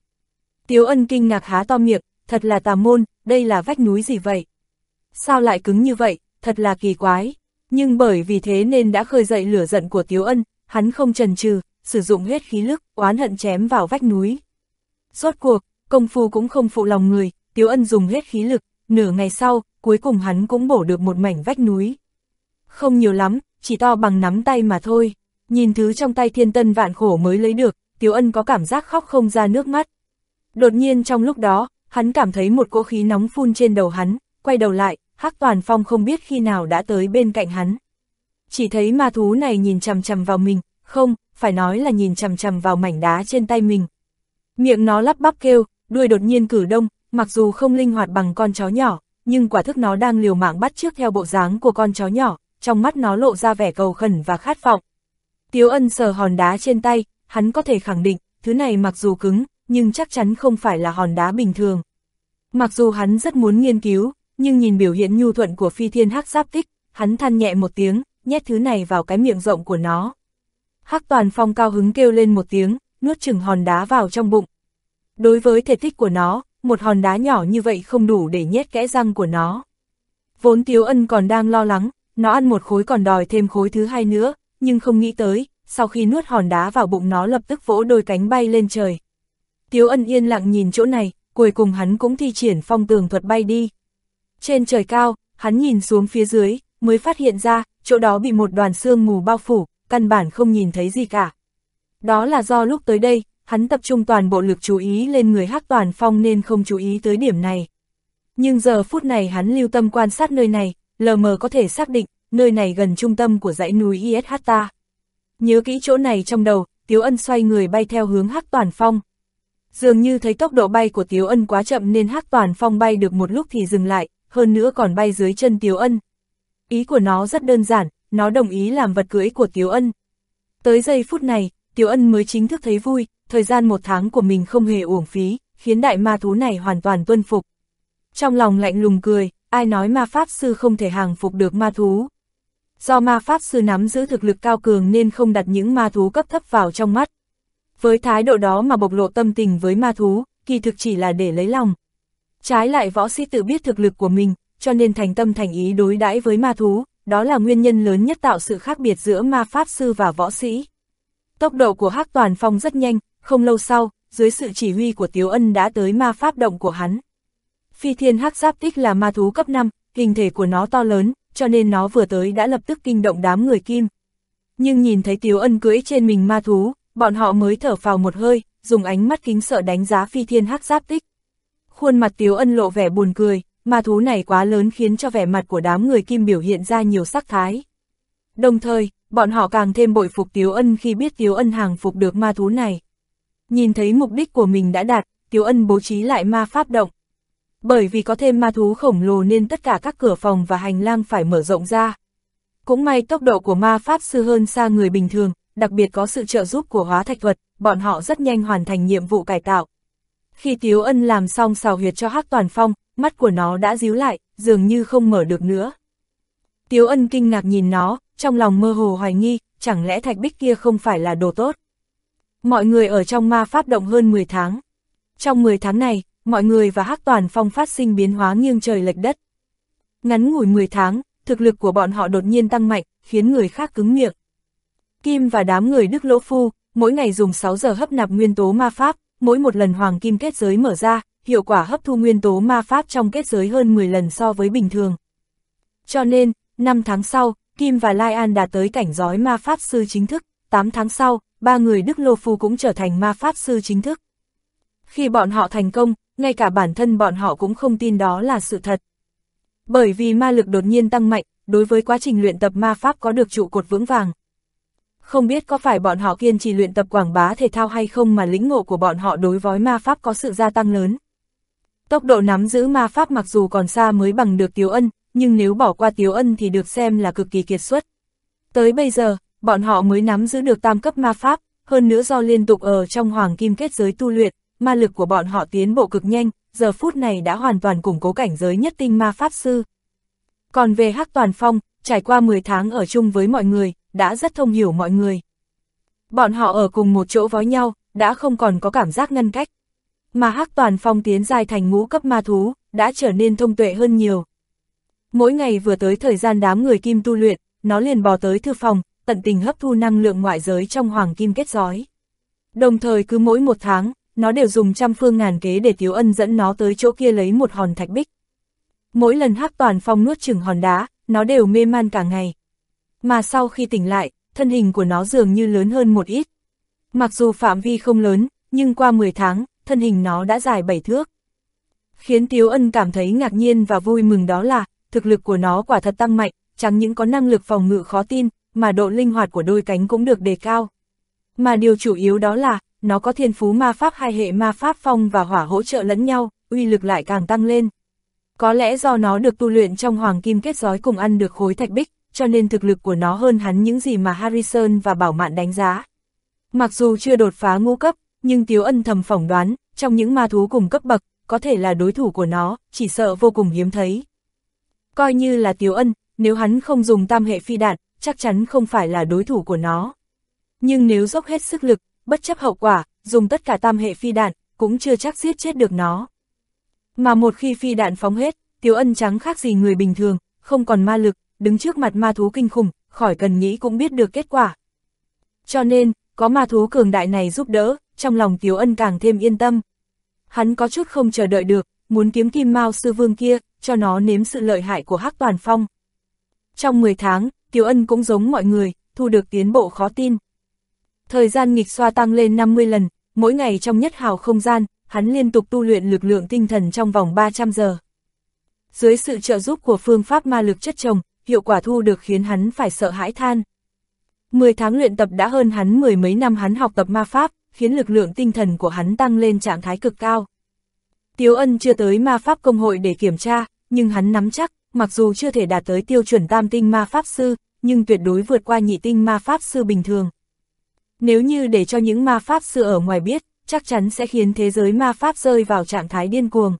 Tiếu Ân kinh ngạc há to miệng, thật là tà môn, đây là vách núi gì vậy? Sao lại cứng như vậy, thật là kỳ quái. Nhưng bởi vì thế nên đã khơi dậy lửa giận của Tiếu Ân, hắn không trần trừ, sử dụng hết khí lực, oán hận chém vào vách núi. Rốt cuộc, công phu cũng không phụ lòng người, Tiếu Ân dùng hết khí lực, nửa ngày sau, cuối cùng hắn cũng bổ được một mảnh vách núi. Không nhiều lắm, chỉ to bằng nắm tay mà thôi. Nhìn thứ trong tay thiên tân vạn khổ mới lấy được, Tiếu Ân có cảm giác khóc không ra nước mắt. Đột nhiên trong lúc đó, hắn cảm thấy một cỗ khí nóng phun trên đầu hắn, quay đầu lại, Hắc Toàn Phong không biết khi nào đã tới bên cạnh hắn. Chỉ thấy ma thú này nhìn chằm chằm vào mình, không, phải nói là nhìn chằm chằm vào mảnh đá trên tay mình. Miệng nó lắp bắp kêu, đuôi đột nhiên cử đông, mặc dù không linh hoạt bằng con chó nhỏ, nhưng quả thức nó đang liều mạng bắt trước theo bộ dáng của con chó nhỏ, trong mắt nó lộ ra vẻ cầu khẩn và khát vọng. Tiếu ân sờ hòn đá trên tay, hắn có thể khẳng định, thứ này mặc dù cứng, nhưng chắc chắn không phải là hòn đá bình thường. Mặc dù hắn rất muốn nghiên cứu, nhưng nhìn biểu hiện nhu thuận của phi thiên hắc giáp tích, hắn than nhẹ một tiếng, nhét thứ này vào cái miệng rộng của nó. Hắc toàn phong cao hứng kêu lên một tiếng, nuốt chừng hòn đá vào trong bụng. Đối với thể tích của nó, một hòn đá nhỏ như vậy không đủ để nhét kẽ răng của nó. Vốn Tiếu Ân còn đang lo lắng, nó ăn một khối còn đòi thêm khối thứ hai nữa, nhưng không nghĩ tới, sau khi nuốt hòn đá vào bụng nó lập tức vỗ đôi cánh bay lên trời. Tiếu Ân yên lặng nhìn chỗ này, cuối cùng hắn cũng thi triển phong tường thuật bay đi. Trên trời cao, hắn nhìn xuống phía dưới, mới phát hiện ra, chỗ đó bị một đoàn sương mù bao phủ, căn bản không nhìn thấy gì cả. Đó là do lúc tới đây, hắn tập trung toàn bộ lực chú ý lên người hắc toàn phong nên không chú ý tới điểm này. Nhưng giờ phút này hắn lưu tâm quan sát nơi này, lờ mờ có thể xác định, nơi này gần trung tâm của dãy núi ISH ta. Nhớ kỹ chỗ này trong đầu, Tiếu Ân xoay người bay theo hướng hắc toàn phong. Dường như thấy tốc độ bay của Tiếu Ân quá chậm nên hắc toàn phong bay được một lúc thì dừng lại, hơn nữa còn bay dưới chân Tiếu Ân. Ý của nó rất đơn giản, nó đồng ý làm vật cưỡi của Tiếu Ân. Tới giây phút này, Tiếu Ân mới chính thức thấy vui, thời gian một tháng của mình không hề uổng phí, khiến đại ma thú này hoàn toàn tuân phục. Trong lòng lạnh lùng cười, ai nói ma pháp sư không thể hàng phục được ma thú. Do ma pháp sư nắm giữ thực lực cao cường nên không đặt những ma thú cấp thấp vào trong mắt. Với thái độ đó mà bộc lộ tâm tình với ma thú, kỳ thực chỉ là để lấy lòng. Trái lại võ sĩ tự biết thực lực của mình, cho nên thành tâm thành ý đối đãi với ma thú, đó là nguyên nhân lớn nhất tạo sự khác biệt giữa ma pháp sư và võ sĩ. Tốc độ của Hắc Toàn Phong rất nhanh, không lâu sau, dưới sự chỉ huy của Tiếu Ân đã tới ma pháp động của hắn. Phi thiên hắc giáp tích là ma thú cấp 5, hình thể của nó to lớn, cho nên nó vừa tới đã lập tức kinh động đám người kim. Nhưng nhìn thấy Tiếu Ân cưỡi trên mình ma thú, bọn họ mới thở phào một hơi, dùng ánh mắt kính sợ đánh giá phi thiên hắc giáp tích. Khuôn mặt Tiếu Ân lộ vẻ buồn cười, ma thú này quá lớn khiến cho vẻ mặt của đám người kim biểu hiện ra nhiều sắc thái. Đồng thời, bọn họ càng thêm bội phục Tiếu Ân khi biết Tiếu Ân hàng phục được ma thú này. Nhìn thấy mục đích của mình đã đạt, Tiếu Ân bố trí lại ma pháp động. Bởi vì có thêm ma thú khổng lồ nên tất cả các cửa phòng và hành lang phải mở rộng ra. Cũng may tốc độ của ma pháp sư hơn xa người bình thường, đặc biệt có sự trợ giúp của hóa thạch thuật, bọn họ rất nhanh hoàn thành nhiệm vụ cải tạo. Khi Tiếu Ân làm xong xào huyệt cho Hắc Toàn Phong, mắt của nó đã díu lại, dường như không mở được nữa. Tiếu Ân kinh ngạc nhìn nó, trong lòng mơ hồ hoài nghi, chẳng lẽ thạch bích kia không phải là đồ tốt. Mọi người ở trong ma pháp động hơn 10 tháng. Trong 10 tháng này, mọi người và Hắc Toàn Phong phát sinh biến hóa nghiêng trời lệch đất. Ngắn ngủi 10 tháng, thực lực của bọn họ đột nhiên tăng mạnh, khiến người khác cứng miệng. Kim và đám người Đức Lỗ Phu, mỗi ngày dùng 6 giờ hấp nạp nguyên tố ma pháp, mỗi một lần hoàng kim kết giới mở ra, hiệu quả hấp thu nguyên tố ma pháp trong kết giới hơn 10 lần so với bình thường. Cho nên, 5 tháng sau, Kim và Lai An đạt tới cảnh giới ma pháp sư chính thức, 8 tháng sau, ba người Đức Lô Phu cũng trở thành ma pháp sư chính thức. Khi bọn họ thành công, ngay cả bản thân bọn họ cũng không tin đó là sự thật. Bởi vì ma lực đột nhiên tăng mạnh, đối với quá trình luyện tập ma pháp có được trụ cột vững vàng. Không biết có phải bọn họ kiên trì luyện tập quảng bá thể thao hay không mà lĩnh ngộ của bọn họ đối với ma pháp có sự gia tăng lớn. Tốc độ nắm giữ ma pháp mặc dù còn xa mới bằng được Tiếu Ân, nhưng nếu bỏ qua Tiếu Ân thì được xem là cực kỳ kiệt xuất. Tới bây giờ, bọn họ mới nắm giữ được tam cấp ma pháp, hơn nữa do liên tục ở trong hoàng kim kết giới tu luyện, ma lực của bọn họ tiến bộ cực nhanh, giờ phút này đã hoàn toàn củng cố cảnh giới nhất tinh ma pháp sư. Còn về Hắc Toàn Phong, trải qua 10 tháng ở chung với mọi người, đã rất thông hiểu mọi người. Bọn họ ở cùng một chỗ với nhau, đã không còn có cảm giác ngăn cách. Mà Hắc Toàn Phong tiến dài thành ngũ cấp ma thú, đã trở nên thông tuệ hơn nhiều. Mỗi ngày vừa tới thời gian đám người kim tu luyện, nó liền bò tới thư phòng, tận tình hấp thu năng lượng ngoại giới trong hoàng kim kết giói. Đồng thời cứ mỗi một tháng, nó đều dùng trăm phương ngàn kế để Tiếu Ân dẫn nó tới chỗ kia lấy một hòn thạch bích. Mỗi lần Hắc Toàn Phong nuốt chừng hòn đá, nó đều mê man cả ngày. Mà sau khi tỉnh lại, thân hình của nó dường như lớn hơn một ít. Mặc dù phạm vi không lớn, nhưng qua 10 tháng, thân hình nó đã dài 7 thước. Khiến Tiếu Ân cảm thấy ngạc nhiên và vui mừng đó là, thực lực của nó quả thật tăng mạnh, chẳng những có năng lực phòng ngự khó tin, mà độ linh hoạt của đôi cánh cũng được đề cao. Mà điều chủ yếu đó là, nó có thiên phú ma pháp hai hệ ma pháp phong và hỏa hỗ trợ lẫn nhau, uy lực lại càng tăng lên. Có lẽ do nó được tu luyện trong hoàng kim kết giói cùng ăn được khối thạch bích, cho nên thực lực của nó hơn hắn những gì mà Harrison và Bảo Mạn đánh giá. Mặc dù chưa đột phá ngũ cấp, nhưng Tiếu Ân thầm phỏng đoán, trong những ma thú cùng cấp bậc, có thể là đối thủ của nó, chỉ sợ vô cùng hiếm thấy. Coi như là Tiếu Ân, nếu hắn không dùng tam hệ phi đạn, chắc chắn không phải là đối thủ của nó. Nhưng nếu dốc hết sức lực, bất chấp hậu quả, dùng tất cả tam hệ phi đạn, cũng chưa chắc giết chết được nó. Mà một khi phi đạn phóng hết, Tiếu Ân trắng khác gì người bình thường, không còn ma lực, đứng trước mặt ma thú kinh khủng, khỏi cần nghĩ cũng biết được kết quả. Cho nên, có ma thú cường đại này giúp đỡ, trong lòng Tiếu Ân càng thêm yên tâm. Hắn có chút không chờ đợi được, muốn kiếm kim mao sư vương kia, cho nó nếm sự lợi hại của hắc toàn phong. Trong 10 tháng, Tiếu Ân cũng giống mọi người, thu được tiến bộ khó tin. Thời gian nghịch xoa tăng lên 50 lần, mỗi ngày trong nhất hào không gian, hắn liên tục tu luyện lực lượng tinh thần trong vòng 300 giờ. Dưới sự trợ giúp của phương pháp ma lực chất chồng, hiệu quả thu được khiến hắn phải sợ hãi than. 10 tháng luyện tập đã hơn hắn mười mấy năm hắn học tập ma pháp, khiến lực lượng tinh thần của hắn tăng lên trạng thái cực cao. Tiếu ân chưa tới ma pháp công hội để kiểm tra, nhưng hắn nắm chắc, mặc dù chưa thể đạt tới tiêu chuẩn tam tinh ma pháp sư, nhưng tuyệt đối vượt qua nhị tinh ma pháp sư bình thường. Nếu như để cho những ma pháp sư ở ngoài biết, chắc chắn sẽ khiến thế giới ma pháp rơi vào trạng thái điên cuồng.